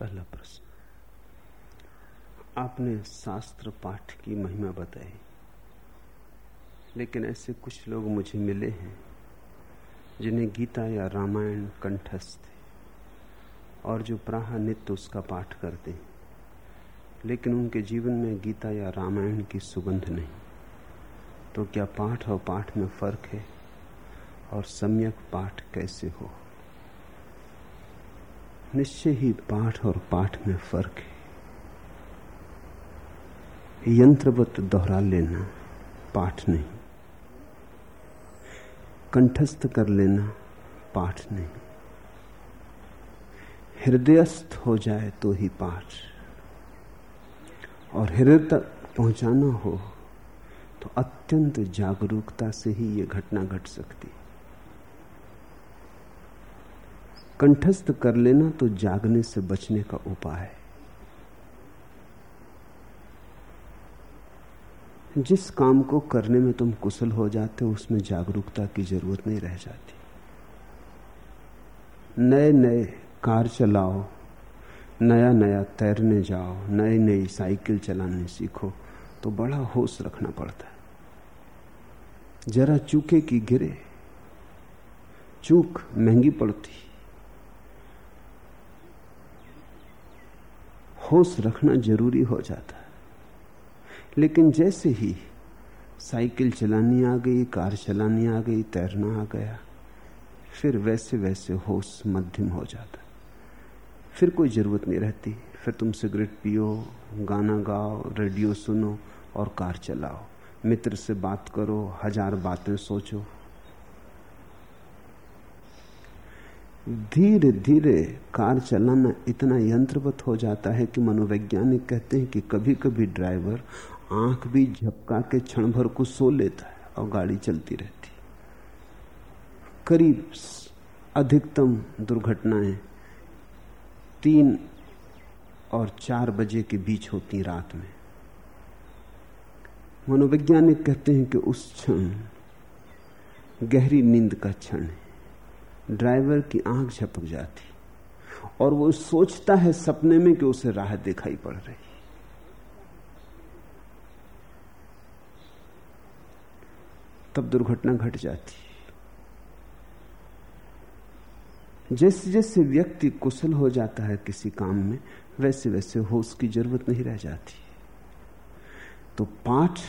पहला प्रश्न। आपने शास्त्र पाठ की महिमा बताई, लेकिन ऐसे कुछ लोग मुझे मिले हैं जिन्हें गीता या रामायण कंठस्थ है और जो प्राह नित्य उसका पाठ करते हैं, लेकिन उनके जीवन में गीता या रामायण की सुगंध नहीं। तो क्या पाठ और पाठ में फ़र्क है और सम्यक पाठ कैसे हो? निश्चय ही पाठ और पाठ में फ़र्क है। यंत्रवत दोहरा लेना पाठ नहीं। कंठस्थ कर लेना पाठ नहीं। हृदयस्थ हो जाए तो ही पाठ। और हृदय तक पहुंचाना हो तो अत्यंत जागरूकता से ही ये घटना घट सकती कंठस्थ कर लेना तो जागने से बचने का उपाय है। जिस काम को करने में तुम कुशल हो जाते हो, उसमें जागरूकता की ज़रूरत नहीं रह जाती। नए नए कार चलाओ नया नया तैरने जाओ नई नई साइकिल चलाने सीखो तो बड़ा होश रखना पड़ता है। जरा चूके की गिरे, चूक महँगी पड़ती। होश रखना ज़रूरी हो जाता है। लेकिन जैसे ही साइकिल चलानी आ गई, कार चलानी आ गई, तैरना आ गया, फिर वैसे वैसे होश मध्यम हो जाता फिर कोई ज़रूरत नहीं रहती। फिर तुम सिगरेट पियो, गाना गाओ, रेडियो सुनो और कार चलाओ। मित्र से बात करो, हज़ार बातें सोचो। धीरे धीरे कार चलाना इतना यंत्रवत हो जाता है कि मनोवैज्ञानिक कहते हैं कि कभी कभी ड्राइवर आँख भी झपका के क्षण भर को सो लेता है और गाड़ी चलती रहती करीब अधिकतम दुर्घटनाएँ तीन और चार बजे के बीच होती रात में। मनोवैज्ञानिक कहते हैं कि उस क्षण गहरी नींद का क्षण है। ड्राइवर की आँख झपक जाती और वो सोचता है सपने में कि उसे राह दिखाई पड़ रही। तब दुर्घटना घट जाती। जैसे जैसे व्यक्ति कुशल हो जाता है किसी काम में वैसे वैसे होश की ज़रूरत नहीं रह जाती। तो पाठ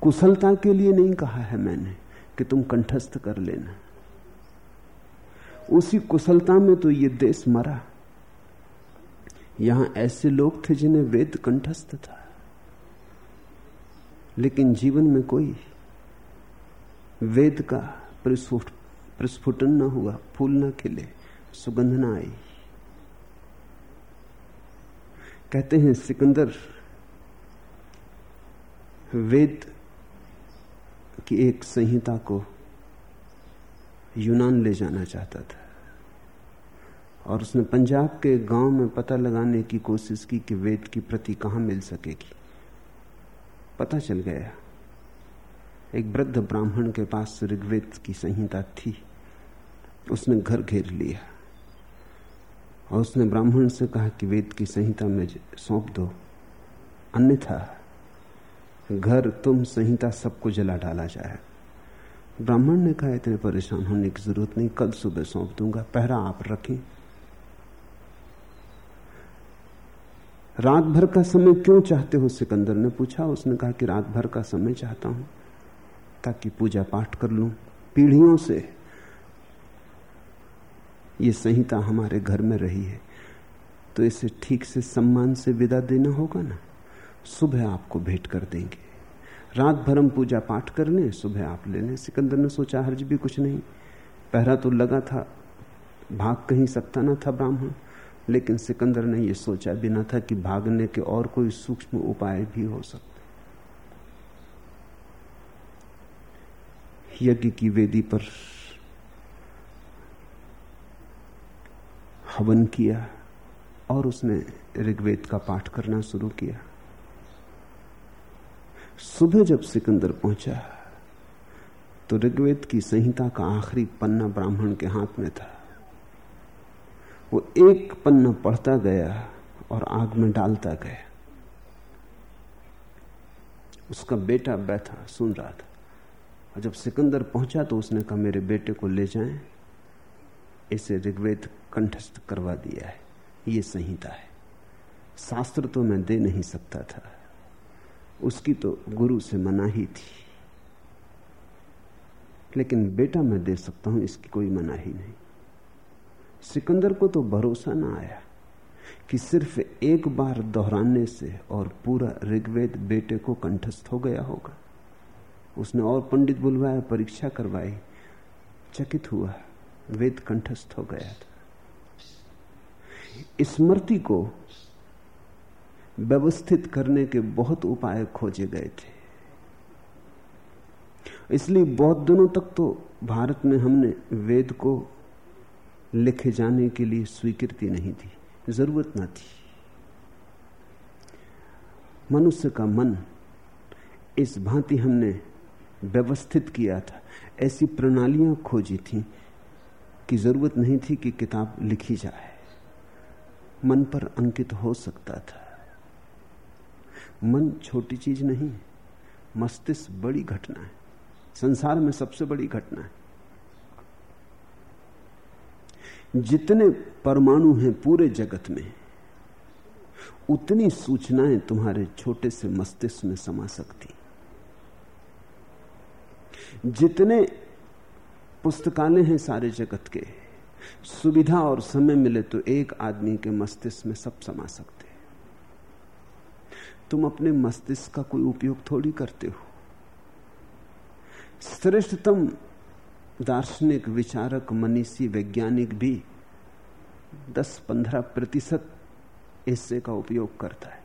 कुशलता के लिए नहीं कहा है मैंने कि तुम कंठस्थ कर लेना। उसी कुशलता में तो ये देश मरा। यहाँ ऐसे लोग थे जिन्हें वेद कंठस्थ था। लेकिन जीवन में कोई वेद का प्रस्फुटन न हुआ, फूल न खिले, सुगंध न आई। कहते हैं, सिकंदर वेद की एक संहिता को यूनान ले जाना चाहता था। और उसने पंजाब के गाँव में पता लगाने की कोशिश की कि वेद की प्रति कहाँ मिल सकेगी। पता चल गया। एक वृद्ध ब्राह्मण के पास ऋग्वेद की संहिता थी। उसने घर घेर लिया। और उसने ब्राह्मण से कहा कि वेद की संहिता में सौंप दो। अन्यथा घर, तुम संहिता सबको जला डाला जाएगा ब्राह्मण ने कहा, इतने परेशान होने की ज़रूरत नहीं, कल सुबह सौंप दूँगा, पहरा आप रखें। रात भर का समय क्यों चाहते हो? सिकंदर ने पूछा। उसने कहा कि रात भर का समय चाहता हूँ, ताकि पूजा पाठ कर लूँ पीढ़ियों से। ये संहिता हमारे घर में रही है तो इसे ठीक से सम्मान से विदा देना होगा ना? सुबह आपको भेंट कर देंगे। रात भर हम पूजा पाठ कर लें सुबह आप ले लें। सिकंदर ने सोचा, हर्ज भी कुछ नहीं। पहरा तो लगा था, भाग कहीं सकता ना था ब्राह्मण। लेकिन सिकंदर ने यह सोचा भी ना था कि भागने के और कोई सूक्ष्म उपाय भी हो सकते। यज्ञ की वेदी पर हवन किया और उसने ऋग्वेद का पाठ करना शुरू किया। सुबह जब सिकंदर पहुँचा तो ऋग्वेद की संहिता का आखिरी पन्ना ब्राह्मण के हाथ में था। वो एक पन्ना पढ़ता गया और आग में डालता गया। उसका बेटा बैठा, सुन रहा था। और जब सिकंदर पहुँचा तो उसने कहा, मेरे बेटे को ले जाएँ। इसे ऋग्वेद कंठस्थ करवा दिया है। ये संहिता है। शास्त्र तो मैं दे नहीं सकता था। उसकी तो गुरु से मना ही थी। लेकिन बेटा मैं दे सकता हूँ, इसकी कोई मना ही नहीं। सिकंदर को तो भरोसा ना आया कि सिर्फ़ एक बार दोहराने से और पूरा ऋग्वेद बेटे को कंठस्थ हो गया होगा। उसने और पंडित बुलवाया, परीक्षा करवाई, चकित हुआ, वेद कंठस्थ हो गया था। स्मृति को व्यवस्थित करने के बहुत उपाय खोजे गए थे। इसलिए बहुत दिनों तक तो भारत में हमने वेद को लिखे जाने के लिए स्वीकृति नहीं थी ज़रूरत न थी। मनुष्य का मन, इस भांति हमने व्यवस्थित किया था। ऐसी प्रणालियाँ खोजी थी कि ज़रूरत नहीं थी कि किताब लिखी जाए। मन पर अंकित हो सकता था। मन छोटी चीज़ नहीं है, मस्तिष्क बड़ी घटना है, संसार में सबसे बड़ी घटना है। जितने परमाणु हैं पूरे जगत में, उतनी सूचनाएँ तुम्हारे छोटे से मस्तिष्क में समा सकती। जितने पुस्तकालय हैं सारे जगत के, सुविधा और समय मिले तो एक आदमी के मस्तिष्क में सब समा सकते। तुम अपने मस्तिष्क का कोई उपयोग थोड़ी करते हो। श्रेष्ठतम दार्शनिक, विचारक, मनीषी, वैज्ञानिक भी 10-15 प्रतिशत हिस्से का उपयोग करता है।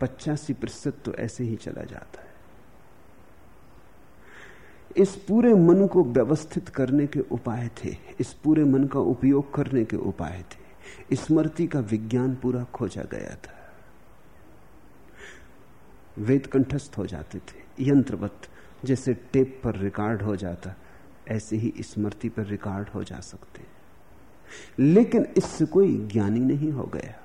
पचासी प्रतिशत तो ऐसे ही चला जाता है। इस पूरे मन को व्यवस्थित करने के उपाय थे, इस पूरे मन का उपयोग करने के उपाय थे। स्मृति का विज्ञान पूरा खोजा गया था। वेद कंठस्थ हो जाते थे, यंत्रवत, जैसे टेप पर रिकॉर्ड हो जाता, ऐसे ही स्मृति पर रिकॉर्ड हो जा सकते। लेकिन इससे कोई ज्ञानी नहीं हो गया।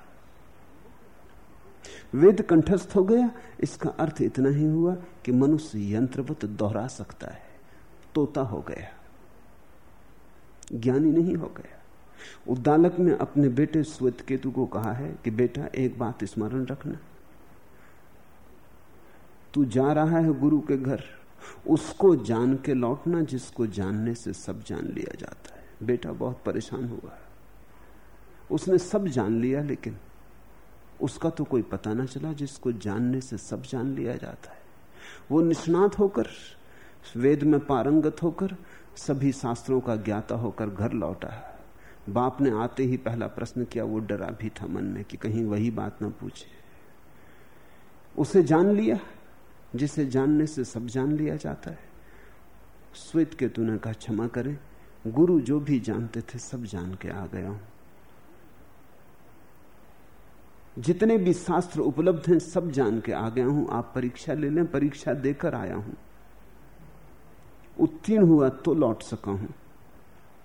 वेद कंठस्थ हो गया, इसका अर्थ इतना ही हुआ कि मनुष्य यंत्रवत दोहरा सकता है, तोता हो गया। ज्ञानी नहीं हो गया। उद्दालक ने अपने बेटे श्वेत केतु को कहा है कि बेटा, एक बात स्मरण रखना। तू जा रहा है गुरु के घर, उसको जान के लौटना जिसको जानने से सब जान लिया जाता है। बेटा बहुत परेशान हुआ। उसने सब जान लिया, लेकिन उसका तो कोई पता ना चला जिसको जानने से सब जान लिया जाता है। वो निष्णात होकर, वेद में पारंगत होकर, सभी शास्त्रों का ज्ञाता होकर घर लौटा। है बाप ने आते ही पहला प्रश्न किया, वो डरा भी था मन में कि कहीं वही बात ना पूछे। उसे जान लिया जिसे जानने से सब जान लिया जाता है। श्वेत के तूने कहा, क्षमा करे। गुरु जो भी जानते थे, सब जान के आ गया हूँ। जितने भी शास्त्र उपलब्ध हैं, सब जान के आ गया हूँ। आप परीक्षा ले लें, परीक्षा देकर आया हूँ। उत्तीर्ण हुआ तो लौट सका हूँ।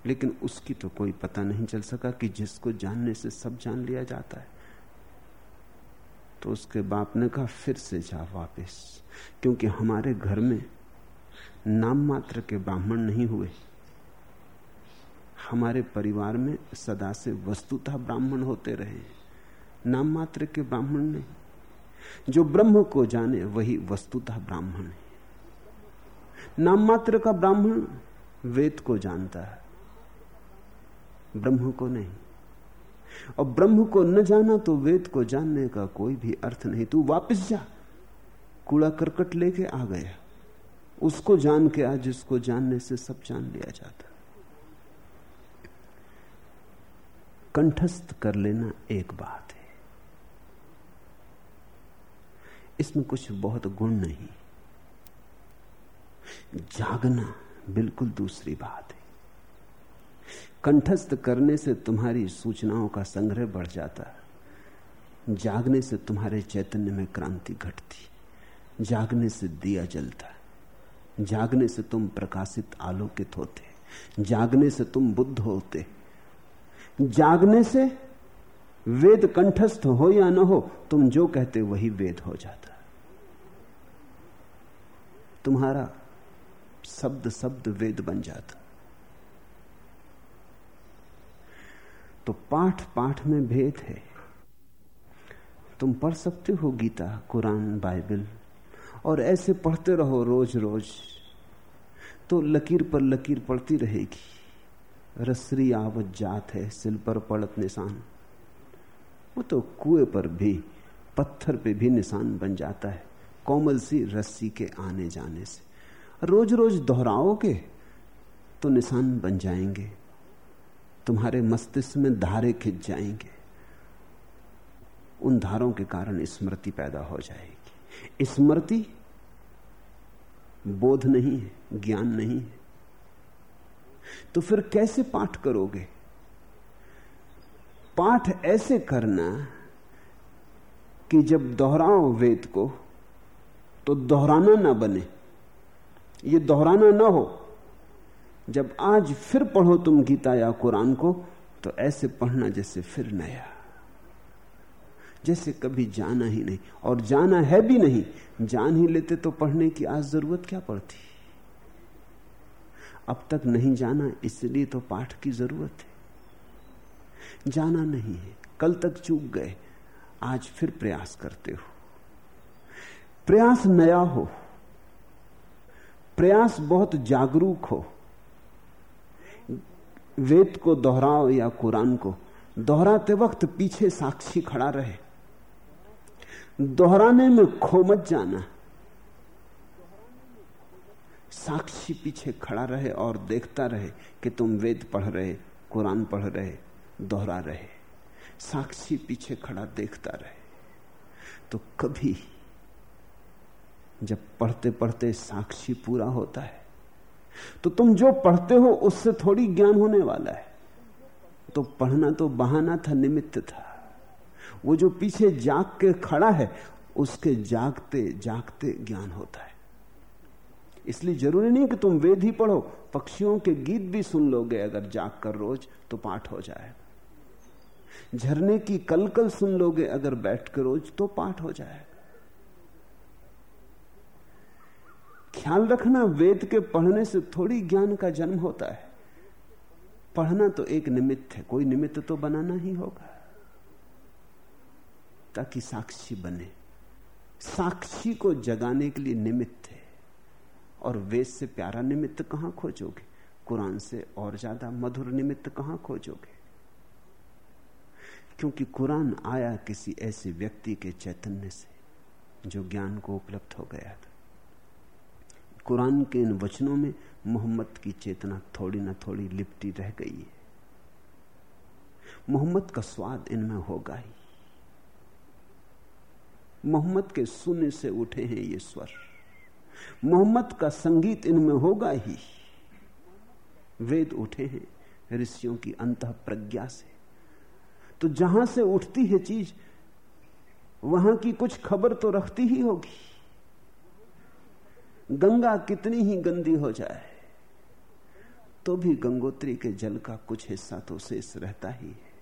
लेकिन उसकी तो कोई पता नहीं चल सका कि जिसको जानने से सब जान लिया जाता है। तो उसके बाप ने कहा, फिर से जा वापस। क्योंकि हमारे घर में नाम मात्र के ब्राह्मण नहीं हुए। हमारे परिवार में सदा से वस्तुतः ब्राह्मण होते रहे। नाम मात्र के ब्राह्मण नहीं जो ब्रह्म को जाने, वही वस्तुतः ब्राह्मण है। नाम मात्र का ब्राह्मण वेद को जानता है, ब्रह्म को नहीं। और ब्रह्म को न जाना तो वेद को जानने का कोई भी अर्थ नहीं। तू वापस जा। कूड़ा करकट लेके आ गया। उसको जान के आज जिसको जानने से सब जान लिया जाता। कंठस्थ कर लेना एक बात है। इसमें कुछ बहुत गुण नहीं। जागना बिल्कुल दूसरी बात है। कंठस्थ करने से तुम्हारी सूचनाओं का संग्रह बढ़ जाता। है जागने से तुम्हारे चैतन्य में क्रांति घटती। जागने से दिया जलता है। जागने से तुम प्रकाशित आलोकित होते जागने से तुम बुद्ध होते जागने से वेद कंठस्थ हो या न हो, तुम जो कहते वही वेद हो जाता तुम्हारा शब्द शब्द वेद बन जाता तो पाठ पाठ में भेद है। तुम पढ़ सकते हो गीता, कुरान, बाइबल और ऐसे पढ़ते रहो रोज रोज तो लकीर पर लकीर पड़ती रहेगी। रसरी आवत जात है, सिल पर पड़त निशान। वो तो कुएँ पर भी, पत्थर पे भी निशान बन जाता है, कोमल सी रस्सी के आने जाने से। रोज रोज दोहराओगे तो निशान बन जाएँगे। तुम्हारे मस्तिष्क में धारे खिंच जाएँगे। उन धारों के कारण स्मृति पैदा हो जाएगी। स्मृति बोध नहीं है, ज्ञान नहीं है। तो फिर कैसे पाठ करोगे? पाठ ऐसे करना कि जब दोहराओ वेद को तो दोहराना ना बने। ये दोहराना ना हो। जब आज फिर पढ़ो तुम गीता या कुरान को तो ऐसे पढ़ना जैसे फिर नया। जैसे कभी जाना ही नहीं। और जाना है भी नहीं, जान ही लेते तो पढ़ने की आज ज़रूरत क्या पड़ती? अब तक नहीं जाना इसलिए तो पाठ की ज़रूरत है। जाना नहीं है, कल तक चूक गए, आज फिर प्रयास करते हो। प्रयास नया हो, प्रयास बहुत जागरूक हो। वेद को दोहराओ या कुरान को, दोहराते वक्त पीछे साक्षी खड़ा रहे। दोहराने में खो मत जाना। साक्षी पीछे खड़ा रहे और देखता रहे कि तुम वेद पढ़ रहे, कुरान पढ़ रहे, दोहरा रहे। साक्षी पीछे खड़ा देखता रहे। तो कभी जब पढ़ते पढ़ते साक्षी पूरा होता है तो तुम जो पढ़ते हो उससे थोड़ी ज्ञान होने वाला है। तो पढ़ना तो बहाना था, निमित्त था। वो जो पीछे जाग के खड़ा है, उसके जागते जागते ज्ञान होता है। इसलिए ज़रूरी नहीं कि तुम वेद ही पढ़ो, पक्षियों के गीत भी सुन लोगे, अगर जाग कर रोज तो पाठ हो जाए। झरने की कलकल सुन लोगे, अगर बैठ कर रोज तो पाठ हो जाएगा ख्याल रखना, वेद के पढ़ने से थोड़ी ज्ञान का जन्म होता है। पढ़ना तो एक निमित्त है, कोई निमित्त तो बनाना ही होगा। ताकि साक्षी बने। साक्षी को जगाने के लिए निमित्त है। और वेद से प्यारा निमित्त कहाँ खोजोगे? कुरान से और ज़्यादा मधुर निमित्त कहाँ खोजोगे? क्योंकि कुरान आया किसी ऐसे व्यक्ति के चैतन्य से, जो ज्ञान को उपलब्ध हो गया था। कुरान के इन वचनों में मोहम्मद की चेतना थोड़ी ना थोड़ी लिपटी रह गई है। मोहम्मद का स्वाद इनमें होगा ही। मोहम्मद के सुने से उठे हैं ये स्वर। मोहम्मद का संगीत इनमें होगा ही। वेद उठे हैं, ऋषियों की अंत प्रज्ञा से। तो जहाँ से उठती है चीज़, वहाँ की कुछ खबर तो रखती ही होगी। गंगा कितनी ही गंदी हो जाए तो भी गंगोत्री के जल का कुछ हिस्सा तो शेष रहता ही है।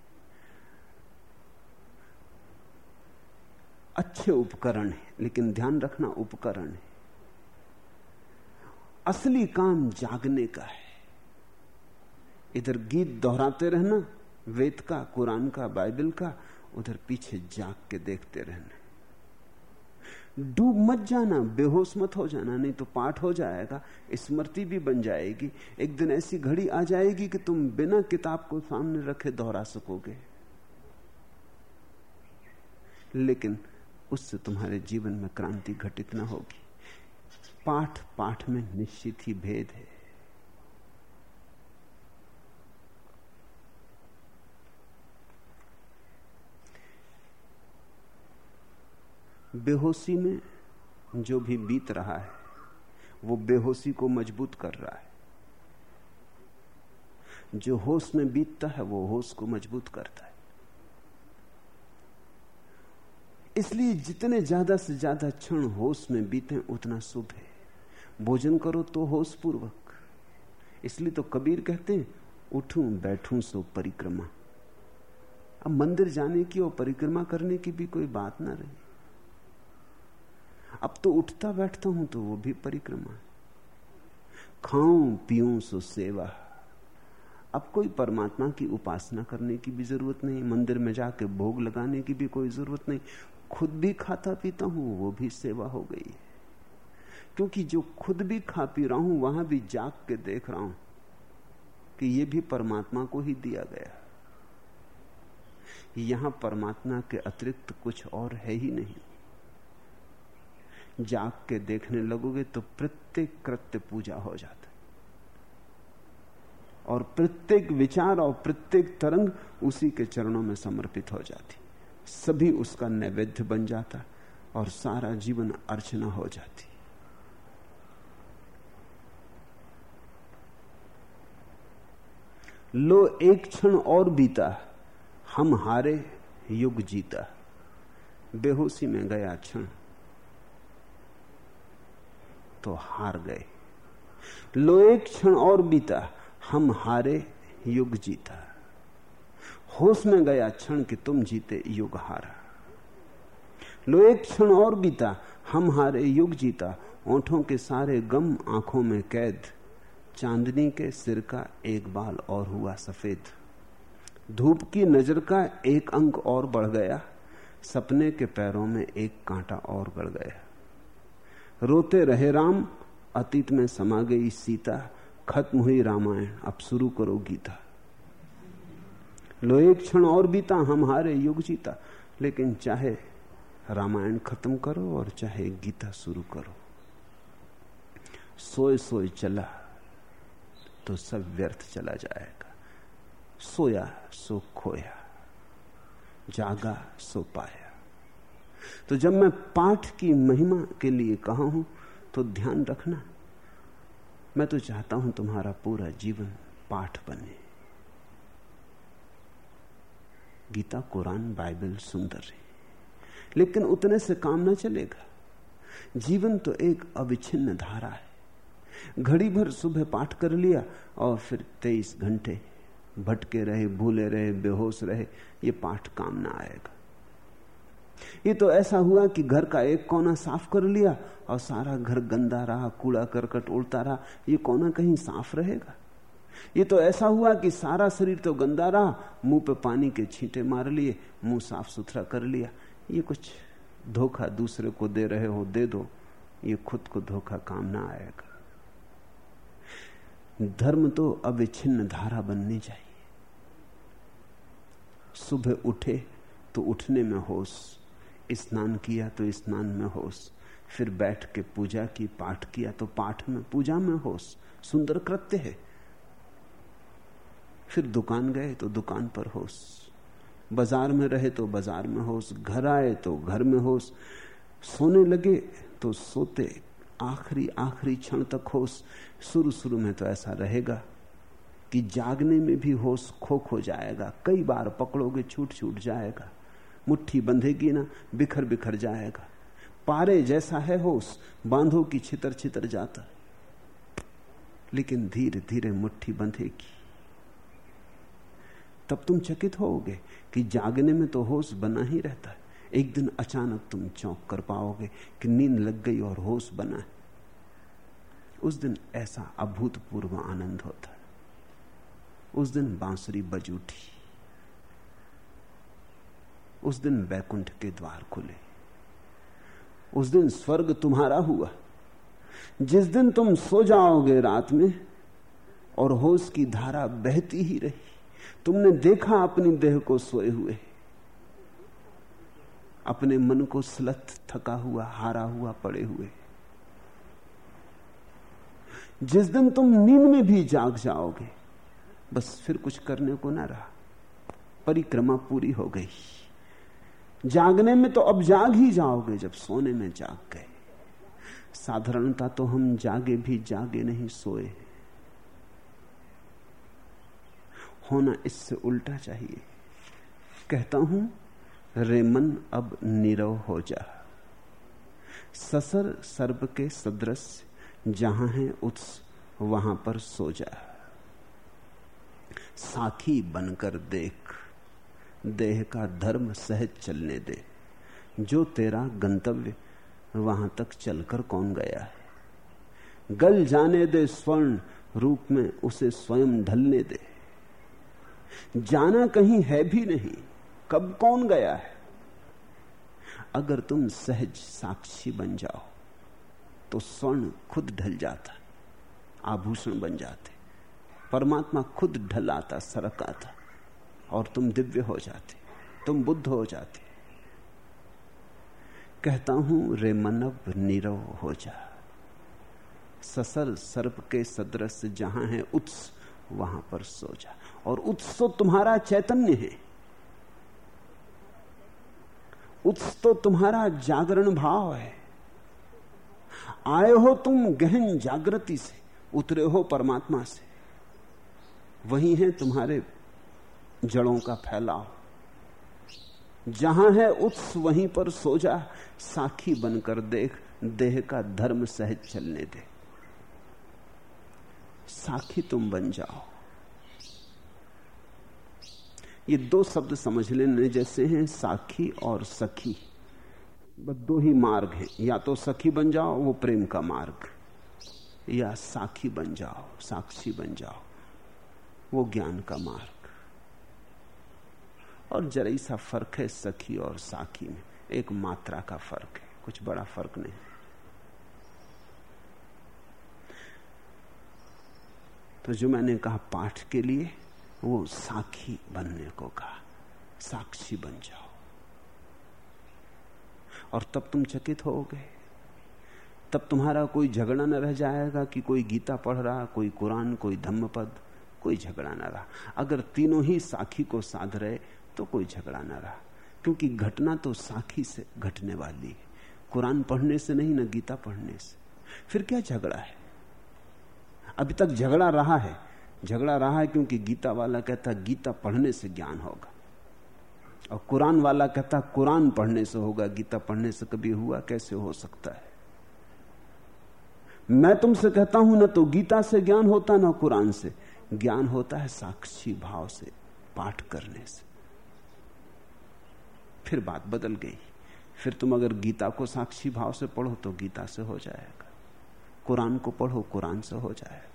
अच्छे उपकरण है, लेकिन ध्यान रखना उपकरण है। असली काम जागने का है। इधर गीत दोहराते रहना, वेद का, कुरान का, बाइबल का, उधर पीछे जाग के देखते रहना। डूब मत जाना, बेहोश मत हो जाना, नहीं तो पाठ हो जाएगा, स्मृति भी बन जाएगी। एक दिन ऐसी घड़ी आ जाएगी कि तुम बिना किताब को सामने रखे दोहरा सकोगे। लेकिन उससे तुम्हारे जीवन में क्रांति घटित न होगी। पाठ पाठ में निश्चित ही भेद है। बेहोशी में जो भी बीत रहा है, वो बेहोशी को मज़बूत कर रहा है। जो होश में बीतता है, वो होश को मज़बूत करता है। इसलिए जितने ज़्यादा से ज़्यादा क्षण होश में बीते, उतना शुभ है। भोजन करो तो होश पूर्वक इसलिए तो कबीर कहते हैं, उठूं, बैठूं सो परिक्रमा। अब मंदिर जाने की और परिक्रमा करने की भी कोई बात ना रही। अब तो उठता बैठता हूँ तो वो भी परिक्रमा। खाऊं, पीऊं सो सेवा। अब कोई परमात्मा की उपासना करने की भी ज़रूरत नहीं, मंदिर में जाके भोग लगाने की भी कोई ज़रूरत नहीं। खुद भी खाता पीता हूँ, वो भी सेवा हो गई। है क्योंकि जो खुद भी खा पी रहा हूँ, वहाँ भी जाग के देख रहा हूँ कि ये भी परमात्मा को ही दिया गया। यहाँ परमात्मा के अतिरिक्त कुछ और है ही नहीं। जाग के देखने लगोगे तो प्रत्येक कृत्य पूजा हो जाता है। और प्रत्येक विचार और प्रत्येक तरंग उसी के चरणों में समर्पित हो जाती सभी उसका नैवेद्य बन जाता और सारा जीवन अर्चना हो जाती। लो एक क्षण और बीता, हम हारे, युग जीता। बेहोशी में गया क्षण तो हार गए। लो एक क्षण और बीता, हम हारे, युग जीता। होश में गया क्षण कि तुम जीते युग हारा। लो एक क्षण और बीता, हम हारे युग जीता। ओंठों के सारे गम, आँखों में कैद। चांदनी के सिर का एक बाल और हुआ सफ़ेद। धूप की नज़र का एक अंक और बढ़ गया। सपने के पैरों में एक कांटा और गड़ गया। रोते रहे राम, अतीत में समा गई सीता। खत्म हुई रामायण, अब शुरू करो गीता। लो, एक क्षण और बीता हम हारे युग जीता। लेकिन चाहे रामायण खत्म करो और चाहे गीता शुरू करो। सोए सोए चला तो सब व्यर्थ चला जाएगा। सोया सो खोया, जागा सो पाया। तो जब मैं पाठ की महिमा के लिए कहा हूँ तो ध्यान रखना, मैं तो चाहता हूँ तुम्हारा पूरा जीवन पाठ बने। गीता, कुरान, बाइबल सुंदर है। लेकिन उतने से काम ना चलेगा। जीवन तो एक अविच्छिन्न धारा है। घड़ी भर सुबह पाठ कर लिया और फिर तेईस घंटे भटके रहे, भूले रहे, बेहोश रहे, ये पाठ काम ना आएगा। ये तो ऐसा हुआ कि घर का एक कोना साफ़ कर लिया और सारा घर गंदा रहा, कूड़ा करकट उड़ता रहा, ये कोना कहीं साफ़ रहेगा? ये तो ऐसा हुआ कि सारा शरीर तो गंदा रहा, मुँह पे पानी के छींटे मार लिए, मुँह साफ़ सुथरा कर लिया। ये कुछ धोखा दूसरे को दे रहे हो, दे दो। ये खुद को धोखा काम ना आएगा। धर्म तो अविच्छिन्न धारा बननी चाहिए। सुबह उठे तो उठने में होश, स्नान किया तो स्नान में होश, फिर बैठ के पूजा की, पाठ किया तो पाठ में, पूजा में होश। सुंदर कृत्य है। फिर दुकान गए तो दुकान पर होश। बाज़ार में रहे तो बाज़ार में होश। घर आए तो घर में होश। सोने लगे तो सोते। आखिरी आखिरी क्षण तक होश। शुरू शुरू में तो ऐसा रहेगा कि जागने में भी होश खो खो जाएगा। कई बार पकड़ोगे छूट छूट जाएगा। मुट्ठी बंधेगी ना, बिखर बिखर जाएगा। पारे जैसा है होश, बांधो की छितर छितर जाता। लेकिन धीरे धीरे मुट्ठी बंधेगी। तब तुम चकित होोगे कि जागने में तो होश बना ही रहता है। एक दिन अचानक तुम चौंक कर पाओगे कि नींद लग गई और होश बना है। उस दिन ऐसा अभूतपूर्व आनंद होता है। उस दिन बांसुरी बज उठी। उस दिन वैकुंठ के द्वार खुले। उस दिन स्वर्ग तुम्हारा हुआ। जिस दिन तुम सो जाओगे रात में, और होश की धारा बहती ही रही। तुमने देखा अपनी देह को सोए हुए? अपने मन को सलत थका हुआ, हारा हुआ, पड़े हुए। जिस दिन तुम नींद में भी जाग जाओगे, बस फिर कुछ करने को ना रहा। परिक्रमा पूरी हो गई। जागने में तो अब जाग ही जाओगे जब सोने में जाग गए। साधारणता तो हम जागे भी जागे नहीं सोए। होना इससे उल्टा चाहिए। कहता हूँ रे मन अब नीरव हो जा। ससर सर्प के सदृश जहाँ है उत्स वहाँ पर सो जा। साखी बनकर देख, देह का धर्म सहज चलने दे। जो तेरा गंतव्य, वहाँ तक चलकर कौन गया है? गल जाने दे स्वर्ण, रूप में उसे स्वयं ढलने दे। जाना कहीं है भी नहीं, कब कौन गया है? अगर तुम सहज साक्षी बन जाओ तो स्वर्ण खुद ढल जाता, आभूषण बन जाते, परमात्मा खुद ढल आता सरक आता और तुम दिव्य हो जाते, तुम बुद्ध हो जाते। कहता हूँ, रे मनव नीरव हो जा। ससल सर्प के सदृश जहाँ है उत्स वहाँ पर सो जा। और उत्स तो तुम्हारा चैतन्य है। उत्स तो तुम्हारा जागरण भाव है। आए हो तुम गहन जागृति से, उतरे हो परमात्मा से। वही है तुम्हारे जड़ों का फैलाव। जहाँ है उत्स वहीं पर सो जा साखी बनकर देख, देह का धर्म सहज चलने दे। साखी तुम बन जाओ। ये दो शब्द समझ लेने जैसे हैं, साखी और सखी। बस दो ही मार्ग हैं। या तो सखी बन जाओ, वो प्रेम का मार्ग। या साखी बन जाओ, साक्षी बन जाओ, वो ज्ञान का मार्ग। और जरा सा फ़र्क है सखी और साखी में। एक मात्रा का फ़र्क है, कुछ बड़ा फ़र्क नहीं। तो जो मैंने कहा पाठ के लिए वो साखी बनने को कहा, साक्षी बन जाओ। और तब तुम चकित हो तब तुम्हारा कोई झगड़ा न रह जाएगा कि कोई गीता पढ़ रहा, कोई कुरान, कोई धम्मपद, कोई झगड़ा न रहा। अगर तीनों ही साखी को साध रहे तो कोई झगड़ा न रहा। क्योंकि घटना तो साखी से घटने वाली है। कुरान पढ़ने से नहीं, ना गीता पढ़ने से। फिर क्या झगड़ा है? अभी तक झगड़ा रहा है। झगड़ा रहा है क्योंकि गीता वाला कहता गीता पढ़ने से ज्ञान होगा। और कुरान वाला कहता कुरान पढ़ने से होगा, गीता पढ़ने से कभी हुआ कैसे हो सकता है? मैं तुमसे कहता हूँ, ना तो गीता से ज्ञान होता, ना कुरान से। ज्ञान होता है साक्षी भाव से, पाठ करने से। फिर बात बदल गई। फिर तुम अगर गीता को साक्षी भाव से पढ़ो तो गीता से हो जाएगा। कुरान को पढ़ो, कुरान से हो जाएगा।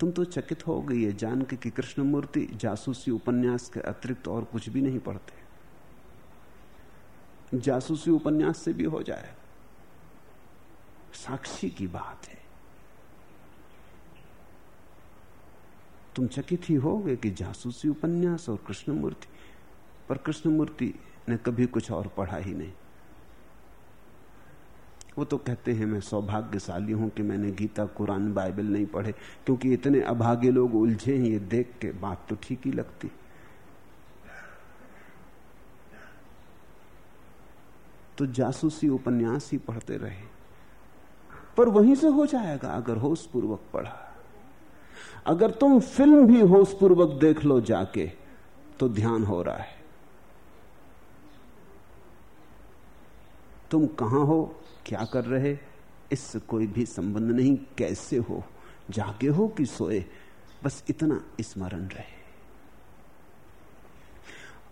तुम तो चकित हो गई है जान के कि कृष्णमूर्ति, जासूसी उपन्यास के अतिरिक्त और कुछ भी नहीं पढ़ते। जासूसी उपन्यास से भी हो जाए। साक्षी की बात है। तुम चकित ही हो गए कि जासूसी उपन्यास और कृष्णमूर्ति, पर कृष्णमूर्ति ने कभी कुछ और पढ़ा ही नहीं। वो तो कहते हैं, मैं सौभाग्यशाली हूँ कि मैंने गीता, कुरान, बाइबल नहीं पढ़े, क्योंकि इतने अभागे लोग उलझे हैं, ये देख के बात तो ठीक ही लगती। तो जासूसी उपन्यास ही पढ़ते रहे, पर वहीं से हो जाएगा अगर होश पूर्वक पढ़ा। अगर तुम फ़िल्म भी होश पूर्वक देख लो जाके तो ध्यान हो रहा है। तुम कहाँ हो? क्या कर रहे? इससे कोई भी संबंध नहीं, कैसे हो? जागे हो कि सोए? बस इतना स्मरण रहे।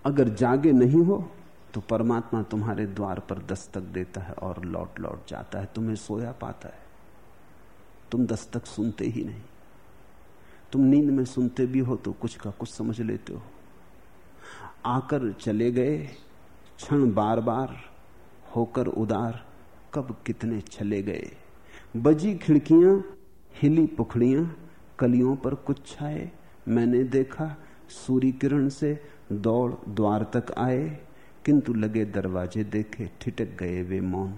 अगर जागे नहीं हो तो परमात्मा तुम्हारे द्वार पर दस्तक देता है और लौट लौट जाता है। तुम्हें सोया पाता है। तुम दस्तक सुनते ही नहीं। तुम नींद में सुनते भी हो तो कुछ का कुछ समझ लेते हो। आकर चले गए, क्षण बार बार होकर उदार कब कितने चले गए? बजी खिड़कियाँ, हिली पुखड़ियाँ, कलियों पर कुछ छाए। मैंने देखा सूर्य किरण से दौड़ द्वार तक आए, किंतु लगे दरवाजे देखे ठिटक गए वे मौन।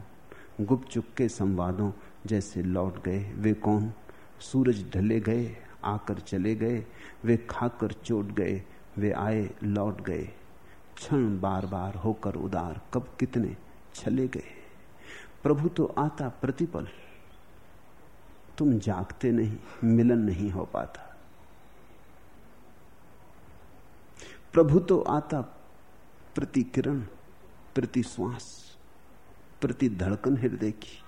गुपचुप के संवादों जैसे लौट गए वे कौन? सूरज ढले गए, आकर चले गए, वे खाकर चोट गए, वे आए, लौट गए। क्षण बार बार होकर उदार, कब कितने चले गए? प्रभु तो आता प्रतिपल। तुम जागते नहीं, मिलन नहीं हो पाता। प्रभु तो आता प्रति किरण प्रति श्वास प्रति धड़कन हृदय की।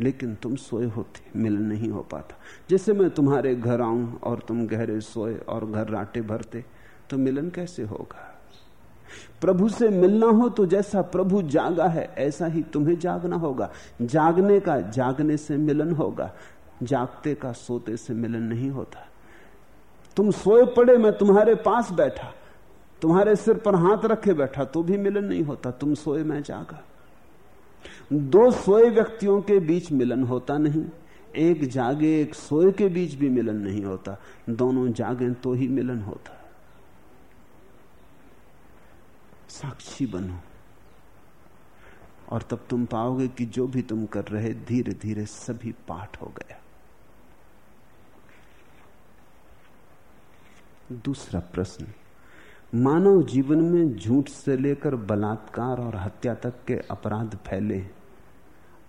लेकिन तुम सोए होते, मिलन नहीं हो पाता। जैसे मैं तुम्हारे घर आऊँ और तुम गहरे सोए और घर राटे भरते तो मिलन कैसे होगा? प्रभु से मिलना हो तो जैसा प्रभु जागा है, ऐसा ही तुम्हें जागना होगा। जागने का, जागने से मिलन होगा। जागते का, सोते से मिलन नहीं होता। तुम सोए पड़े, मैं तुम्हारे पास बैठा। तुम्हारे सिर पर हाथ रखे बैठा तो भी मिलन नहीं होता। तुम सोए, मैं जागा। दो सोए व्यक्तियों के बीच मिलन होता नहीं। एक जागे, एक सोए के बीच भी मिलन नहीं होता। दोनों जागे तो ही मिलन होता। साक्षी बनो। और तब तुम पाओगे कि जो भी तुम कर रहे धीरे धीरे सभी पाठ हो गया। दूसरा प्रश्न। मानव जीवन में झूठ से लेकर बलात्कार और हत्या तक के अपराध फैले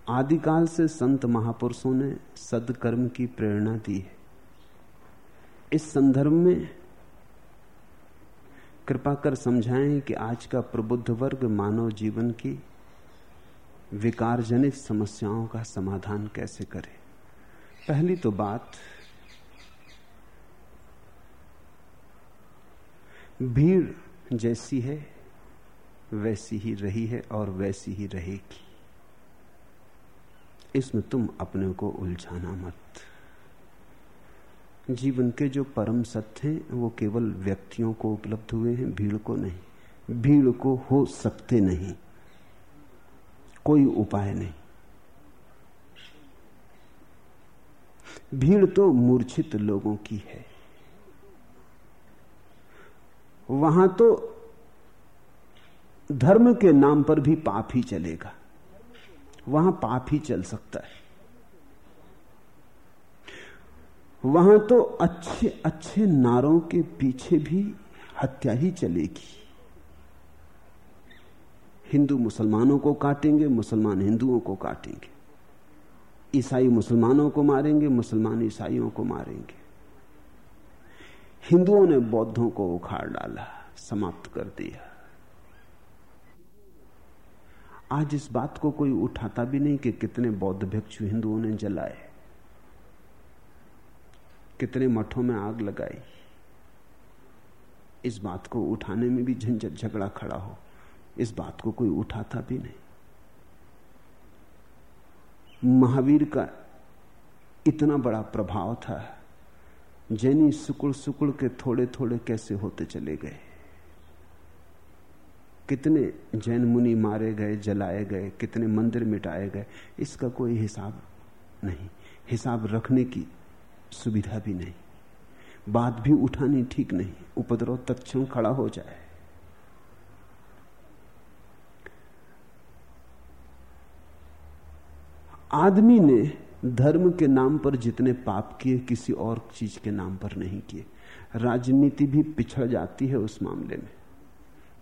आदिकाल से संत महापुरुषों ने सदकर्म की प्रेरणा दी है। इस संदर्भ में कृपा कर समझाएँ कि आज का प्रबुद्ध वर्ग मानव जीवन की विकार जनित समस्याओं का समाधान कैसे करे? पहली तो बात, भीड़ जैसी है, वैसी ही रही है और वैसी ही रहेगी। इसमें तुम अपने को उलझाना मत। जीवन के जो परम सत्य हैं, वो केवल व्यक्तियों को उपलब्ध हुए हैं, भीड़ को नहीं। भीड़ को हो सकते नहीं। कोई उपाय नहीं। भीड़ तो मूर्छित लोगों की है। वहाँ तो धर्म के नाम पर भी पाप ही चलेगा। वहाँ पाप ही चल सकता है। वहाँ तो अच्छे अच्छे नारों के पीछे भी हत्या ही चलेगी। हिंदू मुसलमानों को काटेंगे, मुसलमान हिंदुओं को काटेंगे। ईसाई मुसलमानों को मारेंगे, मुसलमान ईसाइयों को मारेंगे। हिंदुओं ने बौद्धों को उखाड़ डाला, समाप्त कर दिया। आज इस बात को कोई उठाता भी नहीं कि कितने बौद्ध भिक्षु हिंदुओं ने जलाए। कितने मठों में आग लगाई। इस बात को उठाने में भी झंझट झगड़ा खड़ा हो। इस बात को कोई उठाता भी नहीं। महावीर का इतना बड़ा प्रभाव था, जैनी सुकुड़ सुकुड़ के थोड़े थोड़े कैसे होते चले गए। कितने जैन मुनि मारे गए, जलाए गए, कितने मंदिर मिटाए गए, इसका कोई हिसाब नहीं। हिसाब रखने की सुविधा भी नहीं। बात भी उठानी ठीक नहीं। उपद्रव तत्म खड़ा हो जाए। आदमी ने धर्म के नाम पर जितने पाप किए, किसी और चीज़ के नाम पर नहीं किए। राजनीति भी पिछड़ जाती है उस मामले में।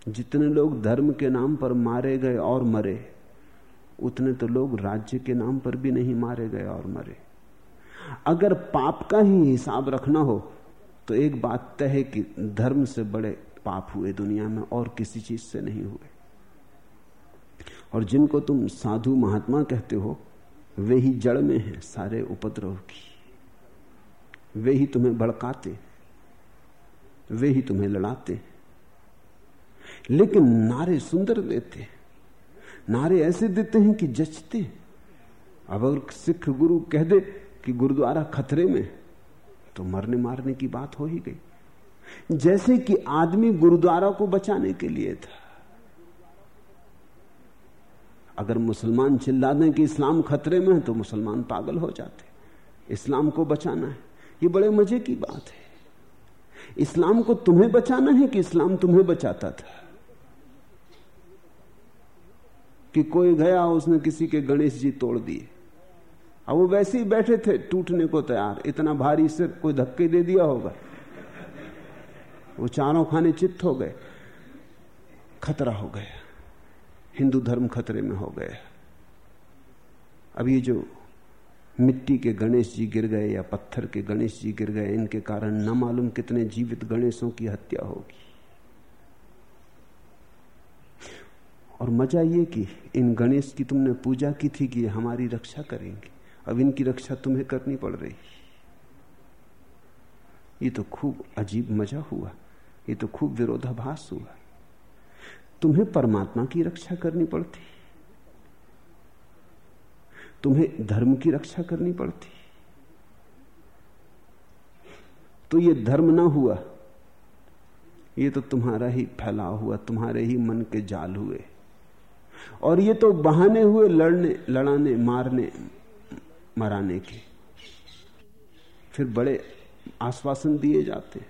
जितने लोग धर्म के नाम पर मारे गए और मरे, उतने तो लोग राज्य के नाम पर भी नहीं मारे गए और मरे। अगर पाप का ही हिसाब रखना हो तो एक बात तय है कि धर्म से बड़े पाप हुए दुनिया में और किसी चीज़ से नहीं हुए। और जिनको तुम साधु महात्मा कहते हो, वे ही जड़ में हैं सारे उपद्रव की। वे ही तुम्हें भड़काते, वे ही तुम्हें लड़ाते। लेकिन नारे सुंदर देते, नारे ऐसे देते हैं कि जचते। अब अगर सिख गुरु कह दे कि गुरुद्वारा खतरे में तो मरने मारने की बात हो ही गई। जैसे कि आदमी गुरुद्वारा को बचाने के लिए था। अगर मुसलमान चिल्ला दें कि इस्लाम खतरे में है तो मुसलमान पागल हो जाते। इस्लाम को बचाना है, ये बड़े मज़े की बात है। इस्लाम को तुम्हें बचाना है कि इस्लाम तुम्हें बचाता था? कि कोई गया, उसने किसी के गणेश जी तोड़ दिए। अब वो वैसे ही बैठे थे, टूटने को तैयार। इतना भारी से कोई धक्के दे दिया होगा? वो चारों खाने चित्त हो गए। खतरा हो गया। हिंदू धर्म खतरे में हो गया। अब ये जो मिट्टी के गणेश जी गिर गए या पत्थर के गणेश जी गिर गए, इनके कारण न मालूम कितने जीवित गणेशों की हत्या होगी। और मज़ा ये कि इन गणेश की तुमने पूजा की थी कि हमारी रक्षा करेंगे। अब इनकी रक्षा तुम्हें करनी पड़ रही। ये तो खूब अजीब मज़ा हुआ, ये तो खूब विरोधाभास हुआ। तुम्हें परमात्मा की रक्षा करनी पड़ती। तुम्हें धर्म की रक्षा करनी पड़ती। तो ये धर्म ना हुआ, ये तो तुम्हारा ही फैला हुआ, तुम्हारे ही मन के जाल हुए। और ये तो बहाने हुए लड़ने, लड़ाने, मारने मराने के फिर बड़े आश्वासन दिए जाते।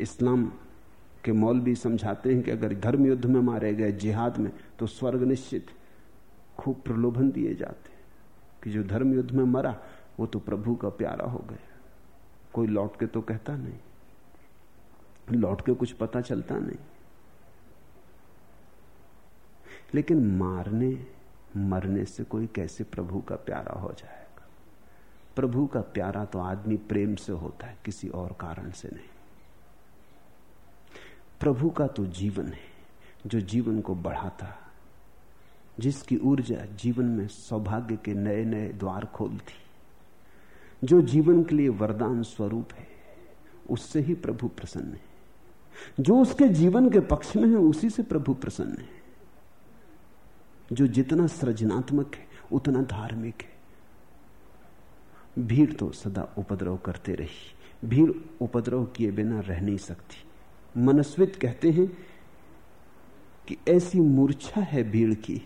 इस्लाम के मौल भी समझाते हैं कि अगर धर्म युद्ध में मारे गए जिहाद में तो स्वर्ग निश्चित। खूब प्रलोभन दिए जाते कि जो धर्म युद्ध में मरा, वो तो प्रभु का प्यारा हो गया। कोई लौट के तो कहता नहीं। लौट के कुछ पता चलता नहीं। लेकिन मारने मरने से कोई कैसे प्रभु का प्यारा हो जाएगा? प्रभु का प्यारा तो आदमी प्रेम से होता है, किसी और कारण से नहीं। प्रभु का तो जीवन है, जो जीवन को बढ़ाता, जिसकी ऊर्जा जीवन में सौभाग्य के नए नए द्वार खोलती, जो जीवन के लिए वरदान स्वरूप है, उससे ही प्रभु प्रसन्न है। जो उसके जीवन के पक्ष में है, उसी से प्रभु प्रसन्न है। जो जितना सृजनात्मक है, उतना धार्मिक है। भीड़ तो सदा उपद्रव करते रही। भीड़ उपद्रव किए बिना रह नहीं सकती। मनस्वित कहते हैं कि ऐसी मूर्छा है भीड़ की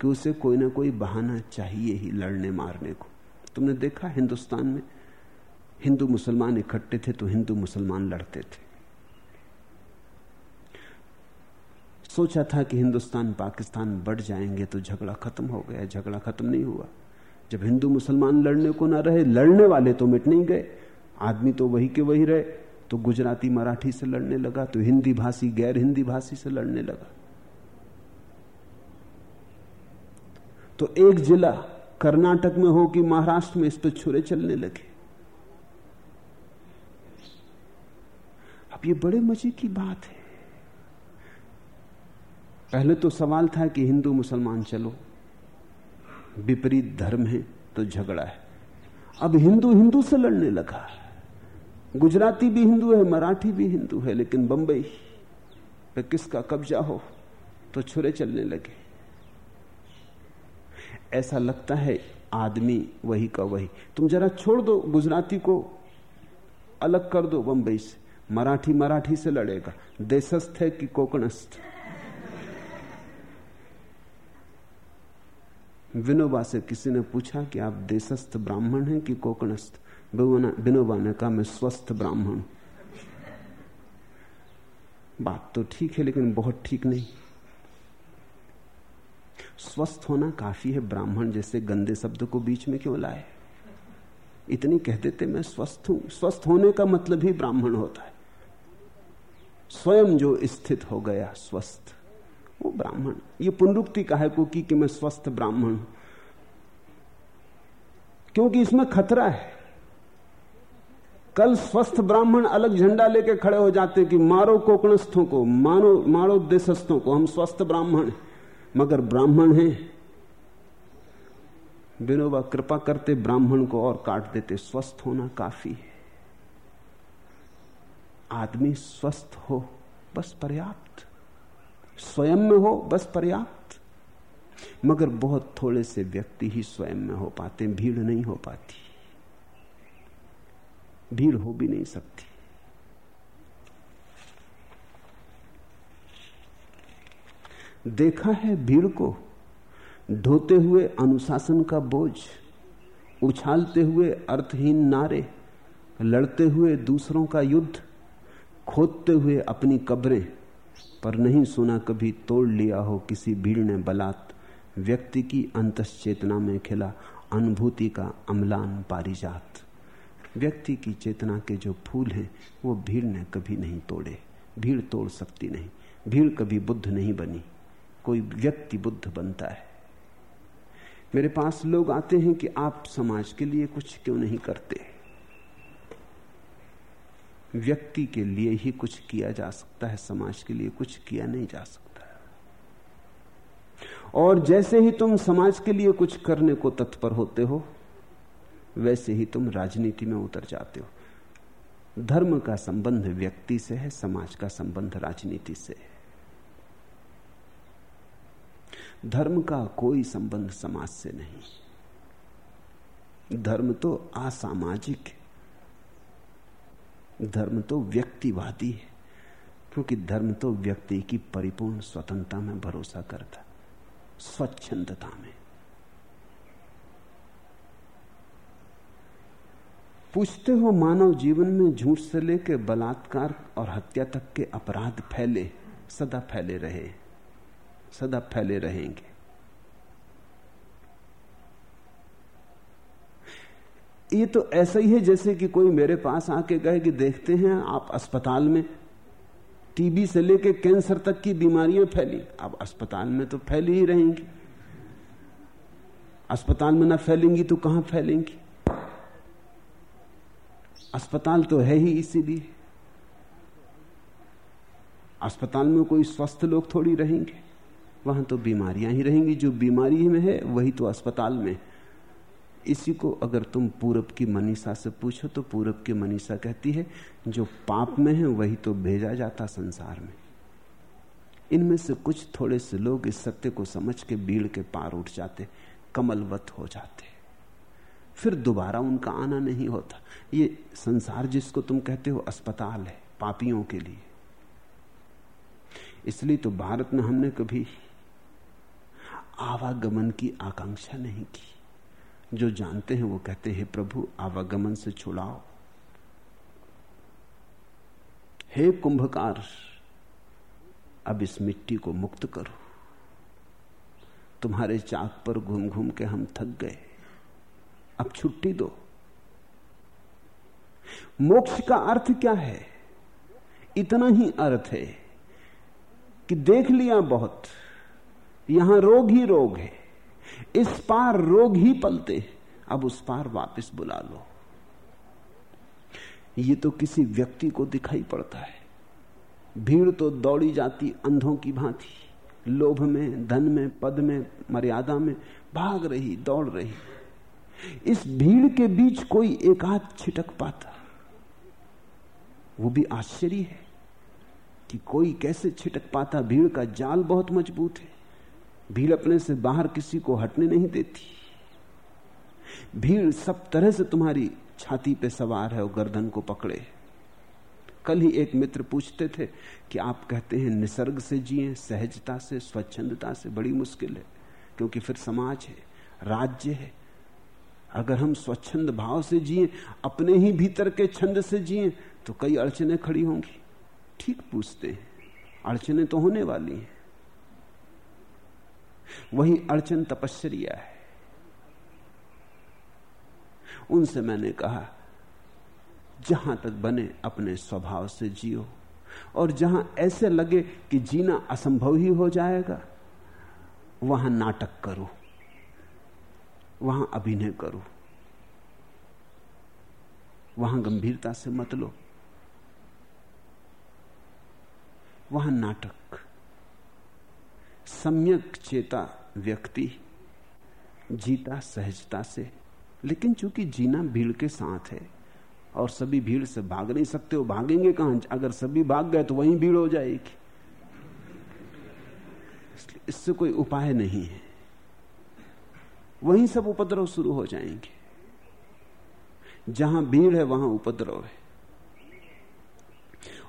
कि उसे कोई ना कोई बहाना चाहिए ही लड़ने मारने को। तुमने देखा हिंदुस्तान में? हिंदू मुसलमान इकट्ठे थे तो हिंदू मुसलमान लड़ते थे। सोचा था कि हिंदुस्तान, पाकिस्तान बढ़ जाएँगे तो झगड़ा खत्म हो गया, झगड़ा खत्म नहीं हुआ। जब हिंदू मुसलमान लड़ने को ना रहे, लड़ने वाले तो मिट नहीं गए। आदमी तो वही के वही रहे तो गुजराती मराठी से लड़ने लगा तो हिंदी भाषी, गैर हिंदी भाषी से लड़ने लगा। तो एक जिला, कर्नाटक में हो कि महाराष्ट्र में, इस पर छुरे चलने लगे। अब ये बड़े मज़े की बात है। पहले तो सवाल था कि हिंदू मुसलमान चलो। विपरीत धर्म है तो झगड़ा है। अब हिंदू हिंदू से लड़ने लगा। गुजराती भी हिंदू है, मराठी भी हिंदू है, लेकिन बंबई पे किसका कब्जा हो तो छुरे चलने लगे। ऐसा लगता है आदमी वही का वही। तुम जरा छोड़ दो गुजराती को, अलग कर दो बंबई से। मराठी मराठी से लड़ेगा। देशस्थ है कि कोकणस्थ? विनोबा से किसी ने पूछा कि आप देशस्थ ब्राह्मण हैं कि कोकणस्थ? विनोबा ने कहा, मैं स्वस्थ ब्राह्मण बात तो ठीक है, लेकिन बहुत ठीक नहीं। स्वस्थ होना काफ़ी है, ब्राह्मण जैसे गंदे शब्द को बीच में क्यों लाए? इतनी कह देते, मैं स्वस्थ हूँ। स्वस्थ होने का मतलब ही ब्राह्मण होता है। स्वयं जो स्थित हो गया, स्वस्थ। वो ब्राह्मण। ये पुनरुक्ति का है को मैं स्वस्थ ब्राह्मण हूँ। क्योंकि इसमें खतरा है। कल स्वस्थ ब्राह्मण अलग झंडा लेके खड़े हो जाते हैं कि मारो कोकणस्थों को मारो मारो देशस्थों को, हम स्वस्थ ब्राह्मण मगर ब्राह्मण हैं। विनोबा कृपा करते ब्राह्मण को और काट देते। स्वस्थ होना काफ़ी है। आदमी स्वस्थ हो, बस पर्याप्त। स्वयं में हो, बस पर्याप्त। मगर बहुत थोड़े से व्यक्ति ही स्वयं में हो पाते, भीड़ नहीं हो पाती। भीड़ हो भी नहीं सकती। देखा है भीड़ को ढोते हुए अनुशासन का बोझ, उछालते हुए अर्थहीन नारे, लड़ते हुए दूसरों का युद्ध, खोदते हुए अपनी कब्रें पर नहीं सुना कभी तोड़ लिया हो किसी भीड़ ने बलात्। व्यक्ति की अंतश्चेतना में खिला अनुभूति का अमलान पारिजात। व्यक्ति की चेतना के जो फूल हैं, वो भीड़ ने कभी नहीं तोड़े। भीड़ तोड़ सकती नहीं। भीड़ कभी बुद्ध नहीं बनी। कोई व्यक्ति बुद्ध बनता है। मेरे पास लोग आते हैं कि आप समाज के लिए कुछ क्यों नहीं करते? व्यक्ति के लिए ही कुछ किया जा सकता है, समाज के लिए कुछ किया नहीं जा सकता और जैसे ही तुम समाज के लिए कुछ करने को तत्पर होते हो, वैसे ही तुम राजनीति में उतर जाते हो। धर्म का संबंध व्यक्ति से है, समाज का संबंध राजनीति से है। धर्म का कोई संबंध समाज से नहीं। धर्म तो असामाजिक है। धर्म तो व्यक्तिवादी है, क्योंकि धर्म तो व्यक्ति की परिपूर्ण स्वतंत्रता में भरोसा करता, स्वच्छंदता में। पूछते हो मानव जीवन में झूठ से लेकर बलात्कार और हत्या तक के अपराध फैले, सदा फैले रहे, सदा फैले रहेंगे। ये तो ऐसा ही है जैसे कि कोई मेरे पास आके कहे कि देखते हैं, आप अस्पताल में टीबी से लेकर कैंसर तक की बीमारियाँ फैली। अब अस्पताल में तो फैली ही रहेंगी। अस्पताल में ना फैलेंगी तो कहाँ फैलेंगी? अस्पताल तो है ही इसीलिए। अस्पताल में कोई स्वस्थ लोग थोड़ी रहेंगे। वहाँ तो बीमारियाँ ही रहेंगी। जो बीमारी में है, वही तो अस्पताल में इसी को अगर तुम पूरब की मनीषा से पूछो तो पूरब की मनीषा कहती है, जो पाप में है, वही तो भेजा जाता संसार में। इनमें से कुछ थोड़े से लोग इस सत्य को समझ के भीड़ के पार उठ जाते, कमलवत हो जाते। फिर दोबारा उनका आना नहीं होता। ये संसार जिसको तुम कहते हो, अस्पताल है, पापियों के लिए। इसलिए तो भारत में हमने कभी आवागमन की आकांक्षा नहीं की। जो जानते हैं वो कहते हैं प्रभु, आवागमन से छुड़ाओ। हे कुंभकार, अब इस मिट्टी को मुक्त करो। तुम्हारे चाक पर घूम घूम के हम थक गए। अब छुट्टी दो। मोक्ष का अर्थ क्या है? इतना ही अर्थ है कि देख लिया बहुत, यहाँ रोग ही रोग है। इस पार रोग ही पलते, अब उस पार वापस बुला लो। ये तो किसी व्यक्ति को दिखाई पड़ता है। भीड़ तो दौड़ी जाती अंधों की भांति, लोभ में, धन में, पद में, मर्यादा में, भाग रही, दौड़ रही। इस भीड़ के बीच कोई एकाध छिटक पाता। वो भी आश्चर्य है कि कोई कैसे छिटक पाता, भीड़ का जाल बहुत मज़बूत है। भीड़ अपने से बाहर किसी को हटने नहीं देती। भीड़ सब तरह से तुम्हारी छाती पे सवार है और गर्दन को पकड़े। कल ही एक मित्र पूछते थे कि आप कहते हैं निसर्ग से जिए, सहजता से, स्वच्छंदता से बड़ी मुश्किल है, क्योंकि फिर समाज है, राज्य है। अगर हम स्वच्छंद भाव से जिए, अपने ही भीतर के छंद से जिए तो कई अड़चने खड़ी होंगी। ठीक पूछते हैं, अड़चने तो होने वाली हैं। वही अड़चन तपस्या है। उनसे मैंने कहा, जहाँ तक बने अपने स्वभाव से जियो, और जहाँ ऐसे लगे कि जीना असंभव ही हो जाएगा, वहाँ नाटक करो, वहाँ अभिनय करो, वहाँ गंभीरता से मत लो, वहाँ नाटक सम्यक चेता व्यक्ति जीता सहजता से, लेकिन चूँकि जीना भीड़ के साथ है, और सभी भीड़ से भाग नहीं सकते हो भागेंगे कहाँ? अगर सभी भाग गए तो वहीं भीड़ हो जाएगी। इससे कोई उपाय नहीं है। वहीं सब उपद्रव शुरू हो जाएँगे। जहाँ भीड़ है, वहाँ उपद्रव है।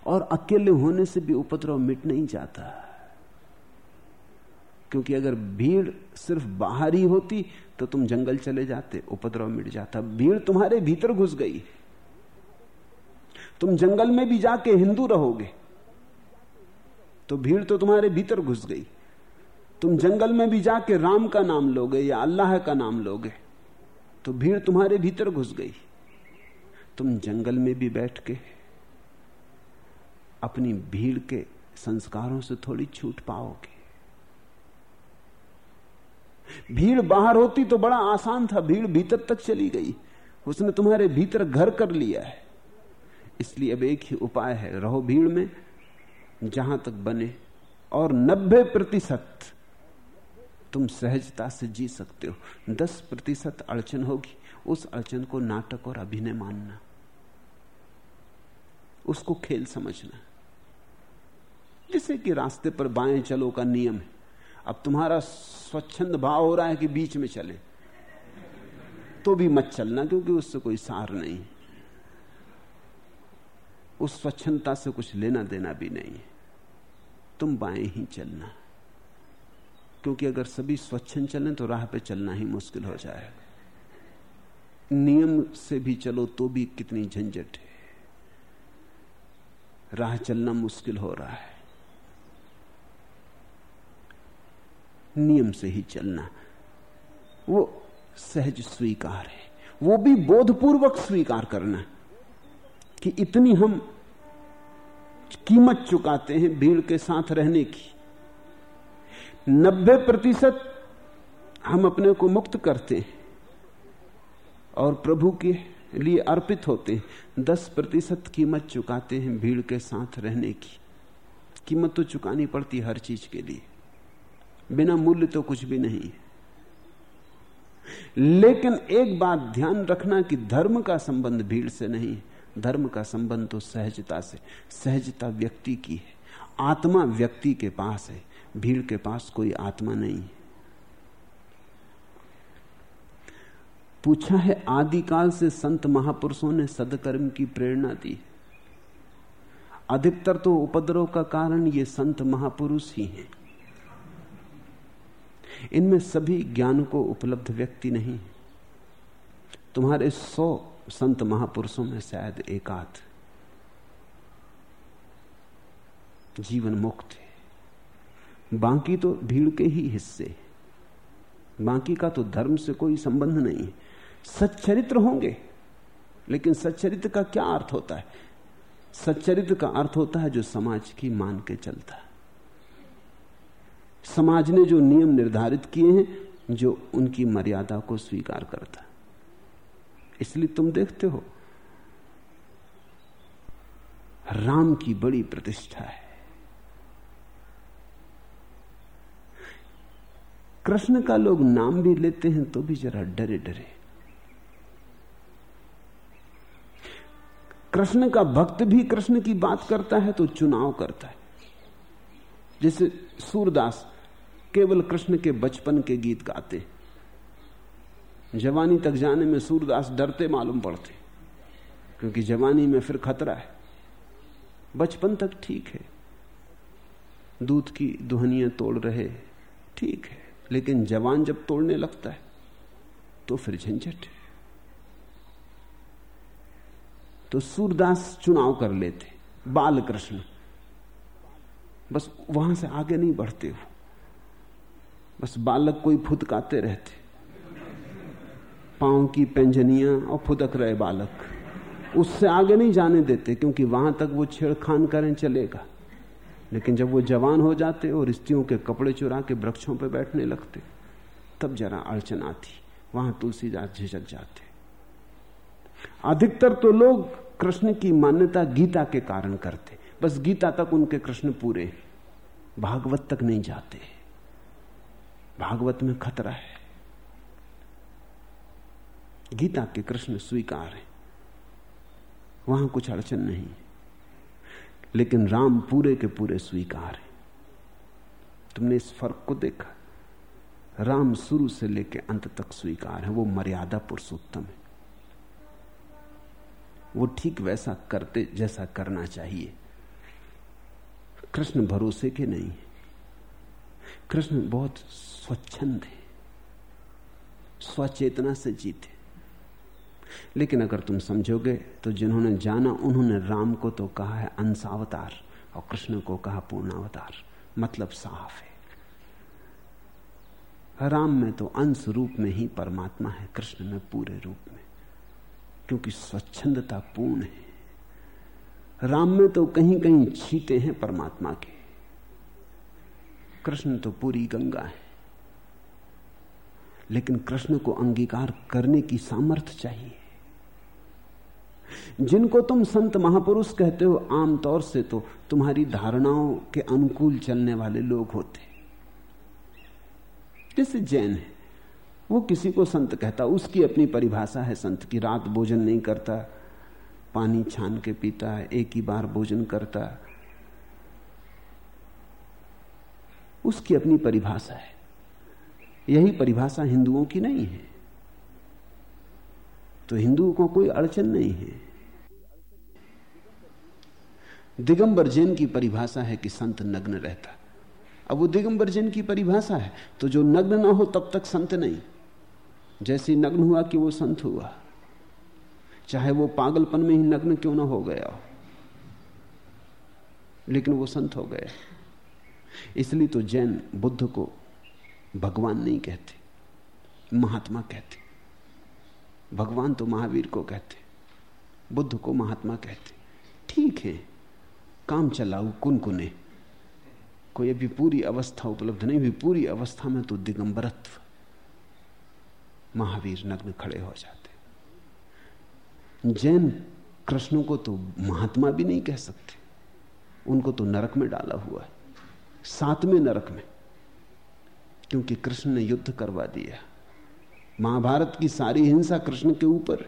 और अकेले होने से भी उपद्रव मिट नहीं जाता। क्योंकि अगर भीड़ सिर्फ़ बाहर ही होती तो तुम जंगल चले जाते, उपद्रव मिट जाता। भीड़ तुम्हारे भीतर घुस गई। तुम जंगल में भी जाके हिंदू रहोगे तो भीड़ तो तुम्हारे भीतर घुस गई। तुम जंगल में भी जाके राम का नाम लोगे या अल्लाह का नाम लोगे तो भीड़ तुम्हारे भीतर घुस गई। तुम जंगल में भी बैठ के अपनी भीड़ के संस्कारों से थोड़ी छूट पाओगे। भीड़ बाहर होती तो बड़ा आसान था, भीड़ भीतर तक चली गई। उसने तुम्हारे भीतर घर कर लिया है। इसलिए अब एक ही उपाय है, रहो भीड़ में, जहाँ तक बने, और नब्बे प्रतिशत तुम सहजता से जी सकते हो। दस प्रतिशत अड़चन होगी, उस अड़चन को नाटक और अभिनय मानना, उसको खेल समझना। जैसे कि रास्ते पर बाएँ चलो का नियम है। अब तुम्हारा स्वच्छंद भाव हो रहा है कि बीच में चले। तो भी मत चलना, क्योंकि उससे कोई सार नहीं। उस स्वच्छंदता से कुछ लेना देना भी नहीं। है तुम बाएँ ही चलना। क्योंकि अगर सभी स्वच्छंद चलें तो राह पे चलना ही मुश्किल हो जाएगा। नियम से भी चलो तो भी कितनी झंझट है। राह चलना मुश्किल हो रहा है। नियम से ही चलना। वो सहज स्वीकार है। वो भी बोधपूर्वक स्वीकार करना। कि इतनी हम कीमत चुकाते हैं भीड़ के साथ रहने की। नब्बे प्रतिशत हम अपने को मुक्त करते हैं। और प्रभु के लिए अर्पित होते हैं। दस प्रतिशत कीमत चुकाते हैं भीड़ के साथ रहने की। कीमत तो चुकानी पड़ती हर चीज़ के लिए। बिना मूल्य तो कुछ भी नहीं है। लेकिन एक बात ध्यान रखना कि धर्म का संबंध भीड़ से नहीं धर्म का संबंध तो सहजता से, सहजता व्यक्ति की है। आत्मा व्यक्ति के पास है। भीड़ के पास कोई आत्मा नहीं है। पूछा है, आदिकाल से संत महापुरुषों ने सदकर्म की प्रेरणा दी। अधिकतर तो उपद्रव का कारण ये संत महापुरुष ही हैं। इनमें सभी ज्ञान को उपलब्ध व्यक्ति नहीं तुम्हारे सौ संत महापुरुषों में शायद एकाध जीवन मुक्त है। बाकी तो भीड़ के ही हिस्से बाकी का तो धर्म से कोई संबंध नहीं है। सच्चरित्र होंगे, लेकिन सच्चरित्र का क्या अर्थ होता है? सच्चरित्र का अर्थ होता है जो समाज की मान के चलता है। समाज ने जो नियम निर्धारित किए हैं, जो उनकी मर्यादा को स्वीकार करता इसलिए तुम देखते हो, राम की बड़ी प्रतिष्ठा है। कृष्ण का लोग नाम भी लेते हैं तो भी जरा डरे डरे। कृष्ण का भक्त भी कृष्ण की बात करता है तो चुनाव करता है। जैसे सूरदास केवल कृष्ण के बचपन के गीत गाते जवानी तक जाने में सूरदास डरते मालूम पड़ते क्योंकि जवानी में फिर खतरा है। बचपन तक ठीक है। दूध की दुहनियाँ तोड़ रहे ठीक है। लेकिन जवान जब तोड़ने लगता है तो फिर झंझट है। तो सूरदास चुनाव कर लेते बाल कृष्ण बस वहाँ से आगे नहीं बढ़ते हो बस बालक कोई फुदकाते रहते। पाँव की पेंजनियाँ और फुदक रहे बालक। उससे आगे नहीं जाने देते, क्योंकि वहाँ तक वो छेड़खान करें चलेगा। लेकिन जब वो जवान हो जाते और स्त्रियों के कपड़े चुरा के वृक्षों पर बैठने लगते, तब जरा अड़चन आती, वहाँ तुलसीदास झिझक जाते। अधिकतर तो लोग कृष्ण की मान्यता गीता के कारण करते, बस गीता तक उनके कृष्ण पूरे भागवत तक नहीं जाते। भागवत में खतरा है। गीता के कृष्ण स्वीकार है। वहाँ कुछ अड़चन नहीं। लेकिन राम पूरे के पूरे स्वीकार है। तुमने इस फ़र्क को देखा? राम शुरू से लेकर अंत तक स्वीकार है। वो मर्यादा पुरुषोत्तम है। वो ठीक वैसा करते जैसा करना चाहिए। कृष्ण भरोसे के नहीं है। कृष्ण बहुत स्वच्छंद है। स्वचेतना से जीते। लेकिन अगर तुम समझोगे तो जिन्होंने जाना, उन्होंने राम को तो कहा है अंशावतार, और कृष्ण को कहा पूर्णावतार। मतलब साफ़ है। राम में तो अंश रूप में ही परमात्मा है, कृष्ण में पूरे रूप में। क्योंकि स्वच्छंदता पूर्ण है। राम में तो कहीं कहीं छीते हैं परमात्मा के। कृष्ण तो पूरी गंगा है। लेकिन कृष्ण को अंगीकार करने की सामर्थ्य चाहिए। जिनको तुम संत महापुरुष कहते हो, आमतौर से तो तुम्हारी धारणाओं के अनुकूल चलने वाले लोग होते। जैसे जैन है, वो किसी को संत कहता, उसकी अपनी परिभाषा है संत की। रात भोजन नहीं करता, पानी छान के पीता है एक ही बार भोजन करता है उसकी अपनी परिभाषा है। यही परिभाषा हिंदुओं की नहीं है। तो हिंदुओं को कोई अड़चन नहीं है। दिगंबर जैन की परिभाषा है कि संत नग्न रहता। अब वो दिगंबर जैन की परिभाषा है तो जो नग्न ना हो तब तक संत नहीं। जैसे नग्न हुआ कि वो संत हुआ। चाहे वो पागलपन में ही नग्न क्यों ना हो गया हो। लेकिन वो संत हो गया इसलिए तो जैन बुद्ध को भगवान नहीं कहते, महात्मा कहते, भगवान तो महावीर को कहते, बुद्ध को महात्मा कहते। ठीक है, काम चलाऊ कुनकुने। कोई अभी पूरी अवस्था उपलब्ध नहीं हुई, पूरी अवस्था में तो दिगंबरत्व। महावीर नग्न खड़े हो जाते। जैन कृष्ण को तो महात्मा भी नहीं कह सकते, उनको तो नरक में डाला हुआ है। सातवें नरक में, क्योंकि कृष्ण ने युद्ध करवा दिया। महाभारत की सारी हिंसा कृष्ण के ऊपर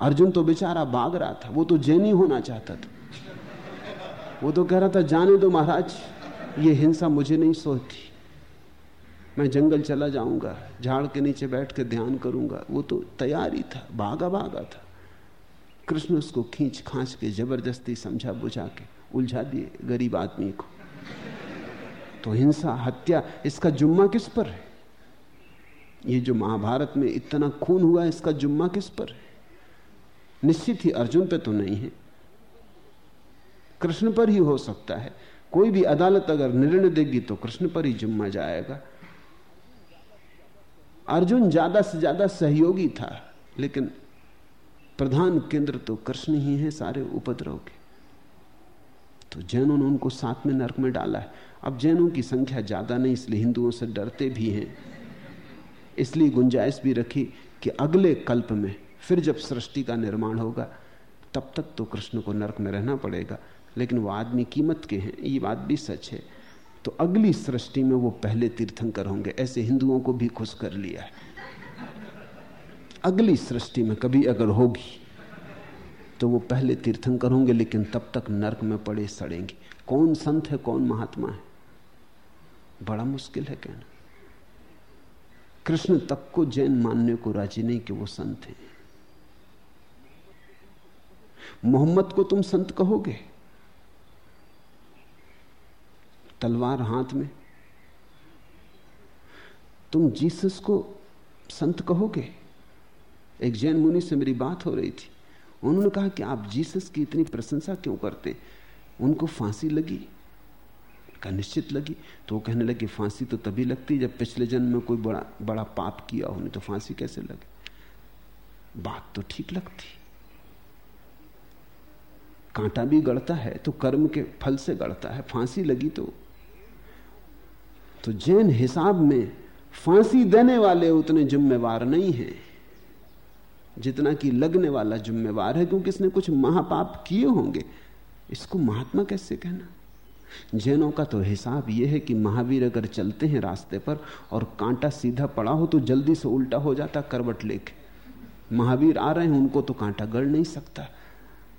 अर्जुन तो बेचारा भाग रहा था, वो तो जैनी होना चाहता था। वो तो कह रहा था, जाने दो महाराज, ये हिंसा मुझे नहीं सोचती मैं जंगल चला जाऊँगा, झाड़ के नीचे बैठ के ध्यान करूँगा। वो तो तैयार ही था, भागा भागा था। कृष्ण उसको खींच खांच के ज़बरदस्ती समझा बुझा के उलझा दिए, गरीब आदमी को। तो हिंसा, हत्या, इसका जुम्मा किस पर है? ये जो महाभारत में इतना खून हुआ, इसका जुम्मा किस पर है? निश्चित ही अर्जुन पे तो नहीं है। कृष्ण पर ही हो सकता है। कोई भी अदालत अगर निर्णय देगी तो कृष्ण पर ही जुम्मा जाएगा। अर्जुन ज़्यादा से ज़्यादा सहयोगी था, लेकिन प्रधान केंद्र तो कृष्ण ही है, सारे उपद्रव के। तो जैनों ने उनको साथ में नरक में डाला है। अब जैनों की संख्या ज़्यादा नहीं, इसलिए हिंदुओं से डरते भी हैं। इसलिए गुंजाइश भी रखी कि अगले कल्प में फिर जब सृष्टि का निर्माण होगा, तब तक तो कृष्ण को नरक में रहना पड़ेगा। लेकिन वो आदमी कीमत के हैं, ये बात भी सच है। तो अगली सृष्टि में वो पहले तीर्थंकर होंगे, ऐसे हिंदुओं को भी खुश कर लिया है। अगली सृष्टि में कभी अगर होगी तो वो पहले तीर्थंकर होंगे, लेकिन तब तक नरक में पड़े सड़ेंगे। कौन संत है, कौन महात्मा है? बड़ा मुश्किल है कहना। कृष्ण तक को जैन मानने को राज़ी नहीं कि वो संत हैं। मोहम्मद को तुम संत कहोगे? तलवार हाथ में। तुम जीसस को संत कहोगे? एक जैन मुनि से मेरी बात हो रही थी। उन्होंने कहा कि आप जीसस की इतनी प्रशंसा क्यों करते? उनको फांसी लगी, का निश्चित लगी। तो वो कहने लगे, फांसी तो तभी लगती जब पिछले जन्म में कोई बड़ा बड़ा पाप किया हो, नहीं तो फांसी कैसे लगे? बात तो ठीक लगती। कांटा भी गड़ता है तो कर्म के फल से गड़ता है। फांसी लगी तो तो जैन हिसाब में फांसी देने वाले उतने जिम्मेवार नहीं हैं। जितना कि लगने वाला जिम्मेवार है, क्योंकि इसने कुछ महापाप किए होंगे। इसको महात्मा कैसे कहना? जैनों का तो हिसाब यह है कि महावीर अगर चलते हैं रास्ते पर और कांटा सीधा पड़ा हो तो जल्दी से उल्टा हो जाता करवट लेके। महावीर आ रहे हैं, उनको तो कांटा गड़ नहीं सकता।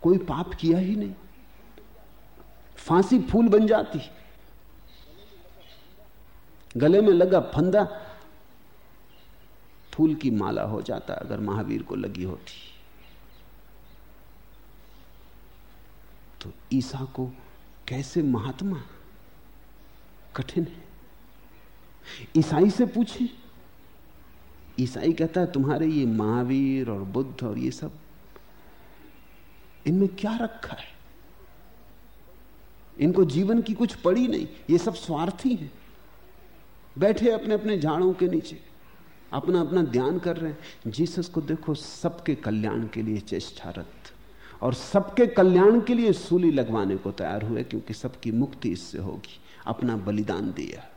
कोई पाप किया ही नहीं। फांसी फूल बन जाती। गले में लगा फंदा फूल की माला हो जाता अगर महावीर को लगी होती। तो ईसा को कैसे महात्मा? कठिन है। ईसाई से पूछे। ईसाई कहता है, तुम्हारे ये महावीर और बुद्ध और ये सब, इनमें क्या रखा है? इनको जीवन की कुछ पड़ी नहीं। ये सब स्वार्थी हैं। बैठे अपने अपने झाड़ों के नीचे। अपना अपना ध्यान कर रहे हैं। जीसस को देखो, सबके कल्याण के लिए चेष्टारत और सबके कल्याण के लिए सूली लगवाने को तैयार हुए, क्योंकि सबकी मुक्ति इससे होगी। अपना बलिदान दिया।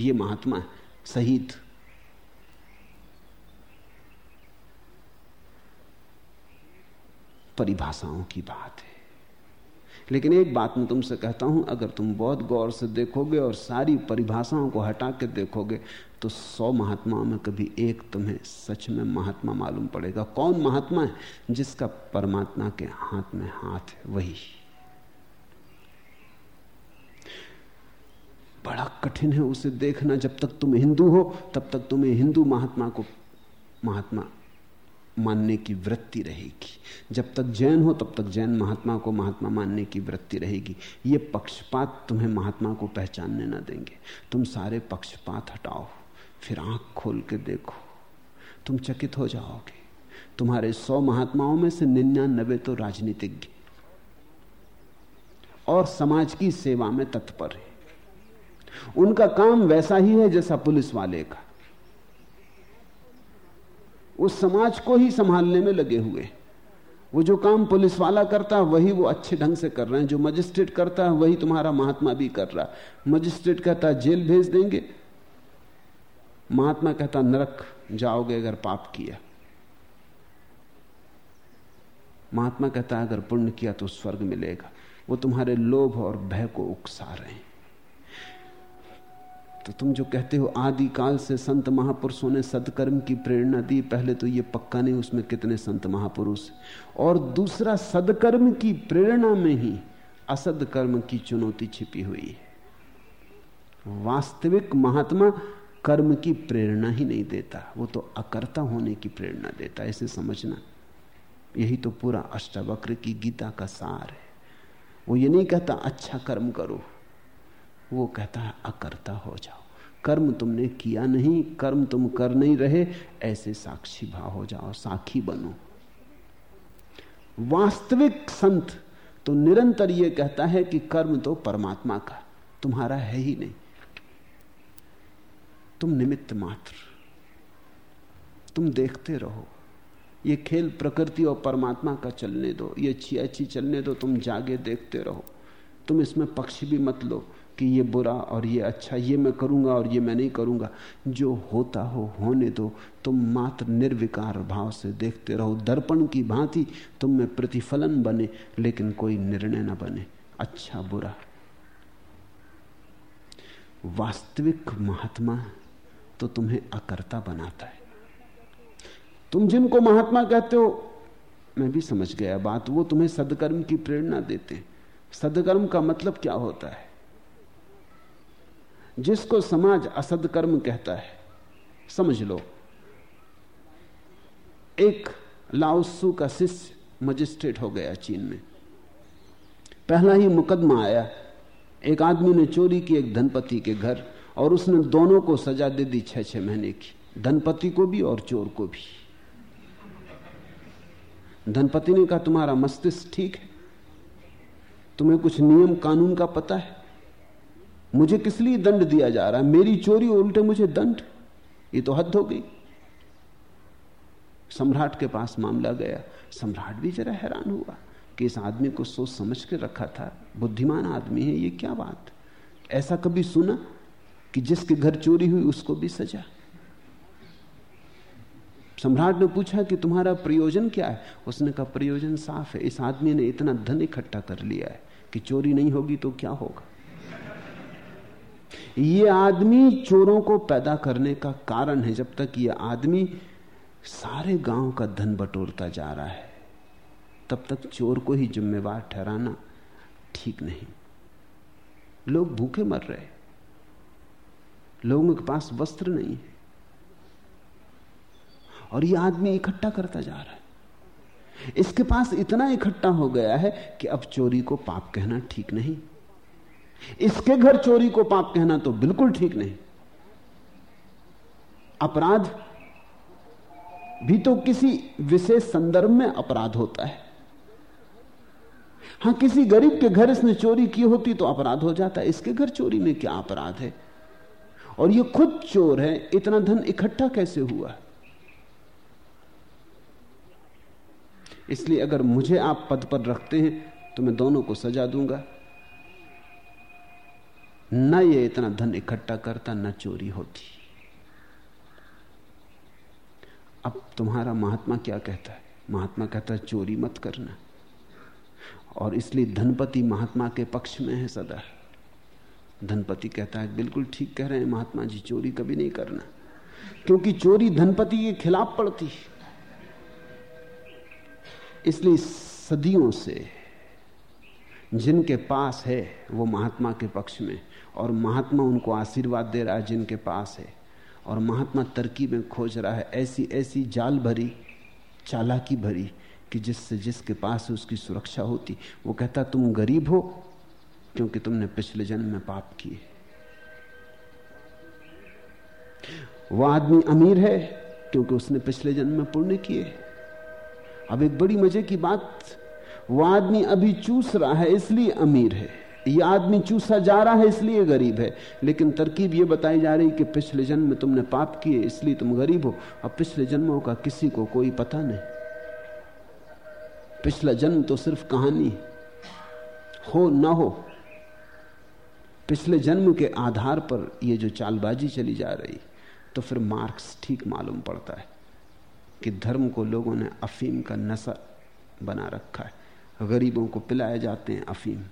ये महात्मा शहीद। परिभाषाओं की बात है। लेकिन एक बात मैं तुमसे कहता हूँ, अगर तुम बहुत गौर से देखोगे और सारी परिभाषाओं को हटा के देखोगे तो सौ महात्माओं में कभी एक तुम्हें सच में महात्मा मालूम पड़ेगा। कौन महात्मा है? जिसका परमात्मा के हाथ में हाथ है, वही। बड़ा कठिन है उसे देखना। जब तक तुम हिंदू हो, तब तक तुम्हें हिंदू महात्मा को, महात्मा मानने की वृत्ति रहेगी। जब तक जैन हो, तब तक जैन महात्मा को महात्मा मानने की वृत्ति रहेगी। ये पक्षपात तुम्हें महात्मा को पहचानने ना देंगे। तुम सारे पक्षपात हटाओ। फिर आँख खोल के देखो। तुम चकित हो जाओगे। तुम्हारे सौ महात्माओं में से निन्यानबे तो राजनीतिज्ञ। और समाज की सेवा में तत्पर है। उनका काम वैसा ही है जैसा पुलिस वाले का। उस समाज को ही संभालने में लगे हुए। वो जो काम पुलिस वाला करता है वही वो अच्छे ढंग से कर रहे हैं। जो मजिस्ट्रेट करता है वही तुम्हारा महात्मा भी कर रहा। है मजिस्ट्रेट कहता है जेल भेज देंगे। महात्मा कहता, नरक जाओगे अगर पाप किया। महात्मा कहता, अगर पुण्य किया तो स्वर्ग मिलेगा। वो तुम्हारे लोभ और भय को उकसा रहे हैं। तो तुम जो कहते हो आदि काल से संत महापुरुषों ने सदकर्म की प्रेरणा दी, पहले तो ये पक्का नहीं उसमें कितने संत महापुरुष और दूसरा, सदकर्म की प्रेरणा में ही असद कर्म की चुनौती छिपी हुई है। वास्तविक महात्मा कर्म की प्रेरणा ही नहीं देता, वो तो अकर्ता होने की प्रेरणा देता ऐसे समझना। यही तो पूरा अष्टावक्र की गीता का सार है। वो ये नहीं कहता अच्छा कर्म करो। वो कहता है, अकर्ता हो जाओ। कर्म तुमने किया नहीं, कर्म तुम कर नहीं रहे, ऐसे साक्षी भाव हो जाओ साखी बनो। वास्तविक संत तो निरंतर यह कहता है कि कर्म तो परमात्मा का, तुम्हारा है ही नहीं। तुम निमित्त मात्र। तुम देखते रहो। ये खेल प्रकृति और परमात्मा का चलने दो, ये अच्छी चलने दो, तुम जागे देखते रहो। तुम इसमें पक्ष भी मत लो। कि ये बुरा और ये अच्छा ये मैं करूँगा और ये मैं नहीं करूँगा। जो होता हो, होने दो। तुम मात्र निर्विकार भाव से देखते रहो। दर्पण की भांति तुम में प्रतिफलन बने, लेकिन कोई निर्णय न बने। अच्छा बुरा। वास्तविक महात्मा तो तुम्हें अकर्ता बनाता है। तुम जिनको महात्मा कहते हो, मैं भी समझ गया बात। वो तुम्हें सदकर्म की प्रेरणा देते सदकर्म का मतलब क्या होता है? जिसको समाज असदकर्म कहता है, समझ लो। एक लाओसू का शिष्य मजिस्ट्रेट हो गया चीन में। पहला ही मुकदमा आया। एक आदमी ने चोरी की एक धनपति के घर और उसने दोनों को सजा दे दी छह छह महीने की। धनपति को भी और चोर को भी। धनपति ने कहा, तुम्हारा मस्तिष्क ठीक है? तुम्हें कुछ नियम कानून का पता है? मुझे किस लिए दंड दिया जा रहा है? मेरी चोरी उल्टे मुझे दंड? ये तो हद हो गई। सम्राट के पास मामला गया। सम्राट भी जरा हैरान हुआ कि इस आदमी को सोच समझ के रखा था। बुद्धिमान आदमी है, ये क्या बात? ऐसा कभी सुना कि जिसके घर चोरी हुई उसको भी सजा? सम्राट ने पूछा कि तुम्हारा प्रयोजन क्या है? उसने कहा, प्रयोजन साफ़ है। इस आदमी ने इतना धन इकट्ठा कर लिया है कि चोरी नहीं होगी तो क्या होगा? ये आदमी चोरों को पैदा करने का कारण है। जब तक ये आदमी सारे गाँव का धन बटोरता जा रहा है, तब तक चोर को ही जिम्मेवार ठहराना ठीक नहीं। लोग भूखे मर रहे लोगों के पास वस्त्र नहीं है। और ये आदमी इकट्ठा करता जा रहा है। इसके पास इतना इकट्ठा हो गया है कि अब चोरी को पाप कहना ठीक नहीं। इसके घर चोरी को पाप कहना तो बिल्कुल ठीक नहीं। अपराध भी तो किसी विशेष संदर्भ में अपराध होता है। हाँ, किसी गरीब के घर इसने चोरी की होती तो अपराध हो जाता है। इसके घर चोरी में क्या अपराध है? और ये खुद चोर है, इतना धन इकट्ठा कैसे हुआ? इसलिए अगर मुझे आप पद पर रखते हैं तो मैं दोनों को सजा दूँगा। न ये इतना धन इकट्ठा करता, न चोरी होती। अब तुम्हारा महात्मा क्या कहता है? महात्मा कहता है, चोरी मत करना। और इसलिए धनपति महात्मा के पक्ष में है सदा। धनपति कहता है, बिल्कुल ठीक कह रहे हैं, महात्मा जी, चोरी कभी नहीं करना। क्योंकि चोरी धनपति के खिलाफ पड़ती इसलिए सदियों से जिनके पास है, वो महात्मा के पक्ष में और महात्मा उनको आशीर्वाद दे रहा है जिनके पास है। और महात्मा तरकीबें खोज रहा है ऐसी ऐसी जाल भरी, चालाकी भरी कि जिससे जिसके पास उसकी सुरक्षा होती। वो कहता, तुम गरीब हो, क्योंकि तुमने पिछले जन्म में पाप किए। वह आदमी अमीर है, क्योंकि उसने पिछले जन्म में पुण्य किए। अब एक बड़ी मज़े की बात, वह आदमी अभी चूस रहा है, इसलिए अमीर है। यह आदमी चूसा जा रहा है, इसलिए गरीब है। लेकिन तरकीब यह बताई जा रही कि पिछले जन्म में तुमने पाप किए, इसलिए तुम गरीब हो। अब पिछले जन्मों का किसी को कोई पता नहीं। पिछला जन्म तो सिर्फ़ कहानी हो। ना हो, पिछले जन्म के आधार पर यह जो चालबाजी चली जा रही तो फिर मार्क्स ठीक मालूम पड़ता है कि धर्म को लोगों ने अफीम का नशा बना रखा है। गरीबों को पिलाए जाते हैं अफीम।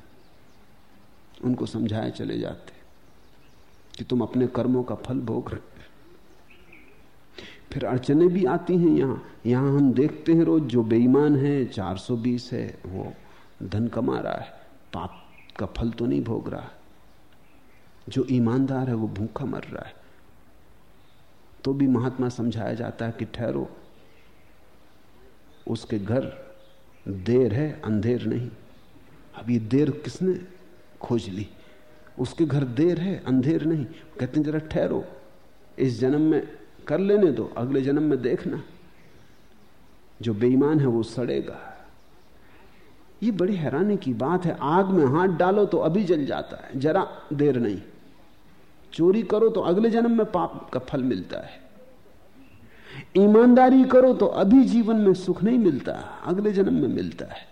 उनको समझाए चले जाते कि तुम अपने कर्मों का फल भोग रहे फिर अड़चने भी आती हैं यहाँ। यहाँ हम देखते हैं रोज जो बेईमान है 420 है, वो धन कमा रहा है, पाप का फल तो नहीं भोग रहा जो ईमानदार है, वो भूखा मर रहा है। तो भी महात्मा समझाया जाता है कि ठहरो। उसके घर देर है, अंधेर नहीं। अब ये देर किसने खोज ली। उसके घर देर है, अंधेर नहीं। कहते जरा ठहरो। इस जन्म में कर लेने दो, अगले जन्म में देखना। जो बेईमान है, वो सड़ेगा। ये बड़ी हैरानी की बात है। आग में हाथ डालो तो अभी जल जाता है, जरा देर नहीं। चोरी करो तो अगले जन्म में पाप का फल मिलता है। ईमानदारी करो तो अभी जीवन में सुख नहीं मिलता, अगले जन्म में मिलता है।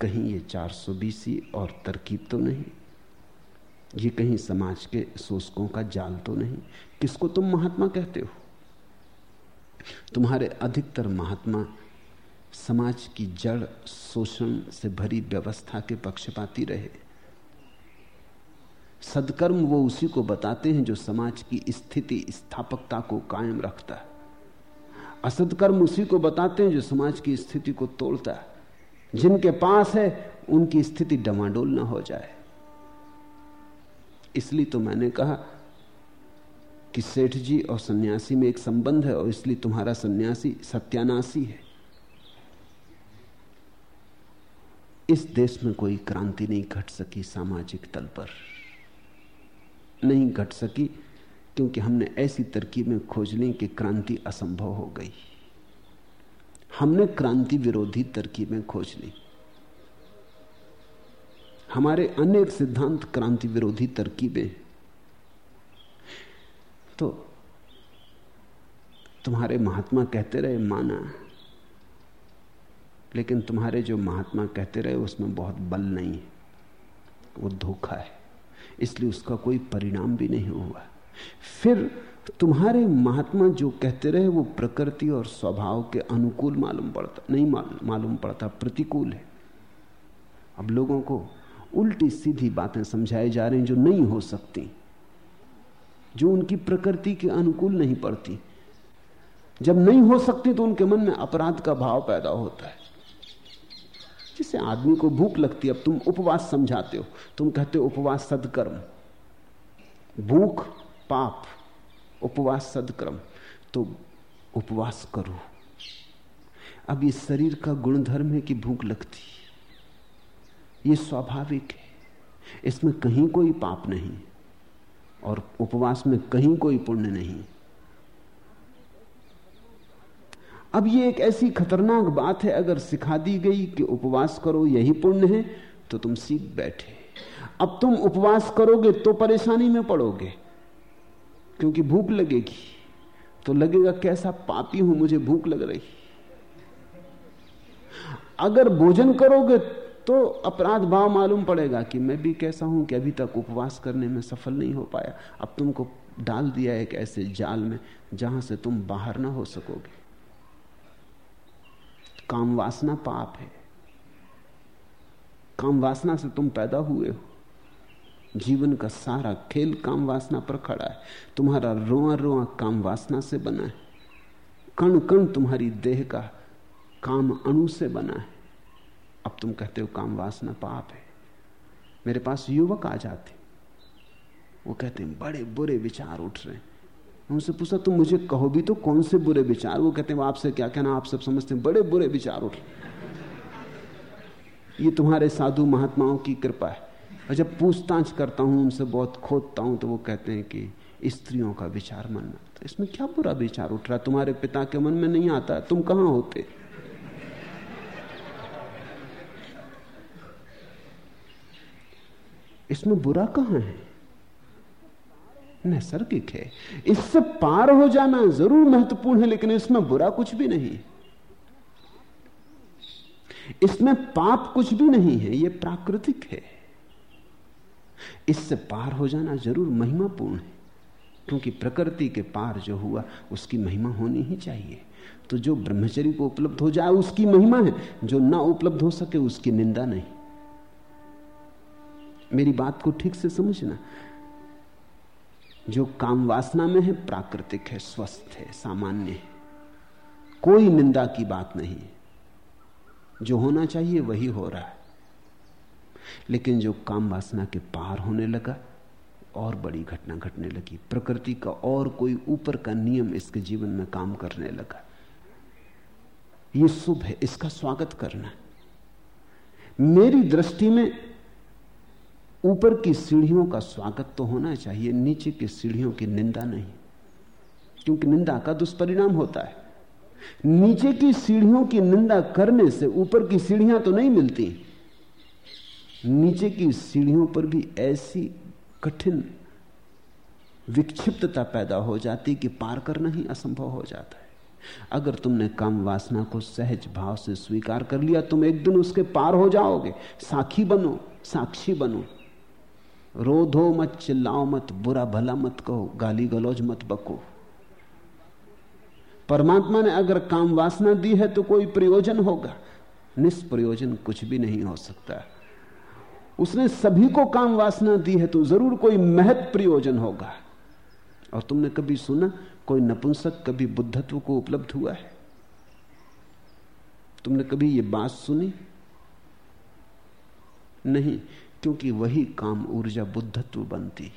कहीं ये चार सौ बीसी और तरकीब तो नहीं। ये कहीं समाज के शोषकों का जाल तो नहीं। किसको तुम महात्मा कहते हो? तुम्हारे अधिकतर महात्मा समाज की जड़ शोषण से भरी व्यवस्था के पक्षपाती रहे। सदकर्म वो उसी को बताते हैं जो समाज की स्थिति स्थापकता को कायम रखता है। असदकर्म उसी को बताते हैं जो समाज की स्थिति को तोड़ता है। जिनके पास है, उनकी स्थिति डमाडोल ना हो जाए। इसलिए तो मैंने कहा कि सेठ जी और सन्यासी में एक संबंध है और इसलिए तुम्हारा सन्यासी सत्यानाशी है। इस देश में कोई क्रांति नहीं घट सकी सामाजिक तल पर। नहीं घट सकी क्योंकि हमने ऐसी तरकीबें खोज ली कि क्रांति असंभव हो गई। हमने क्रांति विरोधी तरकीबें खोज ली। हमारे अनेक सिद्धांत क्रांति विरोधी तरकीबें। तो तुम्हारे महात्मा कहते रहे, माना। लेकिन तुम्हारे जो महात्मा कहते रहे, उसमें बहुत बल नहीं है। वो धोखा है। इसलिए उसका कोई परिणाम भी नहीं हुआ। फिर तुम्हारे महात्मा जो कहते रहे वो प्रकृति और स्वभाव के अनुकूल मालूम पड़ता, नहीं मालूम पड़ता, प्रतिकूल है। अब लोगों को उल्टी सीधी बातें समझाई जा रही जो नहीं हो सकती, जो उनकी प्रकृति के अनुकूल नहीं पड़ती। जब नहीं हो सकती तो उनके मन में अपराध का भाव पैदा होता है। जिसे आदमी को भूख लगती है, अब तुम उपवास समझाते हो, तुम कहते हो उपवास सदकर्म। भूख, पाप उपवास सदक्रम तो उपवास करो। अब ये शरीर का गुणधर्म है कि भूख लगती ये स्वाभाविक है। इसमें कहीं कोई पाप नहीं और उपवास में कहीं कोई पुण्य नहीं। अब ये एक ऐसी खतरनाक बात है, अगर सिखा दी गई कि उपवास करो, यही पुण्य है तो तुम सीख बैठे। अब तुम उपवास करोगे तो परेशानी में पड़ोगे। क्योंकि भूख लगेगी तो लगेगा कैसा पापी हूँ, मुझे भूख लग रही। अगर भोजन करोगे तो अपराध भाव मालूम पड़ेगा कि मैं भी कैसा हूँ कि अभी तक उपवास करने में सफल नहीं हो पाया। अब तुमको डाल दिया एक ऐसे जाल में जहाँ से तुम बाहर ना हो सकोगे। काम वासना पाप है। काम वासना से तुम पैदा हुए हो। जीवन का सारा खेल काम वासना पर खड़ा है। तुम्हारा रोआ रोआ काम वासना से बना है। कण कण तुम्हारी देह का काम अणु से बना है। अब तुम कहते हो काम वासना पाप है। मेरे पास युवक आ जाते। वो कहते हैं, बड़े बुरे विचार उठ रहे हैं। उनसे पूछा तुम मुझे कहो भी तो कौन से बुरे विचार? वो कहते हैं आपसे क्या कहना, आप सब समझते हैं, बड़े बुरे विचार उठ रहे ये तुम्हारे साधु महात्माओं की कृपा है। और जब पूछताछ करता हूँ, उनसे बहुत खोदता हूँ तो वो कहते हैं कि स्त्रियों का विचार मन में तो इसमें क्या बुरा विचार उठ रहा तुम्हारे पिता के मन में नहीं आता। तुम कहाँ होते? इसमें बुरा कहाँ है? नैसर्गिक है। इससे पार हो जाना ज़रूर महत्वपूर्ण है, लेकिन इसमें बुरा कुछ भी नहीं। इसमें पाप कुछ भी नहीं है यह प्राकृतिक है। इससे पार हो जाना ज़रूर महिमापूर्ण है, क्योंकि प्रकृति के पार जो हुआ, उसकी महिमा होनी ही चाहिए। तो जो ब्रह्मचरी को उपलब्ध हो जाए, उसकी महिमा है। जो ना उपलब्ध हो सके, उसकी निंदा नहीं। मेरी बात को ठीक से समझना। जो काम वासना में है, प्राकृतिक है, स्वस्थ है, सामान्य है। कोई निंदा की बात नहीं। जो होना चाहिए, वही हो रहा है। लेकिन जो काम वासना के पार होने लगा, और बड़ी घटना घटने लगी। प्रकृति का और कोई ऊपर का नियम इसके जीवन में काम करने लगा। ये शुभ है, इसका स्वागत करना। मेरी दृष्टि में ऊपर की सीढ़ियों का स्वागत तो होना चाहिए, नीचे की सीढ़ियों की निंदा नहीं। क्योंकि निंदा का दुष्परिणाम होता है। नीचे की सीढ़ियों की निंदा करने से ऊपर की सीढ़ियाँ तो नहीं मिलती। नीचे की सीढ़ियों पर भी ऐसी कठिन विक्षिप्तता पैदा हो जाती कि पार करना ही असंभव हो जाता है। अगर तुमने काम वासना को सहज भाव से स्वीकार कर लिया, तुम एक दिन उसके पार हो जाओगे। साखी बनो, साक्षी बनो। रो धो मत, चिल्लाओ मत, बुरा भला मत कहो, गाली गलौज मत बको। परमात्मा ने अगर काम वासना दी है तो कोई प्रयोजन होगा। निष्प्रयोजन कुछ भी नहीं हो सकता। उसने सभी को काम वासना दी है तो ज़रूर कोई महत प्रयोजन होगा। और तुमने कभी सुना, कोई नपुंसक कभी बुद्धत्व को उपलब्ध हुआ है? तुमने कभी ये बात सुनी? नहीं, क्योंकि वही काम ऊर्जा बुद्धत्व बनती।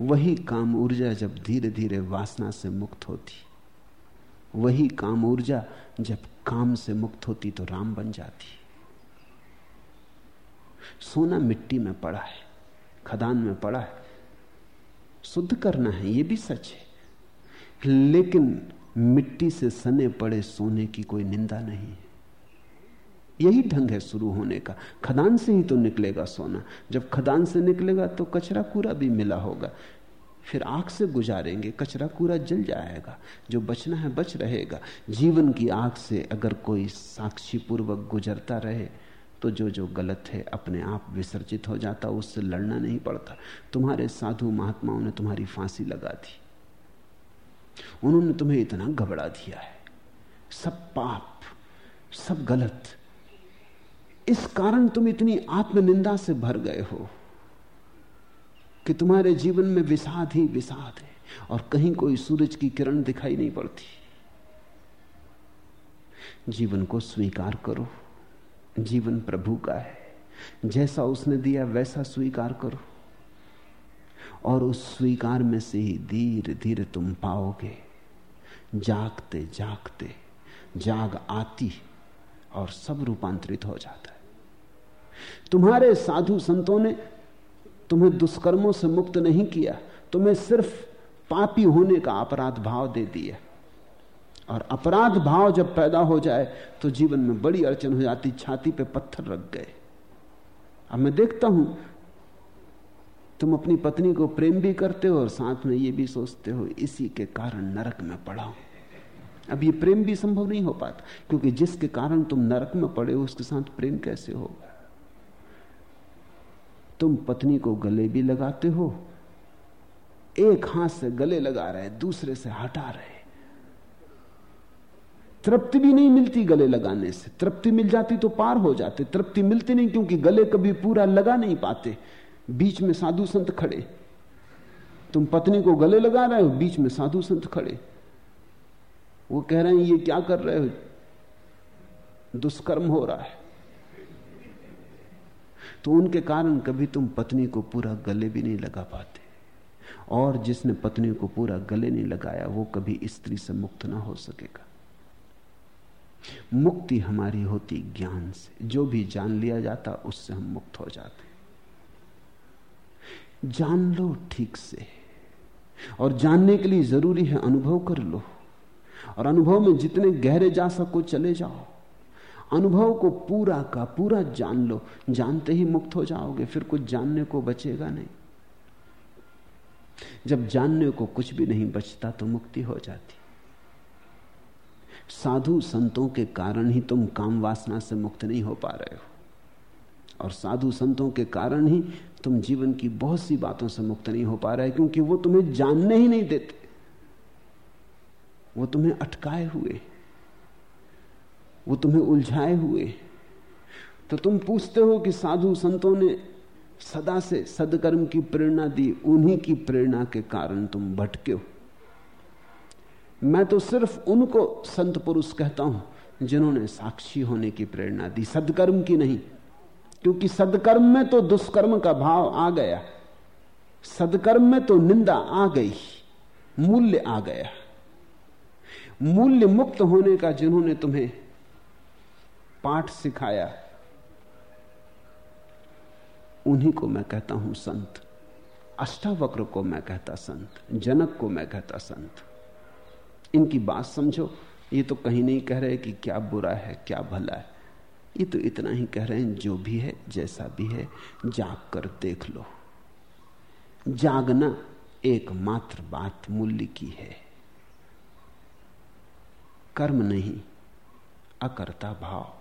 वही काम ऊर्जा जब धीरे धीरे वासना से मुक्त होती। वही काम ऊर्जा जब काम से मुक्त होती तो राम बन जाती। सोना मिट्टी में पड़ा है, खदान में पड़ा है। शुद्ध करना है यह भी सच है। लेकिन मिट्टी से सने पड़े सोने की कोई निंदा नहीं है। यही ढंग है शुरू होने का। खदान से ही तो निकलेगा सोना। जब खदान से निकलेगा तो कचरा कूड़ा भी मिला होगा। फिर आग से गुजारेंगे, कचरा कूड़ा जल जाएगा। जो बचना है बच रहेगा। जीवन की आग से अगर कोई साक्षी पूर्वक गुजरता रहे तो जो जो गलत है अपने आप विसर्जित हो जाता, उससे लड़ना नहीं पड़ता। तुम्हारे साधु महात्माओं ने तुम्हारी फांसी लगा दी। उन्होंने तुम्हें इतना घबरा दिया है। सब पाप, सब गलत, इस कारण तुम इतनी आत्मनिंदा से भर गए हो कि तुम्हारे जीवन में विषाद ही विषाद है और कहीं कोई सूरज की किरण दिखाई नहीं पड़ती। जीवन को स्वीकार करो। जीवन प्रभु का है। जैसा उसने दिया, वैसा स्वीकार करो। और उस स्वीकार में से ही धीरे धीरे तुम पाओगे। जागते जागते, जाग आती और सब रूपांतरित हो जाता है। तुम्हारे साधु संतों ने तुम्हें दुष्कर्मों से मुक्त नहीं किया। तुम्हें सिर्फ़ पापी होने का अपराध भाव दे दिया। और अपराध भाव जब पैदा हो जाए तो जीवन में बड़ी अड़चन हो जाती, छाती पे पत्थर रख गए। अब मैं देखता हूँ, तुम अपनी पत्नी को प्रेम भी करते हो और साथ में ये भी सोचते हो, इसी के कारण नरक में पड़ा हूँ। अब ये प्रेम भी संभव नहीं हो पाता, क्योंकि जिसके कारण तुम नरक में पड़े हो, उसके साथ प्रेम कैसे होगा? तुम पत्नी को गले भी लगाते हो, एक हाथ से गले लगा रहे, दूसरे से हटा रहे। तृप्ति भी नहीं मिलती गले लगाने से। तृप्ति मिल जाती तो पार हो जाते। तृप्ति मिलती नहीं क्योंकि गले कभी पूरा लगा नहीं पाते। बीच में साधु संत खड़े। तुम पत्नी को गले लगा रहे हो, बीच में साधु संत खड़े। वो कह रहे हैं, ये क्या कर रहे हो? दुष्कर्म हो रहा है। तो उनके कारण कभी तुम पत्नी को पूरा गले भी नहीं लगा पाते। और जिसने पत्नी को पूरा गले नहीं लगाया, वो कभी स्त्री से मुक्त ना हो सकेगा। मुक्ति हमारी होती ज्ञान से। जो भी जान लिया जाता, उससे हम मुक्त हो जाते जान लो ठीक से। और जानने के लिए ज़रूरी है अनुभव कर लो। और अनुभव में जितने गहरे जा सको चले जाओ। अनुभव को पूरा का पूरा जान लो। जानते ही मुक्त हो जाओगे, फिर कुछ जानने को बचेगा नहीं। जब जानने को कुछ भी नहीं बचता तो मुक्ति हो जाती। साधु संतों के कारण ही तुम काम वासना से मुक्त नहीं हो पा रहे हो। और साधु संतों के कारण ही तुम जीवन की बहुत सी बातों से मुक्त नहीं हो पा रहे, क्योंकि वो तुम्हें जानने ही नहीं देते। वो तुम्हें अटकाए हुए, वो तुम्हें उलझाए हुए। तो तुम पूछते हो कि साधु संतों ने सदा से सदकर्म की प्रेरणा दी, उन्हीं की प्रेरणा के कारण तुम भटके हो। मैं तो सिर्फ़ उनको संत पुरुष कहता हूँ, जिन्होंने साक्षी होने की प्रेरणा दी। सदकर्म की नहीं, क्योंकि सदकर्म में तो दुष्कर्म का भाव आ गया। सदकर्म में तो निंदा आ गई, मूल्य आ गया। मूल्य मुक्त होने का जिन्होंने तुम्हें पाठ सिखाया, उन्हीं को मैं कहता हूँ संत। अष्टावक्र को मैं कहता संत, जनक को मैं कहता संत। इनकी बात समझो। ये तो कहीं नहीं कह रहे कि क्या बुरा है, क्या भला है। ये तो इतना ही कह रहे हैं, जो भी है, जैसा भी है, जाग कर देख लो। जागना एकमात्र बात मूल्य की है। कर्म नहीं, अकर्ता भाव।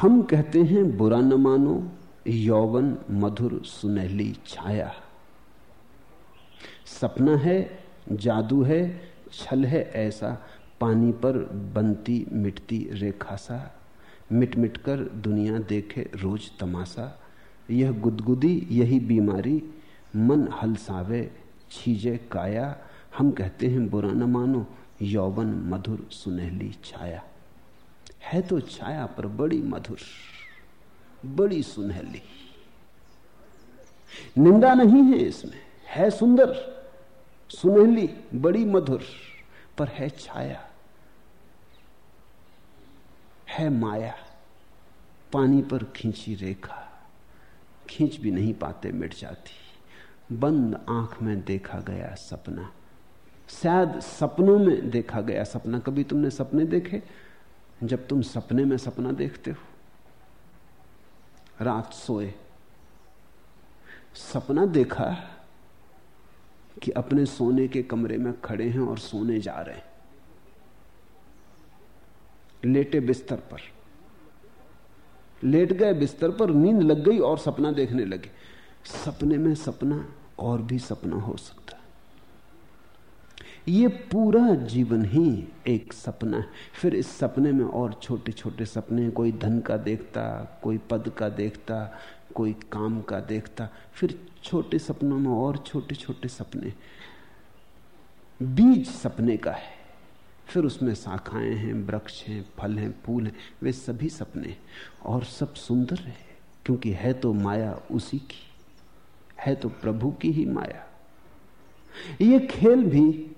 हम कहते हैं, बुरा न मानो यौवन मधुर सुनहली छाया। सपना है, जादू है, छल है ऐसा, पानी पर बनती मिटती रेखा सा मिट मिट कर दुनिया देखे रोज तमाशा। यह गुदगुदी, यही बीमारी, मन हलसावे, छीजे काया। हम कहते हैं, बुरा न मानो, यौवन मधुर सुनहली छाया। है तो छाया पर बड़ी मधुर। बड़ी सुनहली। निंदा नहीं है इसमें। है सुंदर, सुनहली, बड़ी मधुर, पर है छाया, है माया। पानी पर खींची रेखा, खींच भी नहीं पाते मिट जाती। बंद आँख में देखा गया सपना, शायद सपनों में देखा गया सपना। कभी तुमने सपने देखे? जब तुम सपने में सपना देखते हो। रात सोए। सपना देखा कि अपने सोने के कमरे में खड़े हैं और सोने जा रहे हैं। लेटे बिस्तर पर। लेट गए बिस्तर पर, नींद लग गई और सपना देखने लगे। सपने में सपना और भी सपना हो सकता ये पूरा जीवन ही एक सपना है। फिर इस सपने में और छोटे छोटे सपने कोई धन का देखता, कोई पद का देखता, कोई काम का देखता। फिर छोटे सपनों में और छोटे छोटे सपने। बीज सपने का है। फिर उसमें शाखाएँ हैं, वृक्ष हैं, फल हैं, फूल हैं। वे सभी सपने और सब सुंदर है, क्योंकि है तो माया उसी की। है तो प्रभु की ही माया। ये खेल भी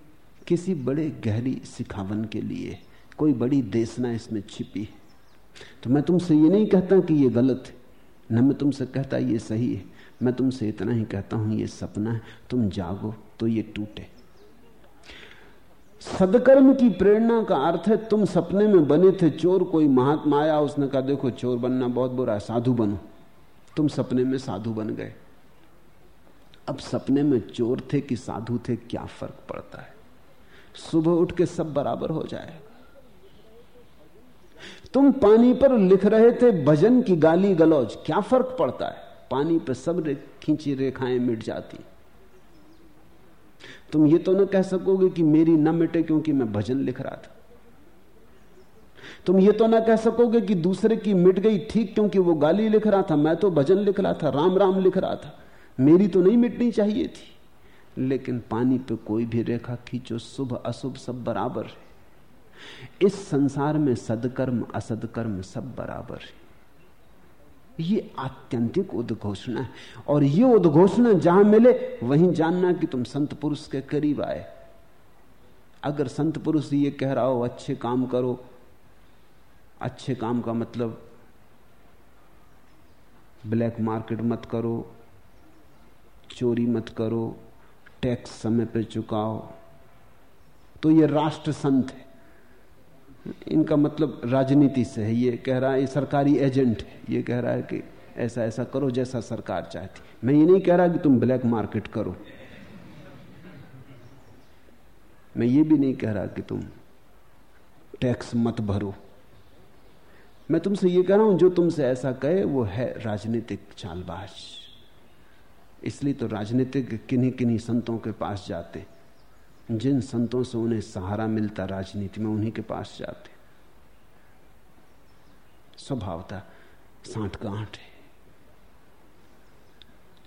किसी बड़े गहरी सिखावन के लिए कोई बड़ी देशना इसमें छिपी है। तो मैं तुमसे ये नहीं कहता कि ये गलत है। न मैं तुमसे कहता ये सही है। मैं तुमसे इतना ही कहता हूँ, ये सपना है। तुम जागो तो ये टूटे। सदकर्म की प्रेरणा का अर्थ है, तुम सपने में बने थे, चोर कोई महात्मा आया, उसने कहा, देखो, चोर बनना बहुत बुरा है, साधु बनो। तुम सपने में साधु बन गए। अब सपने में चोर थे कि साधु थे, क्या फ़र्क पड़ता है? सुबह उठ के सब बराबर हो जाए। तुम पानी पर लिख रहे थे भजन की गाली गलौज क्या फ़र्क पड़ता है? पानी पर सब रे, खींची रेखाएँ मिट जाती। तुम ये तो ना कह सकोगे कि मेरी न मिटे क्योंकि मैं भजन लिख रहा था। तुम ये तो ना कह सकोगे कि दूसरे की मिट गई ठीक क्योंकि वो गाली लिख रहा था मैं तो भजन लिख रहा था राम राम लिख रहा था। मेरी तो नहीं मिटनी चाहिए थी। लेकिन पानी पे कोई भी रेखा खींचो, शुभ, अशुभ सब बराबर है। इस संसार में सदकर्म, असदकर्म सब बराबर है। ये आत्यंतिक उद्घोषणा है। और ये उद्घोषणा जहाँ मिले, वहीं जानना कि तुम संत पुरुष के करीब आए। अगर संत पुरुष ये कह रहा हो, अच्छे काम करो, अच्छे काम का मतलब ब्लैक मार्केट मत करो, चोरी मत करो टैक्स समय पर चुकाओ। तो ये राष्ट्र संत है। इनका मतलब राजनीति से है। ये कह रहा है, ये सरकारी एजेंट है। ये कह रहा है कि ऐसा ऐसा करो जैसा सरकार चाहती। मैं ये नहीं कह रहा कि तुम ब्लैक मार्केट करो। मैं ये भी नहीं कह रहा कि तुम टैक्स मत भरो। मैं तुमसे ये कह रहा हूँ, जो तुमसे ऐसा कहे, वो है राजनीतिक चालबाज। इसलिए तो राजनीतिक किन्हीं किन्हीं संतों के पास जाते। जिन संतों से उन्हें सहारा मिलता राजनीति में, उन्हीं के पास जाते। स्वभावता साठ गांठ है।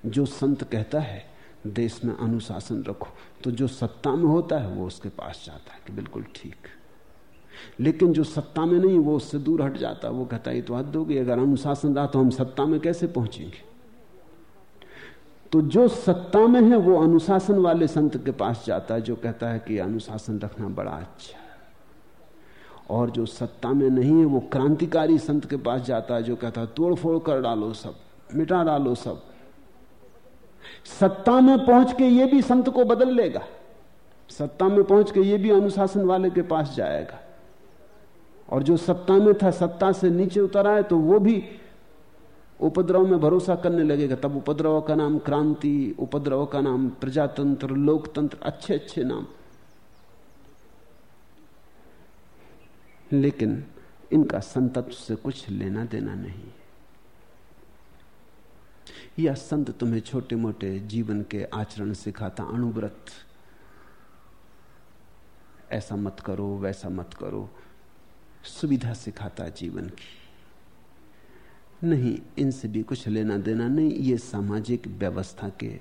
जो संत कहता है, देश में अनुशासन रखो। तो जो सत्ता में होता है, वो उसके पास जाता है कि बिल्कुल ठीक। लेकिन जो सत्ता में नहीं, वो उससे दूर हट जाता। है वो कहता है तो हद होगी अगर अनुशासन रहा तो हम सत्ता में कैसे पहुँचेंगे? तो जो सत्ता में है, वो अनुशासन वाले संत के पास जाता है, जो कहता है कि अनुशासन रखना बड़ा अच्छा है। और जो सत्ता में नहीं है, वो क्रांतिकारी संत के पास जाता है, जो कहता है तोड़ फोड़ कर डालो सब, मिटा डालो सब। सत्ता में पहुँच के ये भी संत को बदल लेगा। सत्ता में पहुँच के ये भी अनुशासन वाले के पास जाएगा। और जो सत्ता में था, सत्ता से नीचे उतर आए तो वो भी उपद्रव में भरोसा करने लगेगा, तब उपद्रव का नाम क्रांति, उपद्रव का नाम प्रजातंत्र, लोकतंत्र, अच्छे अच्छे नाम। लेकिन इनका संतत्व से कुछ लेना देना नहीं। या संत तुम्हें छोटे मोटे जीवन के आचरण सिखाता, अणुव्रत। ऐसा मत करो, वैसा मत करो। सुविधा सिखाता जीवन की। नहीं, इनसे भी कुछ लेना देना नहीं, ये सामाजिक व्यवस्था के,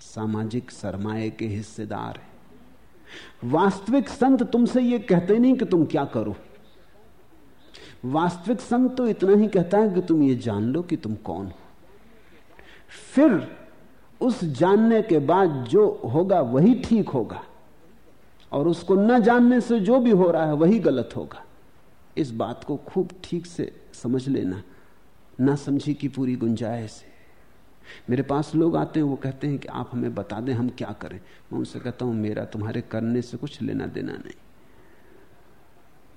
सामाजिक सरमाए के हिस्सेदार है। वास्तविक संत तुमसे ये कहते नहीं कि तुम क्या करो। वास्तविक संत तो इतना ही कहता है कि तुम ये जान लो कि तुम कौन हो। फिर उस जानने के बाद जो होगा वही ठीक होगा, और उसको न जानने से जो भी हो रहा है वही गलत होगा। इस बात को खूब ठीक से समझ लेना। ना समझी की पूरी गुंजाइश है। मेरे पास लोग आते हैं, वो कहते हैं कि आप हमें बता दें, हम क्या करें? मैं उनसे कहता हूँ, मेरा तुम्हारे करने से कुछ लेना देना नहीं।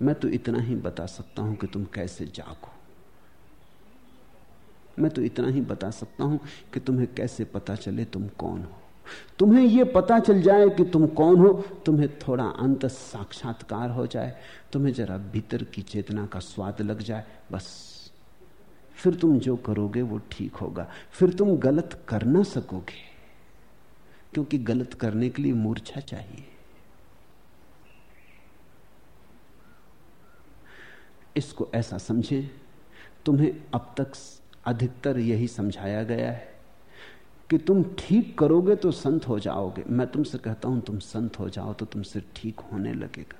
मैं तो इतना ही बता सकता हूँ कि तुम कैसे जागो। मैं तो इतना ही बता सकता हूँ कि तुम्हें कैसे पता चले तुम कौन हो। तुम्हें यह पता चल जाए कि तुम कौन हो, तुम्हें थोड़ा अंत साक्षात्कार हो जाए, तुम्हें जरा भीतर की चेतना का स्वाद लग जाए, बस। फिर तुम जो करोगे वो ठीक होगा। फिर तुम गलत कर ना सकोगे, क्योंकि गलत करने के लिए मूर्छा चाहिए। इसको ऐसा समझें, तुम्हें अब तक अधिकतर यही समझाया गया है कि तुम ठीक करोगे तो संत हो जाओगे। मैं तुमसे कहता हूँ, तुम संत हो जाओ तो तुमसे ठीक होने लगेगा।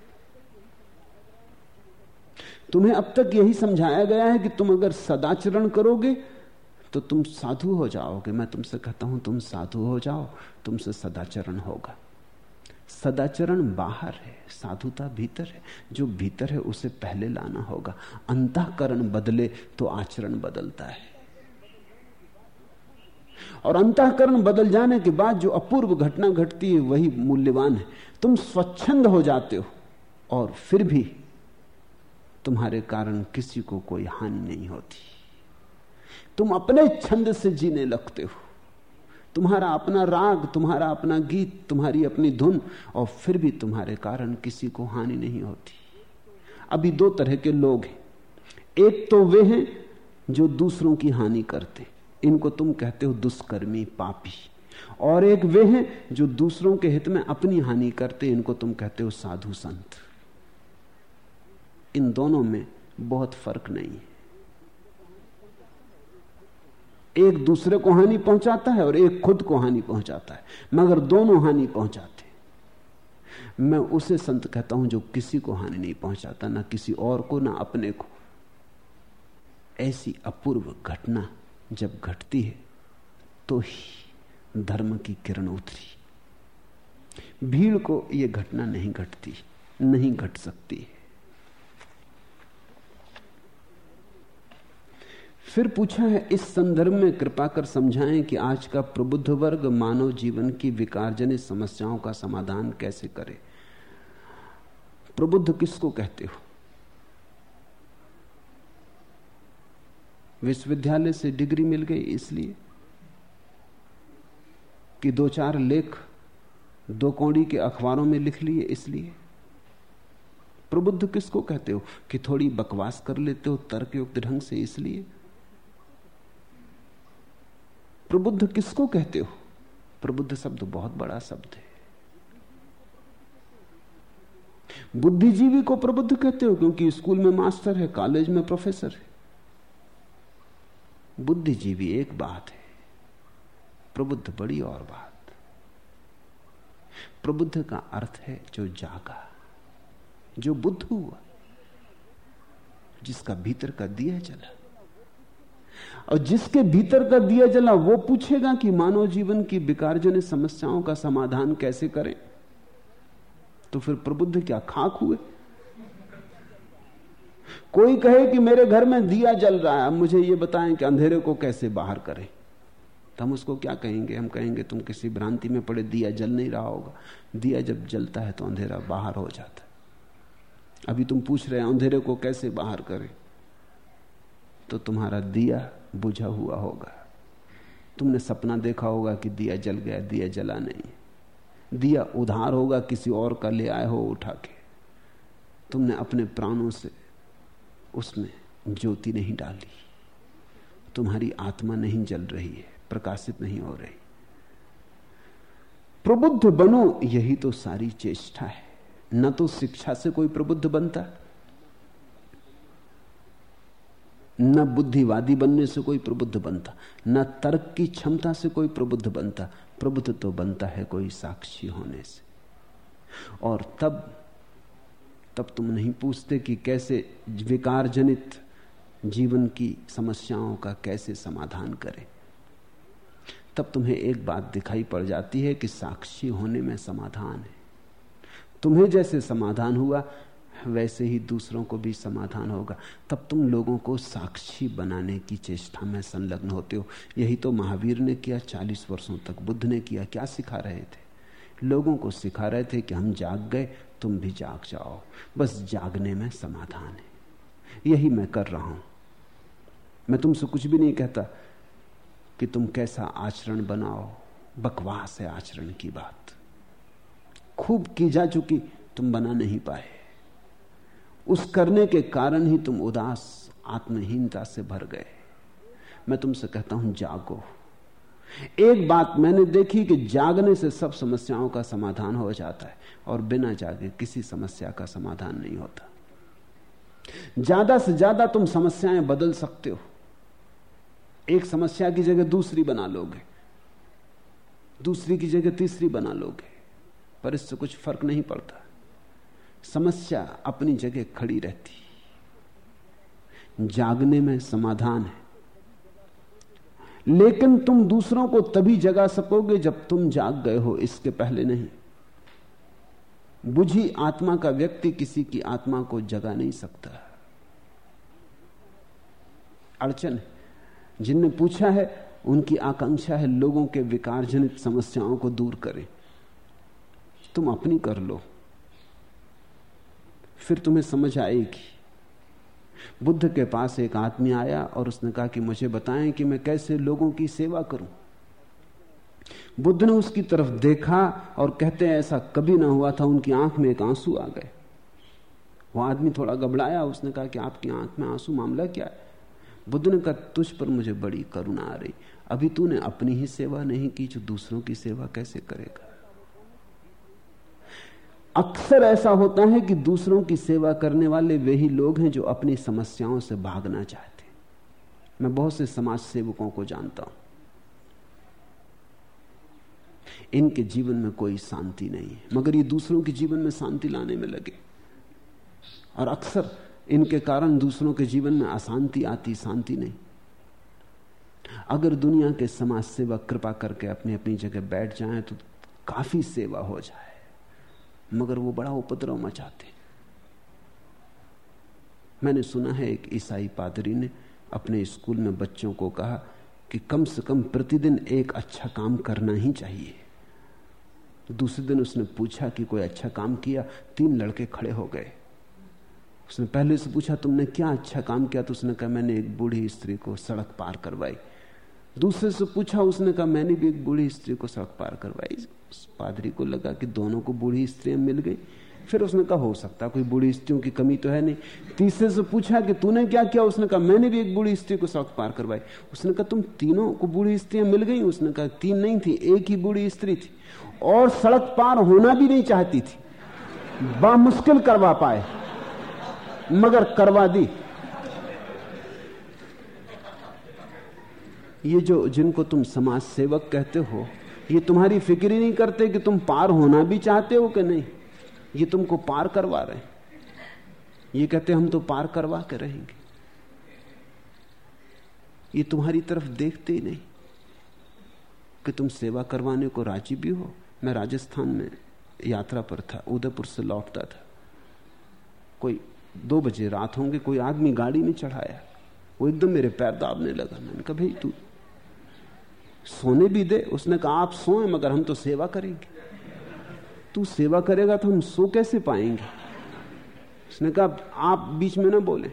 तुम्हें अब तक यही समझाया गया है कि तुम अगर सदाचरण करोगे तो तुम साधु हो जाओगे। मैं तुमसे कहता हूँ, तुम साधु हो जाओ, तुमसे सदाचरण होगा। सदाचरण बाहर है, साधुता भीतर है। जो भीतर है, उसे पहले लाना होगा। अंतकरण बदले तो आचरण बदलता है। और अंतकरण बदल जाने के बाद जो अपूर्व घटना घटती है, वही मूल्यवान है। तुम स्वच्छंद हो जाते हो, और फिर भी तुम्हारे कारण किसी को कोई हानि नहीं होती। तुम अपने छंद से जीने लगते हो। तुम्हारा अपना राग, तुम्हारा अपना गीत, तुम्हारी अपनी धुन, और फिर भी तुम्हारे कारण किसी को हानि नहीं होती। अभी दो तरह के लोग हैं। एक तो वे हैं जो दूसरों की हानि करते। इनको तुम कहते हो दुष्कर्मी, पापी। और एक वे हैं जो दूसरों के हित में अपनी हानि करते। इनको तुम कहते हो साधु संत। इन दोनों में बहुत फ़र्क नहीं है। एक दूसरे को हानि पहुंचाता है और एक खुद को हानि पहुंचाता है, मगर दोनों हानि पहुंचाते मैं उसे संत कहता हूँ जो किसी को हानि नहीं पहुंचाता, ना किसी और को, ना अपने को। ऐसी अपूर्व घटना जब घटती है तो ही धर्म की किरण उतरी। भीड़ को यह घटना नहीं घटती, नहीं घट सकती है फिर पूछा है, इस संदर्भ में कृपा कर समझाएँ कि आज का प्रबुद्ध वर्ग मानव जीवन की विकारजनित समस्याओं का समाधान कैसे करे। प्रबुद्ध किसको कहते हो? विश्वविद्यालय से डिग्री मिल गई इसलिए कि दो चार लेख दो कौड़ी के अखबारों में लिख लिए इसलिए। प्रबुद्ध किसको कहते हो कि थोड़ी बकवास कर लेते हो, तर्कयुक्त ढंग से इसलिए? प्रबुद्ध किसको कहते हो? प्रबुद्ध शब्द बहुत बड़ा शब्द है। बुद्धिजीवी को प्रबुद्ध कहते हो क्योंकि स्कूल में मास्टर है, कॉलेज में प्रोफेसर है। बुद्धिजीवी एक बात है। प्रबुद्ध बड़ी और बात। प्रबुद्ध का अर्थ है जो जागा, जो बुद्ध हुआ, जिसका भीतर का दिया जला और जिसके भीतर का दिया जला वो पूछेगा कि मानव जीवन की विकारजनित समस्याओं का समाधान कैसे करें? तो फिर प्रबुद्ध क्या खाक हुए? कोई कहे कि मेरे घर में दिया जल रहा है मुझे ये बताएँ कि अंधेरे को कैसे बाहर करें? तो हम उसको क्या कहेंगे? हम कहेंगे, तुम किसी भ्रांति में पड़े, दिया जल नहीं रहा होगा। दिया जब जलता है तो अंधेरा बाहर हो जाता है। अभी तुम पूछ रहे हैं, अंधेरे को कैसे बाहर करें? तो तुम्हारा दिया बुझा हुआ होगा। तुमने सपना देखा होगा कि दिया जल गया, दिया जला नहीं। दिया उधार होगा, किसी और का ले आए हो उठा के तुमने अपने प्राणों से उसमें ज्योति नहीं डाली। तुम्हारी आत्मा नहीं जल रही है, प्रकाशित नहीं हो रही। प्रबुद्ध बनो, यही तो सारी चेष्टा है। न तो शिक्षा से कोई प्रबुद्ध बनता। है न बुद्धिवादी बनने से कोई प्रबुद्ध बनता, न तर्क की क्षमता से कोई प्रबुद्ध बनता, प्रबुद्ध तो बनता है कोई साक्षी होने से। और तब तब तुम नहीं पूछते कि कैसे विकार जनित जीवन की समस्याओं का कैसे समाधान करें। तब तुम्हें एक बात दिखाई पड़ जाती है कि साक्षी होने में समाधान है। तुम्हें जैसे समाधान हुआ वैसे ही दूसरों को भी समाधान होगा। तब तुम लोगों को साक्षी बनाने की चेष्टा में संलग्न होते हो। यही तो महावीर ने किया, चालीस वर्षों तक बुद्ध ने किया। क्या सिखा रहे थे? लोगों को सिखा रहे थे कि हम जाग गए, तुम भी जाग जाओ। बस जागने में समाधान है। यही मैं कर रहा हूँ। मैं तुमसे कुछ भी नहीं कहता कि तुम कैसा आचरण बनाओ। बकवास है आचरण की बात। खूब की जा चुकी, तुम बना नहीं पाए। उस करने के कारण ही तुम उदास, आत्महीनता से भर गए। मैं तुमसे कहता हूँ, जागो। एक बात मैंने देखी कि जागने से सब समस्याओं का समाधान हो जाता है और बिना जागे किसी समस्या का समाधान नहीं होता। ज़्यादा से ज़्यादा तुम समस्याएँ बदल सकते हो। एक समस्या की जगह दूसरी बना लोगे। दूसरी की जगह तीसरी बना लोगे। पर इससे कुछ फ़र्क नहीं पड़ता। समस्या अपनी जगह खड़ी रहती जागने में समाधान है। लेकिन तुम दूसरों को तभी जगा सकोगे जब तुम जाग गए हो, इसके पहले नहीं। बुझी आत्मा का व्यक्ति किसी की आत्मा को जगा नहीं सकता। अड़चन जिनने पूछा है, उनकी आकांक्षा है लोगों के विकार जनित समस्याओं को दूर करें। तुम अपनी कर लो। फिर तुम्हें समझ आएगी। बुद्ध के पास एक आदमी आया और उसने कहा कि मुझे बताएँ कि मैं कैसे लोगों की सेवा करूँ। बुद्ध ने उसकी तरफ़ देखा और कहते ऐसा कभी ना हुआ था, उनकी आँख में एक आँसू आ गए। वो आदमी थोड़ा घबराया, उसने कहा कि आपकी आँख में आँसू, मामला क्या है? बुद्ध ने कहा, तुझ पर मुझे बड़ी करुणा आ रही। अभी तूने अपनी ही सेवा नहीं की, जो दूसरों की सेवा कैसे करेगा? अक्सर ऐसा होता है कि दूसरों की सेवा करने वाले वे ही लोग हैं जो अपनी समस्याओं से भागना चाहते मैं बहुत से समाज सेवकों को जानता हूँ। इनके जीवन में कोई शांति नहीं है, मगर ये दूसरों के जीवन में शांति लाने में लगे। और अक्सर इनके कारण दूसरों के जीवन में अशांति आती, शांति नहीं। अगर दुनिया के समाज सेवक कृपा करके अपनी अपनी जगह बैठ जाएँ तो काफ़ी सेवा हो जाए। मगर वो बड़ा उपद्रव मचाते। मैंने सुना है एक ईसाई पादरी ने अपने स्कूल में बच्चों को कहा कि कम से कम प्रतिदिन एक अच्छा काम करना ही चाहिए। दूसरे दिन उसने पूछा कि कोई अच्छा काम किया, तीन लड़के खड़े हो गए। उसने पहले से पूछा, तुमने क्या अच्छा काम किया? तो उसने कहा, मैंने एक बूढ़ी स्त्री को सड़क पार करवाई। दूसरे से पूछा, उसने कहा, मैंने भी एक बूढ़ी स्त्री को सड़क पार करवाई। पादरी को लगा कि दोनों को बूढ़ी स्त्रियाँ मिल गई। फिर उसने कहा, हो सकता कोई बूढ़ी स्त्रियों की कमी तो है नहीं। तीसरे से पूछा कि, तूने क्या किया? उसने कहा, मैंने भी एक बूढ़ी स्त्री को सड़क पार करवाई उसने कहा, तुम तीनों को बूढ़ी स्त्रियाँ मिल गई? उसने कहा, तीन नहीं थी, एक ही बूढ़ी स्त्री थी और सड़क पार होना भी नहीं चाहती थी। बामुश्किल करवा पाए, मगर करवा दी। ये जो जिनको तुम समाज सेवक कहते हो ये तुम्हारी फ़िक्र ही नहीं करते कि तुम पार होना भी चाहते हो कि नहीं? ये तुमको पार करवा रहे ये कहते हम तो पार करवा के रहेंगे। ये तुम्हारी तरफ़ देखते ही नहीं कि तुम सेवा करवाने को राज़ी भी हो। मैं राजस्थान में यात्रा पर था, उदयपुर से लौटता था। कोई दो बजे रात होंगे, कोई आदमी गाड़ी में चढ़ाया। वो एकदम मेरे पैर दाबने लगा। मैंने कहा, भाई तू सोने भी दे। उसने कहा, आप सोए, मगर हम तो सेवा करेंगे। तू सेवा करेगा तो हम सो कैसे पाएँगे? उसने कहा, आप बीच में ना बोले।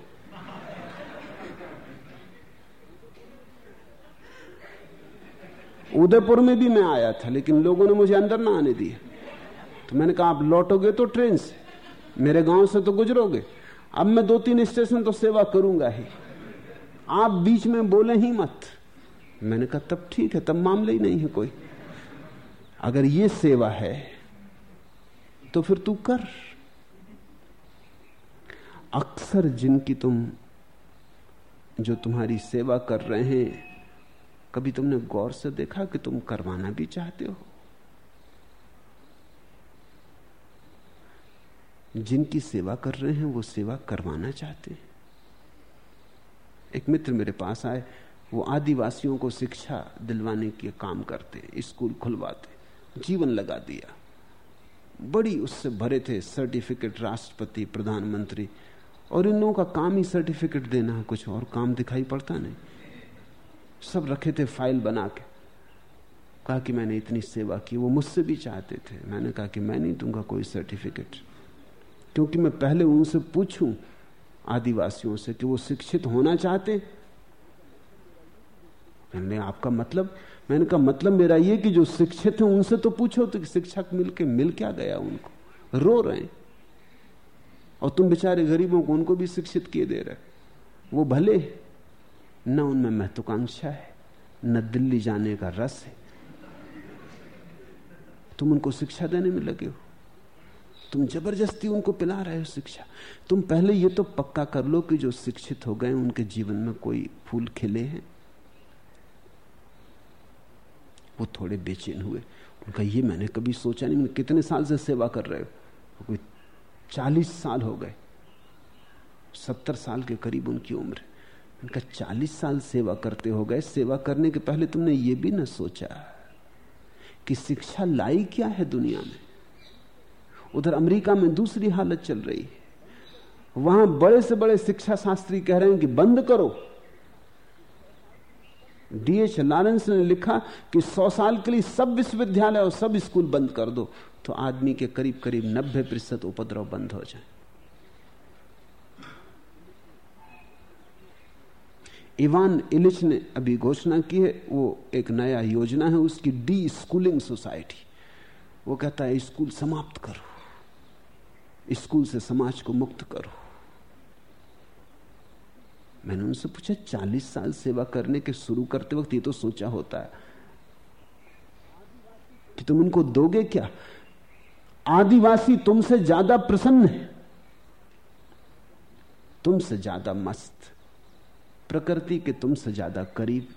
उदयपुर में भी मैं आया था, लेकिन लोगों ने मुझे अंदर ना आने दिया तो मैंने कहा, आप लौटोगे तो ट्रेन से। मेरे गाँव से तो गुजरोगे। अब मैं दो तीन स्टेशन तो सेवा करूँगा ही। आप बीच में बोले ही मत। मैंने कहा, तब ठीक है, तब मामले ही नहीं है कोई। अगर ये सेवा है तो फिर तू कर। अक्सर जिनकी तुम, जो तुम्हारी सेवा कर रहे हैं, कभी तुमने गौर से देखा कि तुम करवाना भी चाहते हो? जिनकी सेवा कर रहे हैं, वो सेवा करवाना चाहते हैं। एक मित्र मेरे पास आए वो आदिवासियों को शिक्षा दिलवाने के काम करते, स्कूल खुलवाते, जीवन लगा दिया। बड़ी उससे भरे थे सर्टिफिकेट राष्ट्रपति, प्रधानमंत्री, और इन लोगों का काम ही सर्टिफिकेट देना है, कुछ और काम दिखाई पड़ता नहीं। सब रखे थे फ़ाइल बना के। कहा कि मैंने इतनी सेवा की, वो मुझसे भी चाहते थे। मैंने कहा कि मैं नहीं दूँगा कोई सर्टिफिकेट, क्योंकि मैं पहले उनसे पूछूँ आदिवासियों से कि वो शिक्षित होना चाहते मैंने आपका मतलब मैंने कहा मतलब मेरा ये कि जो शिक्षित हैं, उनसे तो पूछो तो शिक्षक मिलके मिल क्या गया उनको? रो रहे हैं। और तुम बेचारे गरीबों को उनको भी शिक्षित किए दे रहे वो भले न उनमें महत्वाकांक्षा है, न दिल्ली जाने का रस है। तुम उनको शिक्षा देने में लगे हो। तुम ज़बरदस्ती उनको पिला रहे हो शिक्षा। तुम पहले ये तो पक्का कर लो कि जो शिक्षित हो गए, उनके जीवन में कोई फूल खिले हैं। वो थोड़े बेचैन हुए। उनका ये मैंने कभी सोचा नहीं, मैंने कितने साल से सेवा कर रहे हो? कोई चालीस साल हो गए। सत्तर साल के करीब उनकी उम्र। उनका चालीस साल सेवा करते हो गए। सेवा करने के पहले तुमने ये भी ना सोचा कि शिक्षा लाई क्या है दुनिया में? उधर अमेरिका में दूसरी हालत चल रही है। वहाँ बड़े से बड़े शिक्षा शास्त्री कह रहे हैं कि बंद करो। डीएच लॉरेंस ने लिखा कि सौ साल के लिए सब विश्वविद्यालय और सब स्कूल बंद कर दो तो आदमी के करीब करीब नब्बे प्रतिशत उपद्रव बंद हो जाए। इवान इलिच ने अभी घोषणा की है, वो एक नया योजना है, उसकी डी स्कूलिंग सोसाइटी। वो कहता है, स्कूल समाप्त करो। स्कूल से समाज को मुक्त करो। मैंने उनसे पूछा, चालीस साल सेवा करने के शुरू करते वक्त ये तो सोचा होता है कि तुम इनको दोगे क्या? आदिवासी तुमसे ज़्यादा प्रसन्न है। तुमसे ज़्यादा मस्त। प्रकृति के तुमसे ज़्यादा करीब।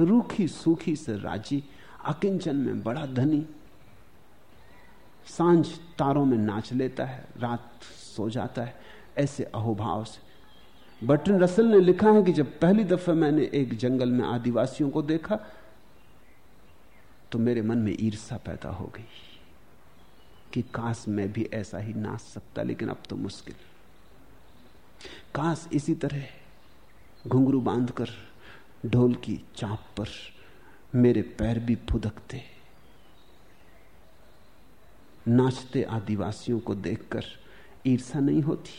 रूखी सूखी से राज़ी। अकिंचन में बड़ा धनी। साँझ तारों में नाच लेता है, रात सो जाता है। ऐसे अहोभाव से बटन रसल ने लिखा है कि जब पहली दफे मैंने एक जंगल में आदिवासियों को देखा तो मेरे मन में ईर्षा पैदा हो गई कि काश मैं भी ऐसा ही नाच सकता, लेकिन अब तो मुश्किल। काश इसी तरह घुंघरू बांधकर, ढोल की चाप पर मेरे पैर भी फुदकते। नाचते आदिवासियों को देखकर ईर्षा नहीं होती।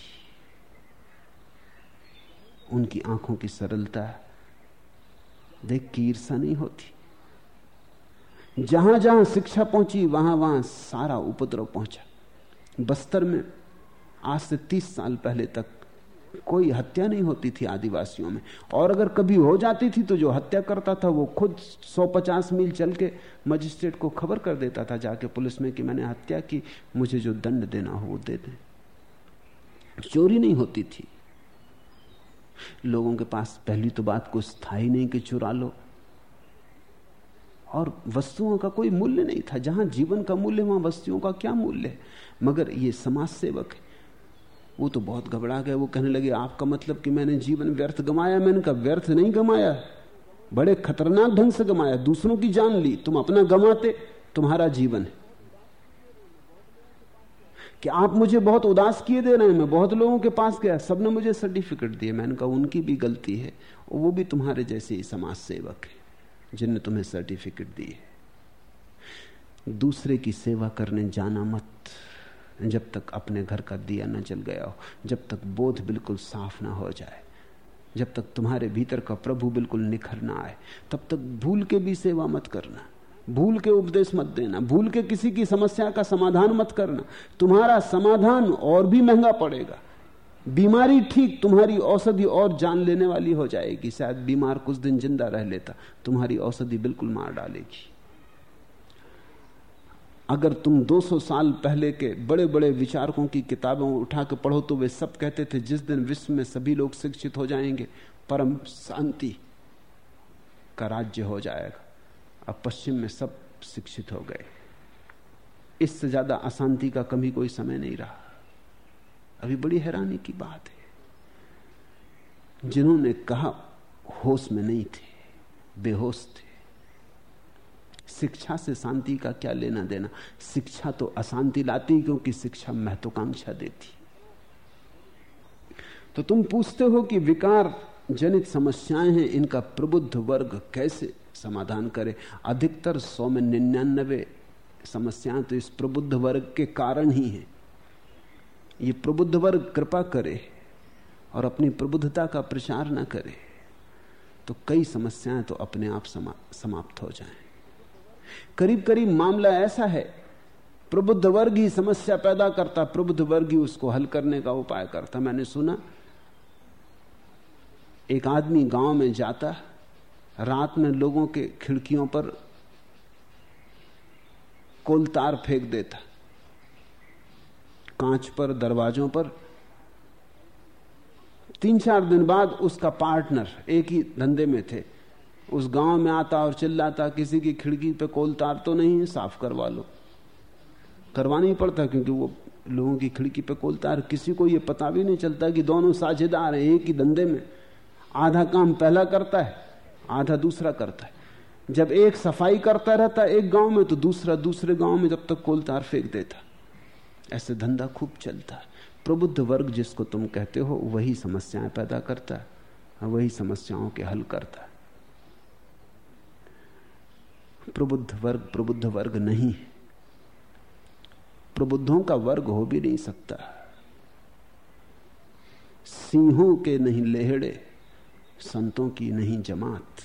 उनकी आँखों की सरलता देख के ईर्षा नहीं होती। जहाँ जहाँ शिक्षा पहुँची, वहाँ वहाँ सारा उपद्रव पहुँचा। बस्तर में आज से तीस साल पहले तक कोई हत्या नहीं होती थी आदिवासियों में। और अगर कभी हो जाती थी तो जो हत्या करता था, वो खुद 150 मील चल के मजिस्ट्रेट को खबर कर देता था जाके पुलिस में कि मैंने हत्या की, मुझे जो दंड देना हो वो दे दें। चोरी नहीं होती थी। लोगों के पास पहली तो बात को स्थायी नहीं कि चुरा लो। और वस्तुओं का कोई मूल्य नहीं था। जहाँ जीवन का मूल्य, वहाँ वस्तुओं का क्या मूल्य? है मगर ये समाज सेवक है। वो तो बहुत घबरा गए वो कहने लगे, आपका मतलब कि मैंने जीवन व्यर्थ गमाया? मैंने कहा, व्यर्थ नहीं गमाया। बड़े खतरनाक ढंग से गमाया। दूसरों की जान ली। तुम अपना गमाते, तुम्हारा जीवन है। कि आप मुझे बहुत उदास किए दे रहे हैं, मैं बहुत लोगों के पास गया। सबने मुझे सर्टिफिकेट दिए। मैंने कहा, उनकी भी गलती है वो भी तुम्हारे जैसे ही समाज सेवक है, जिनने तुम्हें सर्टिफिकेट दिए दूसरे की सेवा करने जाना मत। जब तक अपने घर का दिया न जल गया हो, जब तक बोध बिल्कुल साफ़ ना हो जाए, जब तक तुम्हारे भीतर का प्रभु बिल्कुल निखर ना आए, तब तक भूल के भी सेवा मत करना। भूल के उपदेश मत देना, भूल के किसी की समस्या का समाधान मत करना। तुम्हारा समाधान और भी महँगा पड़ेगा। बीमारी ठीक तुम्हारी औषधि और जान लेने वाली हो जाएगी। शायद बीमार कुछ दिन ज़िंदा रह लेता, तुम्हारी औषधि बिल्कुल मार डालेगी। अगर तुम 200 साल पहले के बड़े बड़े विचारकों की किताबें उठा के पढ़ो तो वे सब कहते थे, जिस दिन विश्व में सभी लोग शिक्षित हो जाएँगे, परम शांति का राज्य हो जाएगा। अब पश्चिम में सब शिक्षित हो गए। इससे ज़्यादा अशांति का कभी कोई समय नहीं रहा। अभी बड़ी हैरानी की बात है। जिन्होंने कहा, होश में नहीं थे, बेहोश थे। शिक्षा से शांति का क्या लेना देना? शिक्षा तो अशांति लाती क्योंकि शिक्षा महत्वाकांक्षा देती तो तुम पूछते हो कि विकार जनित समस्याएँ हैं, इनका प्रबुद्ध वर्ग कैसे समाधान करे। अधिकतर सौ में निन्यानबे समस्याएँ तो इस प्रबुद्ध वर्ग के कारण ही हैं। ये प्रबुद्ध वर्ग कृपा करे और अपनी प्रबुद्धता का प्रचार न करे तो कई समस्याएँ तो अपने आप समा, समाप्त हो जाएँ। करीब करीब मामला ऐसा है प्रबुद्ध वर्ग ही समस्या पैदा करता प्रबुद्ध वर्ग ही उसको हल करने का उपाय करता। मैंने सुना एक आदमी गाँव में जाता रात में लोगों के खिड़कियों पर कोलतार फेंक देता। कांच पर, दरवाजों पर। तीन चार दिन बाद उसका पार्टनर एक ही धंधे में थे। उस गाँव में आता और चिल्लाता, किसी की खिड़की पे कोल तार तो नहीं है साफ़ करवा लो। करवाना ही पड़ता, क्योंकि वो लोगों की खिड़की पे कोल तार, किसी को ये पता भी नहीं चलता कि दोनों साझेदार हैं एक ही धंधे में। आधा काम पहला करता है आधा दूसरा करता है। जब एक सफ़ाई करता रहता एक गाँव में तो दूसरा दूसरे गाँव में जब तक कोल तार फेंक देता ऐसे धंधा खूब चलता है। प्रबुद्ध वर्ग जिसको तुम कहते हो, वही समस्याएँ पैदा करता है वही समस्याओं के हल करता है। प्रबुद्ध वर्ग प्रबुद्ध वर्ग नहीं है। प्रबुद्धों का वर्ग हो भी नहीं सकता। सिंहों के नहीं, लेहड़े संतों की नहीं जमात।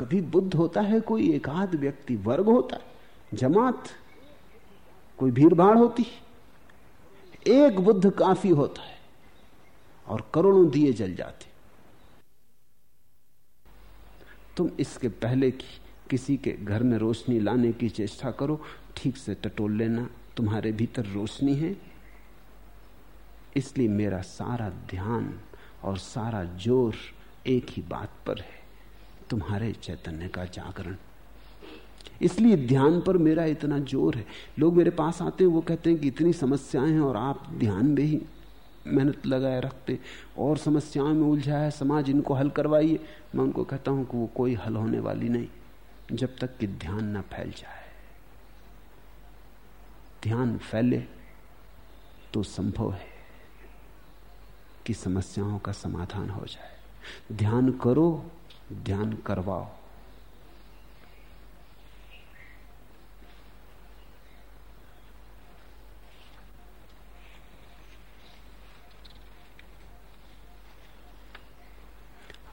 कभी बुद्ध होता है, कोई एकाध व्यक्ति वर्ग होता है, जमात, कोई भीड़ भाड़ होती एक बुद्ध काफ़ी होता है और करोड़ों दिए जल जाते तुम इसके पहले की किसी के घर में रोशनी लाने की चेष्टा करो, ठीक से टटोल लेना तुम्हारे भीतर रोशनी है। इसलिए मेरा सारा ध्यान और सारा ज़ोर एक ही बात पर है, तुम्हारे चैतन्य का जागरण। इसलिए ध्यान पर मेरा इतना ज़ोर है। लोग मेरे पास आते हैं, वो कहते हैं कि इतनी समस्याएँ हैं और आप ध्यान में ही मेहनत लगाए रखते और समस्याओं में उलझा है, समाज इनको हल करवाइए। मैं उनको कहता हूँ कि वो कोई हल होने वाली नहीं, जब तक कि ध्यान ना फैल जाए। ध्यान फैले तो संभव है। कि समस्याओं का समाधान हो जाए। ध्यान करो, ध्यान करवाओ।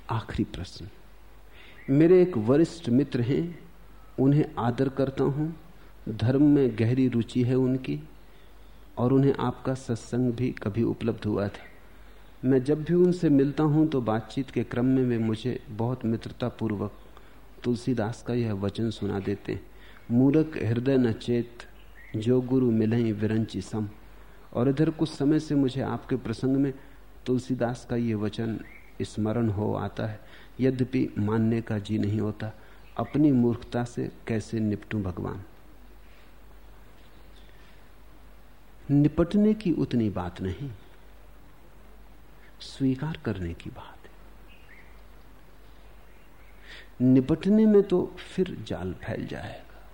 आखिरी प्रश्न। मेरे एक वरिष्ठ मित्र हैं, उन्हें आदर करता हूँ, धर्म में गहरी रुचि है उनकी, और उन्हें आपका सत्संग भी कभी उपलब्ध हुआ था। मैं जब भी उनसे मिलता हूँ तो बातचीत के क्रम में वे मुझे बहुत मित्रता पूर्वक तुलसीदास का यह वचन सुना देते मूरख हृदय न चेत, जो गुरु मिले विरंची सम। और इधर कुछ समय से मुझे आपके प्रसंग में तुलसीदास का यह वचन स्मरण हो आता है। यद्यपि मानने का जी नहीं होता, अपनी मूर्खता से कैसे निपटूं भगवान? निपटने की उतनी बात नहीं। स्वीकार करने की बात है। निपटने में तो फिर जाल फैल जाएगा।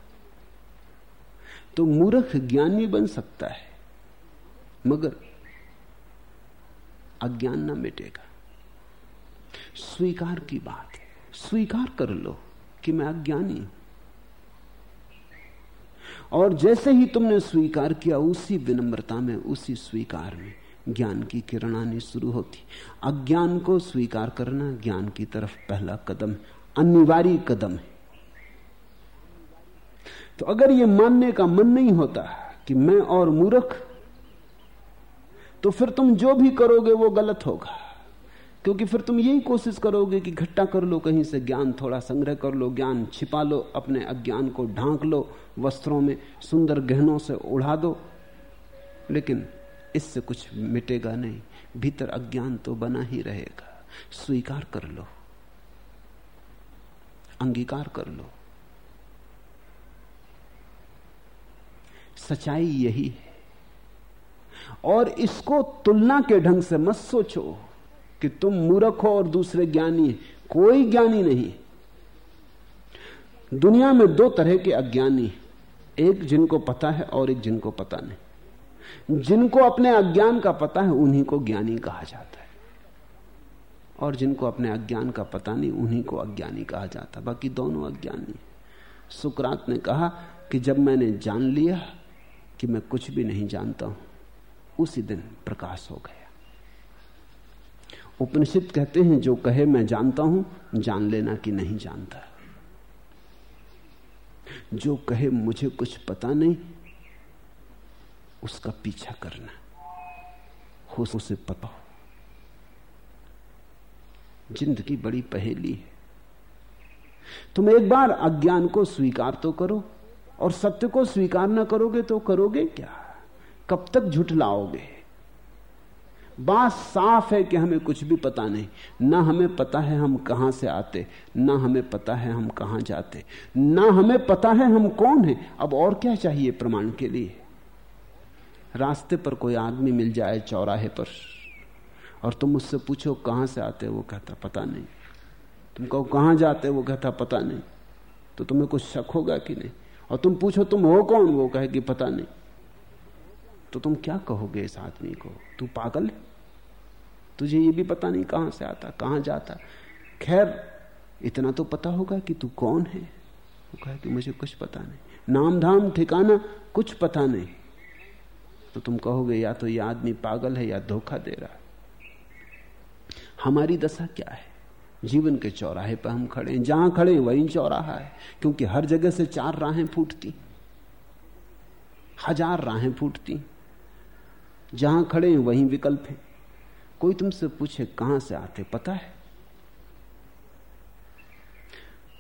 तो मूर्ख ज्ञानी बन सकता है, मगर अज्ञान ना मिटेगा। स्वीकार की बात है। स्वीकार कर लो कि मैं अज्ञानी हूँ। और जैसे ही तुमने स्वीकार किया, उसी विनम्रता में, उसी स्वीकार में ज्ञान की किरण आनी शुरू होती। अज्ञान को स्वीकार करना ज्ञान की तरफ़ पहला कदम अनिवार्य कदम है। तो अगर यह मानने का मन नहीं होता कि मैं और मूर्ख तो फिर तुम जो भी करोगे वो गलत होगा। क्योंकि फिर तुम यही कोशिश करोगे कि इकट्ठा कर लो, कहीं से ज्ञान थोड़ा संग्रह कर लो, ज्ञान छिपा लो, अपने अज्ञान को ढांक लो, वस्त्रों में सुंदर गहनों से उड़ा दो। लेकिन इससे कुछ मिटेगा नहीं, भीतर अज्ञान तो बना ही रहेगा। स्वीकार कर लो। अंगीकार कर लो। सच्चाई यही है। और इसको तुलना के ढंग से मत सोचो कि तुम मूर्ख हो और दूसरे ज्ञानी कोई ज्ञानी नहीं। दुनिया में दो तरह के अज्ञानी एक जिनको पता है और एक जिनको पता नहीं। जिनको अपने अज्ञान का पता है, उन्हीं को ज्ञानी कहा जाता है। और जिनको अपने अज्ञान का पता नहीं, उन्हीं को अज्ञानी कहा जाता है। बाकी दोनों अज्ञानी सुकरात ने कहा कि जब मैंने जान लिया कि मैं कुछ भी नहीं जानता हूँ, उसी दिन प्रकाश हो गया। उपनिषद कहते हैं, जो कहे मैं जानता हूँ, जान लेना कि नहीं जानता। जो कहे मुझे कुछ पता नहीं उसका पीछा करना हो। उसे पता हो। ज़िंदगी बड़ी पहेली है। तुम एक बार अज्ञान को स्वीकार तो करो और सत्य को स्वीकार ना करोगे तो करोगे क्या? कब तक झुठलाओगे बात साफ़ है कि हमें कुछ भी पता नहीं। ना हमें पता है हम कहाँ से आते, ना हमें पता है हम कहाँ जाते, ना हमें पता है हम कौन हैं। अब और क्या चाहिए प्रमाण के लिए? रास्ते पर कोई आदमी मिल जाए चौराहे पर, और तुम उससे पूछो, कहाँ से आते वो कहता, पता नहीं। तुम कहो, कहाँ जाते वो कहता, पता नहीं। तो तुम्हें कुछ शक होगा कि नहीं? और तुम पूछो, तुम हो कौन? वो कहे कि, पता नहीं। तो तुम क्या कहोगे इस आदमी को? तू पागल है? तुझे ये भी पता नहीं कहाँ से आता, कहाँ जाता? खैर, इतना तो पता होगा कि तू कौन है। वो कहे कि, मुझे कुछ पता नहीं। नाम धाम ठिकाना, कुछ पता नहीं। तो तुम कहोगे, या तो ये आदमी पागल है या धोखा दे रहा है। हमारी दशा क्या है? जीवन के चौराहे पर हम खड़े हैं। जहाँ खड़े वहीं चौराहा है। क्योंकि हर जगह से चार राहें फूटती। हज़ार राहें फूटती। जहाँ खड़े हैं, वहीं विकल्प है। कोई तुमसे पूछे, कहाँ से आते, पता है?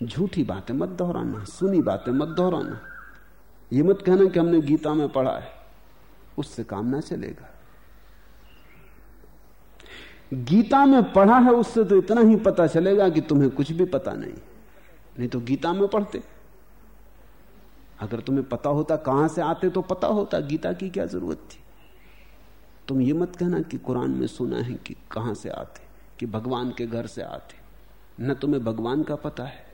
झूठी बातें मत दोहराना, सुनी बातें मत दोहराना। ये मत कहना कि हमने गीता में पढ़ा है। उससे काम ना चलेगा। गीता में पढ़ा है उससे तो इतना ही पता चलेगा कि तुम्हें कुछ भी पता नहीं। नहीं तो गीता में पढ़ते। अगर तुम्हें पता होता कहाँ से आते तो पता होता, गीता की क्या ज़रूरत थी? तुम ये मत कहना कि कुरान में सुना है कि कहाँ से आते, कि भगवान के घर से आते। न तुम्हें भगवान का पता है,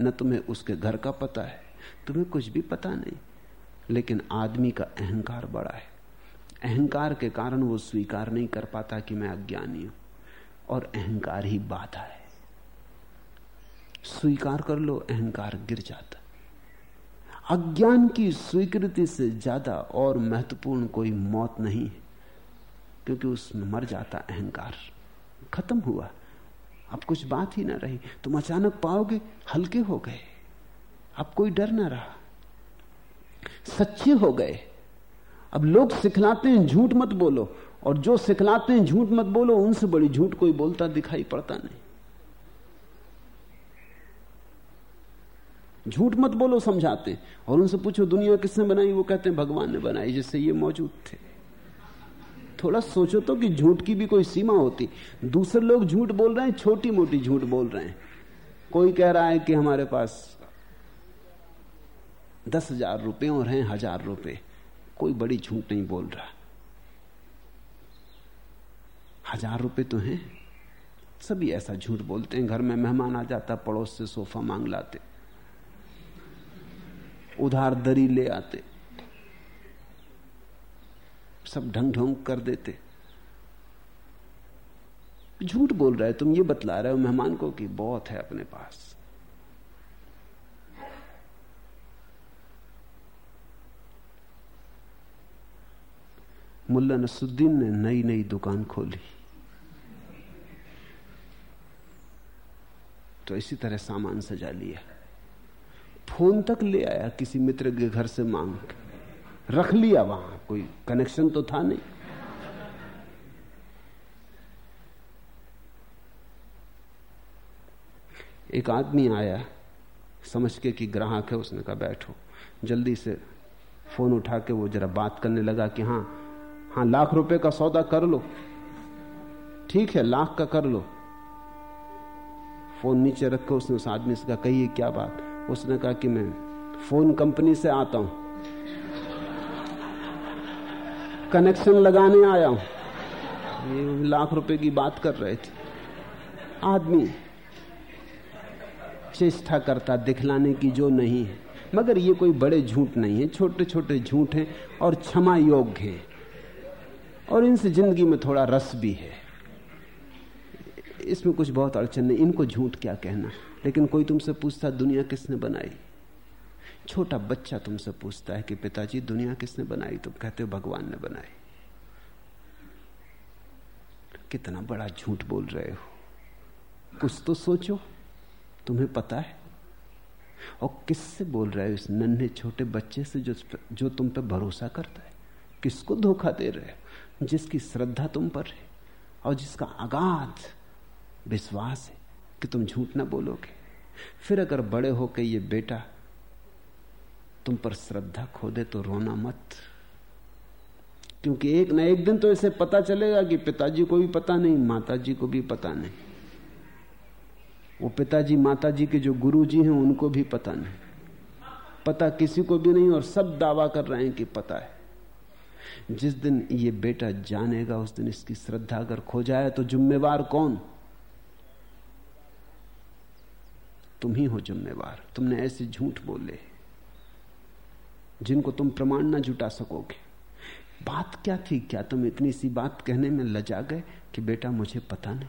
न तुम्हें उसके घर का पता है। तुम्हें कुछ भी पता नहीं। लेकिन आदमी का अहंकार बड़ा है। अहंकार के कारण वो स्वीकार नहीं कर पाता कि मैं अज्ञानी हूँ, और अहंकार ही बाधा है। स्वीकार कर लो, अहंकार गिर जाता। अज्ञान की स्वीकृति से ज़्यादा और महत्वपूर्ण कोई मौत नहीं है, क्योंकि उसमें मर जाता अहंकार। खत्म हुआ। अब कुछ बात ही ना रही। तुम अचानक पाओगे, हल्के हो गए। अब कोई डर ना रहा। सच्चे हो गए। अब लोग सिखलाते हैं, झूठ मत बोलो। और जो सिखलाते हैं, झूठ मत बोलो, उनसे बड़ी झूठ कोई बोलता दिखाई पड़ता नहीं। झूठ मत बोलो, समझाते। और उनसे पूछो, दुनिया किसने बनाई? वो कहते हैं, भगवान ने बनाई, जिससे ये मौजूद थे। थोड़ा सोचो तो कि झूठ की भी कोई सीमा होती। दूसरे लोग झूठ बोल रहे हैं छोटी मोटी झूठ बोल रहे हैं। कोई कह रहा है कि हमारे पास दस हज़ार रुपये और हैं हज़ार रुपये कोई बड़ी झूठ नहीं बोल रहा। हज़ार रुपये तो हैं। सभी ऐसा झूठ बोलते हैं। घर में मेहमान आ जाता, पड़ोस से सोफा मांग लाते। उधार दरी ले आते। सब ढंग ढोंग कर देते। झूठ बोल रहे तुम ये बतला रहे हो मेहमान को कि बहुत है अपने पास। मुल्ला नसुद्दीन ने नई नई दुकान खोली। तो इसी तरह सामान सजा लिया। फ़ोन तक ले आया, किसी मित्र के घर से मांग रख लिया वहाँ, कोई कनेक्शन तो था नहीं। एक आदमी आया, समझ के कि ग्राहक है, उसने कहा, बैठो। जल्दी से फ़ोन उठा के वो जरा बात करने लगा कि हाँ हाँ लाख रुपए का सौदा कर लो। ठीक है, लाख का कर लो। फ़ोन नीचे रख के उसने उस आदमी से कहा कहिए क्या बात? उसने कहा कि मैं फ़ोन कंपनी से आता हूँ। कनेक्शन लगाने आया हूँ। ये लाख रुपए की बात कर रहे थे। आदमी चेष्टा करता, दिखलाने की जो नहीं है। मगर ये कोई बड़े झूठ नहीं है छोटे छोटे झूठ हैं और क्षमा योग्य है। और इनसे ज़िंदगी में थोड़ा रस भी है। इसमें कुछ बहुत अड़चन नहीं। इनको झूठ क्या कहना? लेकिन कोई तुमसे पूछता, दुनिया किसने बनाई? छोटा बच्चा तुमसे पूछता है कि, पिताजी, दुनिया किसने बनाई? तुम कहते हो, भगवान ने बनाई। कितना बड़ा झूठ बोल रहे हो। कुछ तो सोचो, तुम्हें पता है। और किससे बोल रहे हो इस नन्हे छोटे बच्चे से जो जो तुम पे भरोसा करता है? किसको धोखा दे रहे हो? जिसकी श्रद्धा तुम पर है और जिसका अगाध विश्वास है कि तुम झूठ ना बोलोगे। फिर अगर बड़े होकर ये बेटा तुम पर श्रद्धा खो दे तो रोना मत। क्योंकि एक ना एक दिन तो इसे पता चलेगा कि पिताजी को भी पता नहीं, माताजी को भी पता नहीं। वो पिताजी, माताजी के जो गुरु जी हैं, उनको भी पता नहीं। पता किसी को भी नहीं और सब दावा कर रहे हैं कि पता है। जिस दिन ये बेटा जानेगा, उस दिन इसकी श्रद्धा अगर खो जाए तो जुम्मेवार कौन? तुम ही हो जुम्मेवार। तुमने ऐसे झूठ बोले, जिनको तुम प्रमाण ना जुटा सकोगे। बात क्या थी? क्या तुम इतनी सी बात कहने में लजा गए कि बेटा मुझे पता नहीं?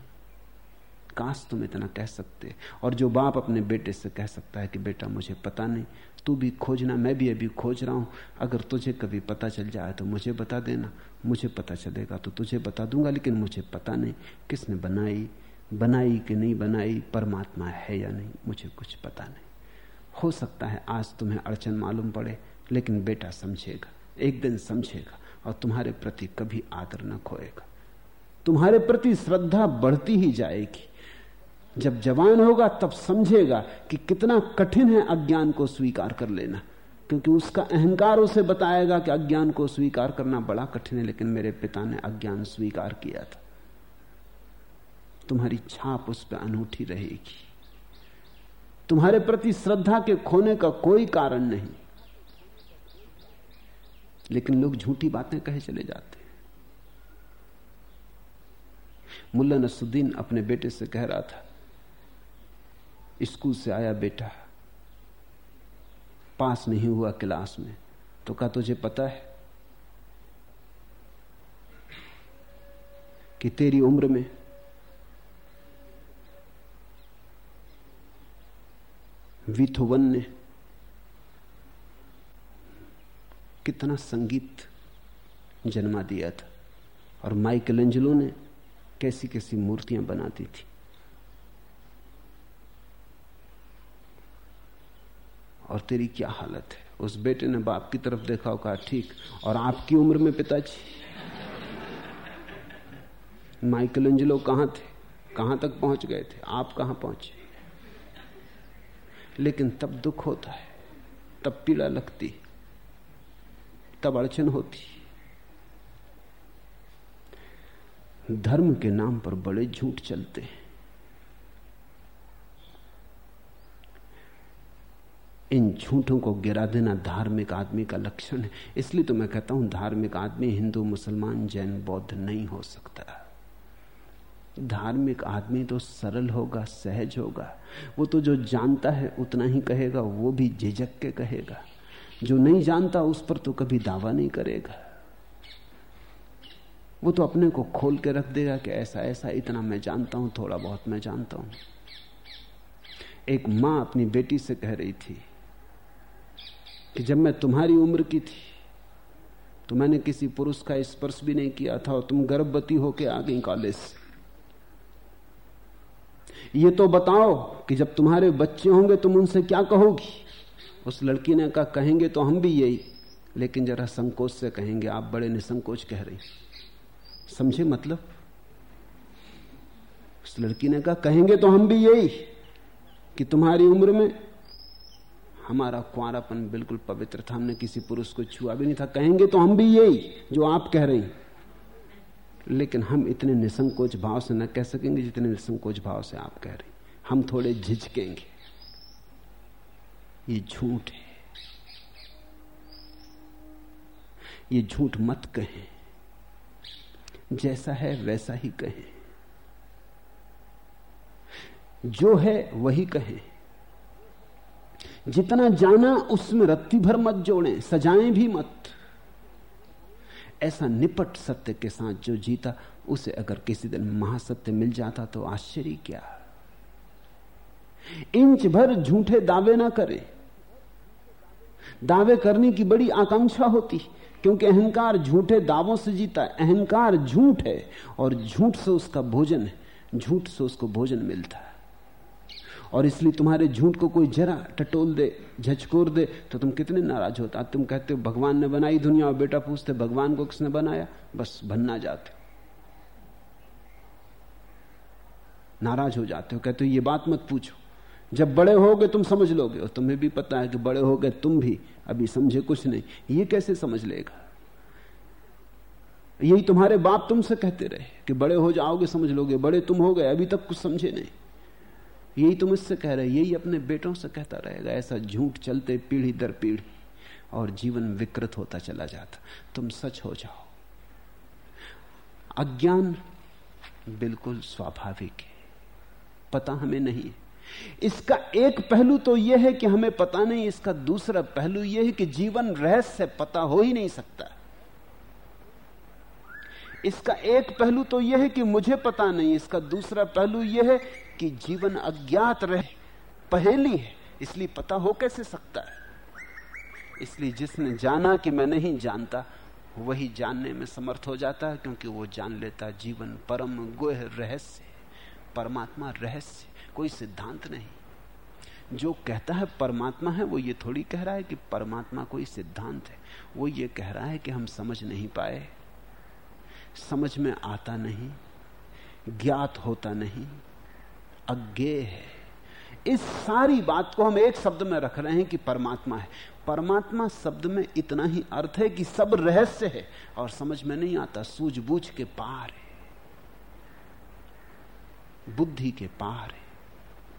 काश तुम इतना कह सकते। और जो बाप अपने बेटे से कह सकता है कि बेटा मुझे पता नहीं तू भी खोजना, मैं भी अभी खोज रहा हूँ। अगर तुझे कभी पता चल जाए तो मुझे बता देना। मुझे पता चलेगा तो तुझे बता दूँगा, लेकिन मुझे पता नहीं किसने बनाई बनाई कि नहीं बनाई, परमात्मा है या नहीं, मुझे कुछ पता नहीं। हो सकता है आज तुम्हें अड़चन मालूम पड़े, लेकिन बेटा समझेगा, एक दिन समझेगा, और तुम्हारे प्रति कभी आदर न खोएगा। तुम्हारे प्रति श्रद्धा बढ़ती ही जाएगी। जब जवान होगा तब समझेगा कि कितना कठिन है अज्ञान को स्वीकार कर लेना। क्योंकि उसका अहंकार उसे बताएगा कि अज्ञान को स्वीकार करना बड़ा कठिन है, लेकिन मेरे पिता ने अज्ञान स्वीकार किया था। तुम्हारी छाप उस पर अनूठी रहेगी। तुम्हारे प्रति श्रद्धा के खोने का कोई कारण नहीं। लेकिन लोग झूठी बातें कहे चले जाते हैं। मुल्ला नसुद्दीन अपने बेटे से कह रहा था स्कूल से आया बेटा। पास नहीं हुआ क्लास में। तो कहा तुझे पता है कि तेरी उम्र में विथोवन ने कितना संगीत जन्मा दिया था और माइकल एंजलो ने कैसी कैसी मूर्तियाँ बनाती थी। और तेरी क्या हालत है? उस बेटे ने बाप की तरफ़ देखा और कहा, ठीक, और आपकी उम्र में पिताजी? माइकल एंजलो कहाँ थे? कहाँ तक पहुँच गए थे? आप कहाँ पहुँचे? लेकिन तब दुख होता है, तब पीड़ा लगती, तब अड़चन होती। धर्म के नाम पर बड़े झूठ चलते हैं। इन झूठों को गिरा देना धार्मिक आदमी का लक्षण है। इसलिए तो मैं कहता हूँ, धार्मिक आदमी, हिंदू, मुसलमान, जैन, बौद्ध नहीं हो सकता। धार्मिक आदमी तो सरल होगा, सहज होगा। वो तो जो जानता है, उतना ही कहेगा, वो भी झिझक के कहेगा। जो नहीं जानता, उस पर तो कभी दावा नहीं करेगा। वो तो अपने को खोल के रख देगा कि ऐसा ऐसा, इतना मैं जानता हूँ, थोड़ा बहुत मैं जानता हूँ। एक माँ अपनी बेटी से कह रही थी कि जब मैं तुम्हारी उम्र की थी तो मैंने किसी पुरुष का स्पर्श भी नहीं किया था और तुम गर्भवती होके आ गई कॉलेज से। ये तो बताओ कि जब तुम्हारे बच्चे होंगे, तुम उनसे क्या कहोगी? उस लड़की ने कहा, कहेंगे तो हम भी यही। लेकिन जरा संकोच से कहेंगे, आप बड़े निसंकोच कह रही समझे मतलब? उस लड़की ने कहा, कहेंगे तो हम भी यही कि तुम्हारी उम्र में हमारा कुआरापन बिल्कुल पवित्र था, हमने किसी पुरुष को छुआ भी नहीं था। कहेंगे तो हम भी यही, जो आप कह रहे हैं। लेकिन हम इतने निसंकोच भाव से न कह सकेंगे जितने निसंकोच भाव से आप कह रहे हैं। हम थोड़े झिझकेंगे। ये झूठ है। ये झूठ मत कहें। जैसा है वैसा ही कहें। जो है वही कहें। जितना जाना, उसमें रत्ती भर मत जोड़ें, सजाएँ भी मत। ऐसा निपट सत्य के साथ जो जीता, उसे अगर किसी दिन महासत्य मिल जाता तो आश्चर्य क्या? इंच भर झूठे दावे ना करें। दावे करने की बड़ी आकांक्षा होती, क्योंकि अहंकार झूठे दावों से जीता है। अहंकार झूठ है, और झूठ से उसका भोजन है झूठ से उसको भोजन मिलता है। और इसलिए तुम्हारे झूठ को कोई जरा टटोल दे झचकोर दे तो तुम कितने नाराज़ होता तुम कहते हो, भगवान ने बनाई दुनिया और बेटा पूछते, भगवान को किसने बनाया? बस भन्ना जाते नाराज़ हो जाते हो, कहते हो, ये बात मत पूछो। जब बड़े हो गए तुम समझ लोगे, और तुम्हें भी पता है कि बड़े हो गए तुम भी, अभी समझे कुछ नहीं। ये कैसे समझ लेगा? यही तुम्हारे बाप तुमसे कहते रहे कि बड़े हो जाओगे, समझ लोगे, बड़े तुम हो गए, अभी तक कुछ समझे नहीं। यही तुम इससे कह रहे, यही अपने बेटों से कहता रहेगा, ऐसा झूठ चलते पीढ़ी दर पीढ़ी, और जीवन विकृत होता चला जाता। तुम सच हो जाओ। अज्ञान बिल्कुल स्वाभाविक है, पता हमें नहीं है। इसका एक पहलू तो यह है कि हमें पता नहीं, इसका दूसरा पहलू यह है कि जीवन रहस्य पता हो ही नहीं सकता। इसका एक पहलू तो यह है कि मुझे पता नहीं, इसका दूसरा पहलू यह है कि जीवन अज्ञात रहे, पहली है, इसलिए पता हो कैसे सकता है? इसलिए जिसने जाना कि मैं नहीं जानता, वही जानने में समर्थ हो जाता है, क्योंकि वो जान लेता जीवन परम गोह रहस्य परमात्मा रहस्य कोई सिद्धांत नहीं। जो कहता है परमात्मा है, वो ये थोड़ी कह रहा है कि परमात्मा कोई सिद्धांत है, वो ये कह रहा है कि हम समझ नहीं पाए। समझ में आता नहीं, ज्ञात होता नहीं, अज्ञे है। इस सारी बात को हम एक शब्द में रख रहे हैं कि परमात्मा है। परमात्मा शब्द में इतना ही अर्थ है कि सब रहस्य है और समझ में नहीं आता सूझबूझ के पार है। बुद्धि के पार है,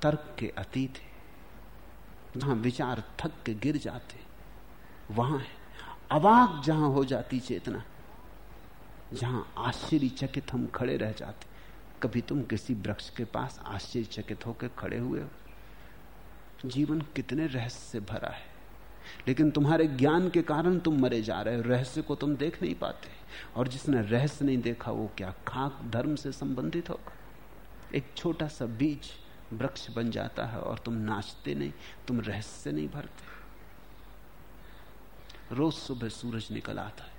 तर्क के अतीत है। जहाँ विचार थक के गिर जाते, वहाँ है। अवाक जहाँ हो जाती चेतना जहाँ आश्चर्यचकित हम खड़े रह जाते। कभी तुम किसी वृक्ष के पास आश्चर्यचकित होकर खड़े हुए हो? जीवन कितने रहस्य से भरा है। लेकिन तुम्हारे ज्ञान के कारण तुम मरे जा रहे हो। रहस्य को तुम देख नहीं पाते। और जिसने रहस्य नहीं देखा, वो क्या खाक धर्म से संबंधित होगा? एक छोटा सा बीज वृक्ष बन जाता है और तुम नाचते नहीं, तुम रहस्य नहीं भरते। रोज सुबह सूरज निकल आता है।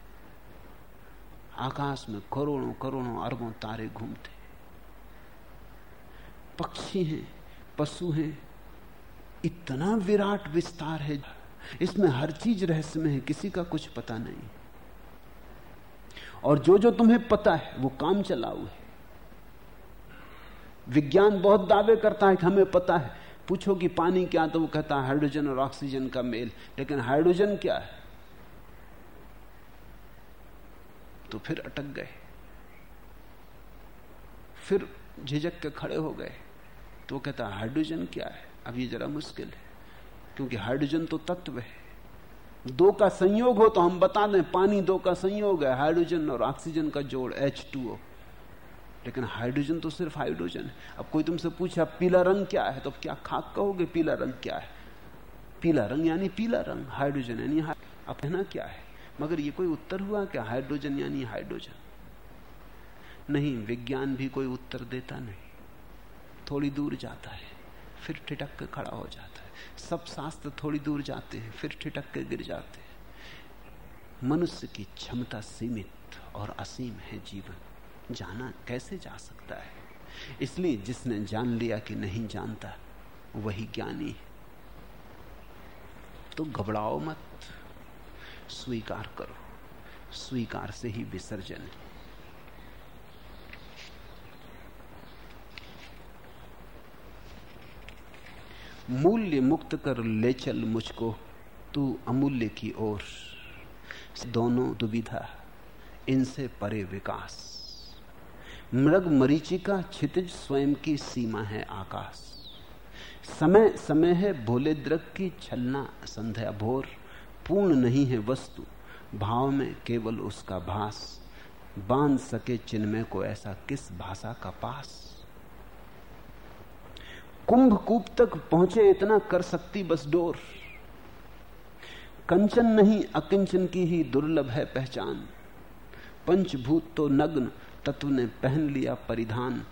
आकाश में करोड़ों करोड़ों अरबों तारे घूमते पक्षी हैं, पशु हैं, इतना विराट विस्तार है। इसमें हर चीज़ रहस्य में है, किसी का कुछ पता नहीं। और जो जो तुम्हें पता है, वो काम चलाऊ है। विज्ञान बहुत दावे करता है कि हमें पता है। पूछो कि पानी क्या तो वो कहता है, हाइड्रोजन और ऑक्सीजन का मेल। लेकिन हाइड्रोजन क्या है? तो फिर अटक गए। फिर झिझक के खड़े हो गए। तो कहता, हाइड्रोजन क्या है? अब ये जरा मुश्किल है, क्योंकि हाइड्रोजन तो तत्व है। दो का संयोग हो तो हम बता दें, पानी दो का संयोग है, हाइड्रोजन और ऑक्सीजन का जोड़ एच टू लेकिन हाइड्रोजन तो सिर्फ़ हाइड्रोजन है। अब कोई तुमसे पूछा, पीला रंग क्या है? तो अब क्या खाक कहोगे, पीला रंग क्या है? पीला रंग यानी पीला रंग, हाइड्रोजन यानी अब कहना क्या है? मगर ये कोई उत्तर हुआ क्या? हाइड्रोजन यानी हाइड्रोजन। नहीं, विज्ञान भी कोई उत्तर देता नहीं। थोड़ी दूर जाता है, फिर ठिटक के खड़ा हो जाता है। सब शास्त्र थोड़ी दूर जाते हैं, फिर ठिटक के गिर जाते हैं। मनुष्य की क्षमता सीमित और असीम है जीवन। जाना कैसे जा सकता है? इसलिए जिसने जान लिया कि नहीं जानता, वही ज्ञानी है। तो घबराओ मत। स्वीकार करो। स्वीकार से ही विसर्जन है। मूल्य मुक्त कर ले चल मुझको, तू अमूल्य की ओर। दोनों दुविधा, इनसे परे विकास। मृग मरीचिका क्षितिज स्वयं की सीमा है आकाश। समय समय है भोले द्रग की छलना, संध्या भोर। पूर्ण नहीं है वस्तु। भाव में केवल उसका भास। बाँध सके चिन्मय को ऐसा किस भाषा का पास? कुंभकूप तक पहुँचे इतना कर सकती बस डोर। कंचन नहीं, अकिंचन की ही दुर्लभ है पहचान। पंचभूत तो नग्न, तत्व ने पहन लिया परिधान।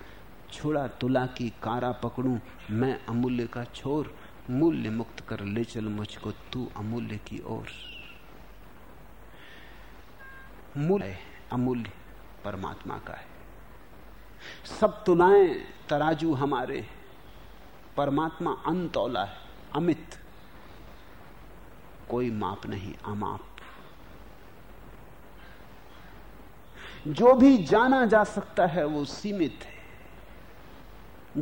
छोड़ा तुला की कारा पकड़ू, मैं अमूल्य का छोर मूल्य मुक्त कर ले चल मुझको, तू अमूल्य की ओर। मूल्य अमूल्य परमात्मा का है। सब तुलाएँ, तराजू हमारे परमात्मा अनतौला है, अमित। कोई माप नहीं, अमाप। जो भी जाना जा सकता है, वो सीमित है।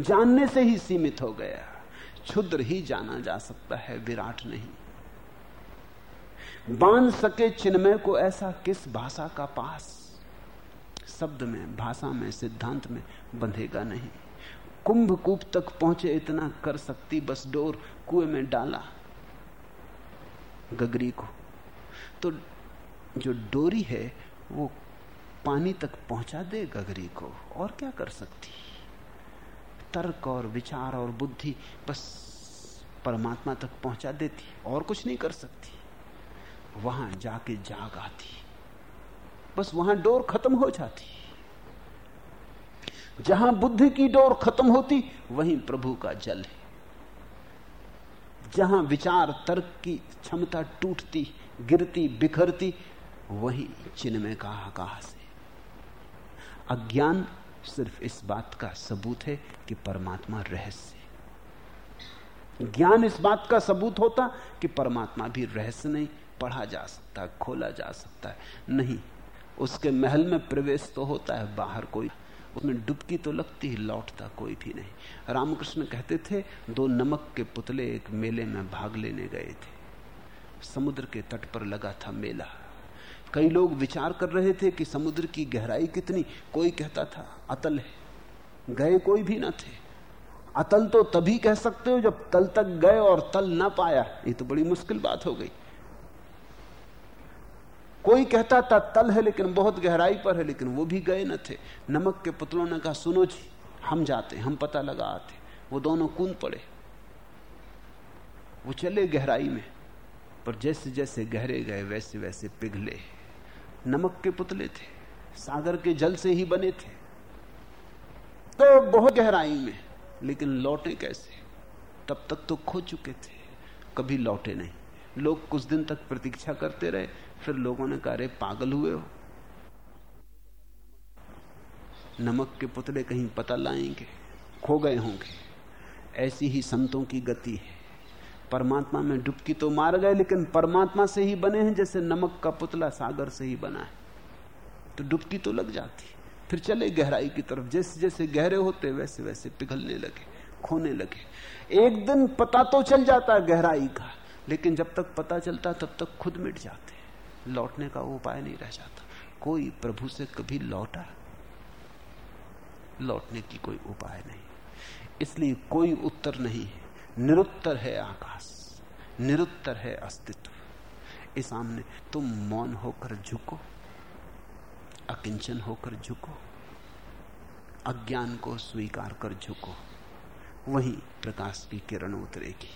जानने से ही सीमित हो गया। क्षुद्र ही जाना जा सकता है, विराट नहीं। बाँध सके चिन्मय को ऐसा किस भाषा का पास? शब्द में, भाषा में, सिद्धांत में बंधेगा नहीं। कुंभकूप तक पहुँचे इतना कर सकती, बस डोर कुएँ में डाला गगरी को। तो जो डोरी है, वो पानी तक पहुँचा दे गगरी को, और क्या कर सकती? तर्क और विचार और बुद्धि बस परमात्मा तक पहुँचा देती और कुछ नहीं कर सकती। वहाँ जाके जाग आती बस वहाँ डोर खत्म हो जाती जहाँ बुद्धि की डोर खत्म होती, वहीं प्रभु का जल है। जहाँ विचार तर्क की क्षमता टूटती, गिरती, बिखरती, वही चिन्मय का आकाश है। अज्ञान सिर्फ़ इस बात का सबूत है कि परमात्मा रहस्य ज्ञान इस बात का सबूत होता कि परमात्मा भी रहस्य नहीं, पढ़ा जा सकता, खोला जा सकता है। नहीं, उसके महल में प्रवेश तो होता है, बाहर कोई, उसमें डुबकी तो लगती ही, लौटता कोई भी नहीं। रामकृष्ण कहते थे, दो नमक के पुतले एक मेले में भाग लेने गए थे। समुद्र के तट पर लगा था मेला। कई लोग विचार कर रहे थे कि समुद्र की गहराई कितनी। कोई कहता था, अतल है, गए कोई भी ना थे। अतल तो तभी कह सकते हो जब तल तक गए और तल ना पाया। ये तो बड़ी मुश्किल बात हो गई। कोई कहता था, तल है, लेकिन बहुत गहराई पर है, लेकिन वो भी गए न थे। नमक के पुतलों ने कहा, सुनो जी, हम जाते हम पता लगा आते वो दोनों कूद पड़े। वो चले गहराई में, पर जैसे जैसे गहरे गए वैसे वैसे पिघले। नमक के पुतले थे, सागर के जल से ही बने थे। तो बहुत गहराई में, लेकिन लौटे कैसे? तब तक तो खो चुके थे, कभी लौटे नहीं। लोग कुछ दिन तक प्रतीक्षा करते रहे, फिर लोगों ने कहा पागल हुए हो। नमक के पुतले कहीं पता लाएँगे, खो गए होंगे। ऐसी ही संतों की गति है। परमात्मा में डुबकी तो मार गए, लेकिन परमात्मा से ही बने हैं, जैसे नमक का पुतला सागर से ही बना है। तो डुबकी तो लग जाती फिर चले गहराई की तरफ़, जैसे जैसे गहरे होते, वैसे वैसे पिघलने लगे, खोने लगे। एक दिन पता तो चल जाता है गहराई का, लेकिन जब तक पता चलता, तब तक खुद मिट जाते लौटने का उपाय नहीं रह जाता। कोई प्रभु से कभी लौटा, लौटने की कोई उपाय नहीं। इसलिए कोई उत्तर नहीं है। निरुत्तर है आकाश, निरुत्तर है अस्तित्व। इस सामने तुम मौन होकर झुको, अकिंचन होकर झुको, अज्ञान को स्वीकार कर झुको, वही प्रकाश की किरण उतरेगी।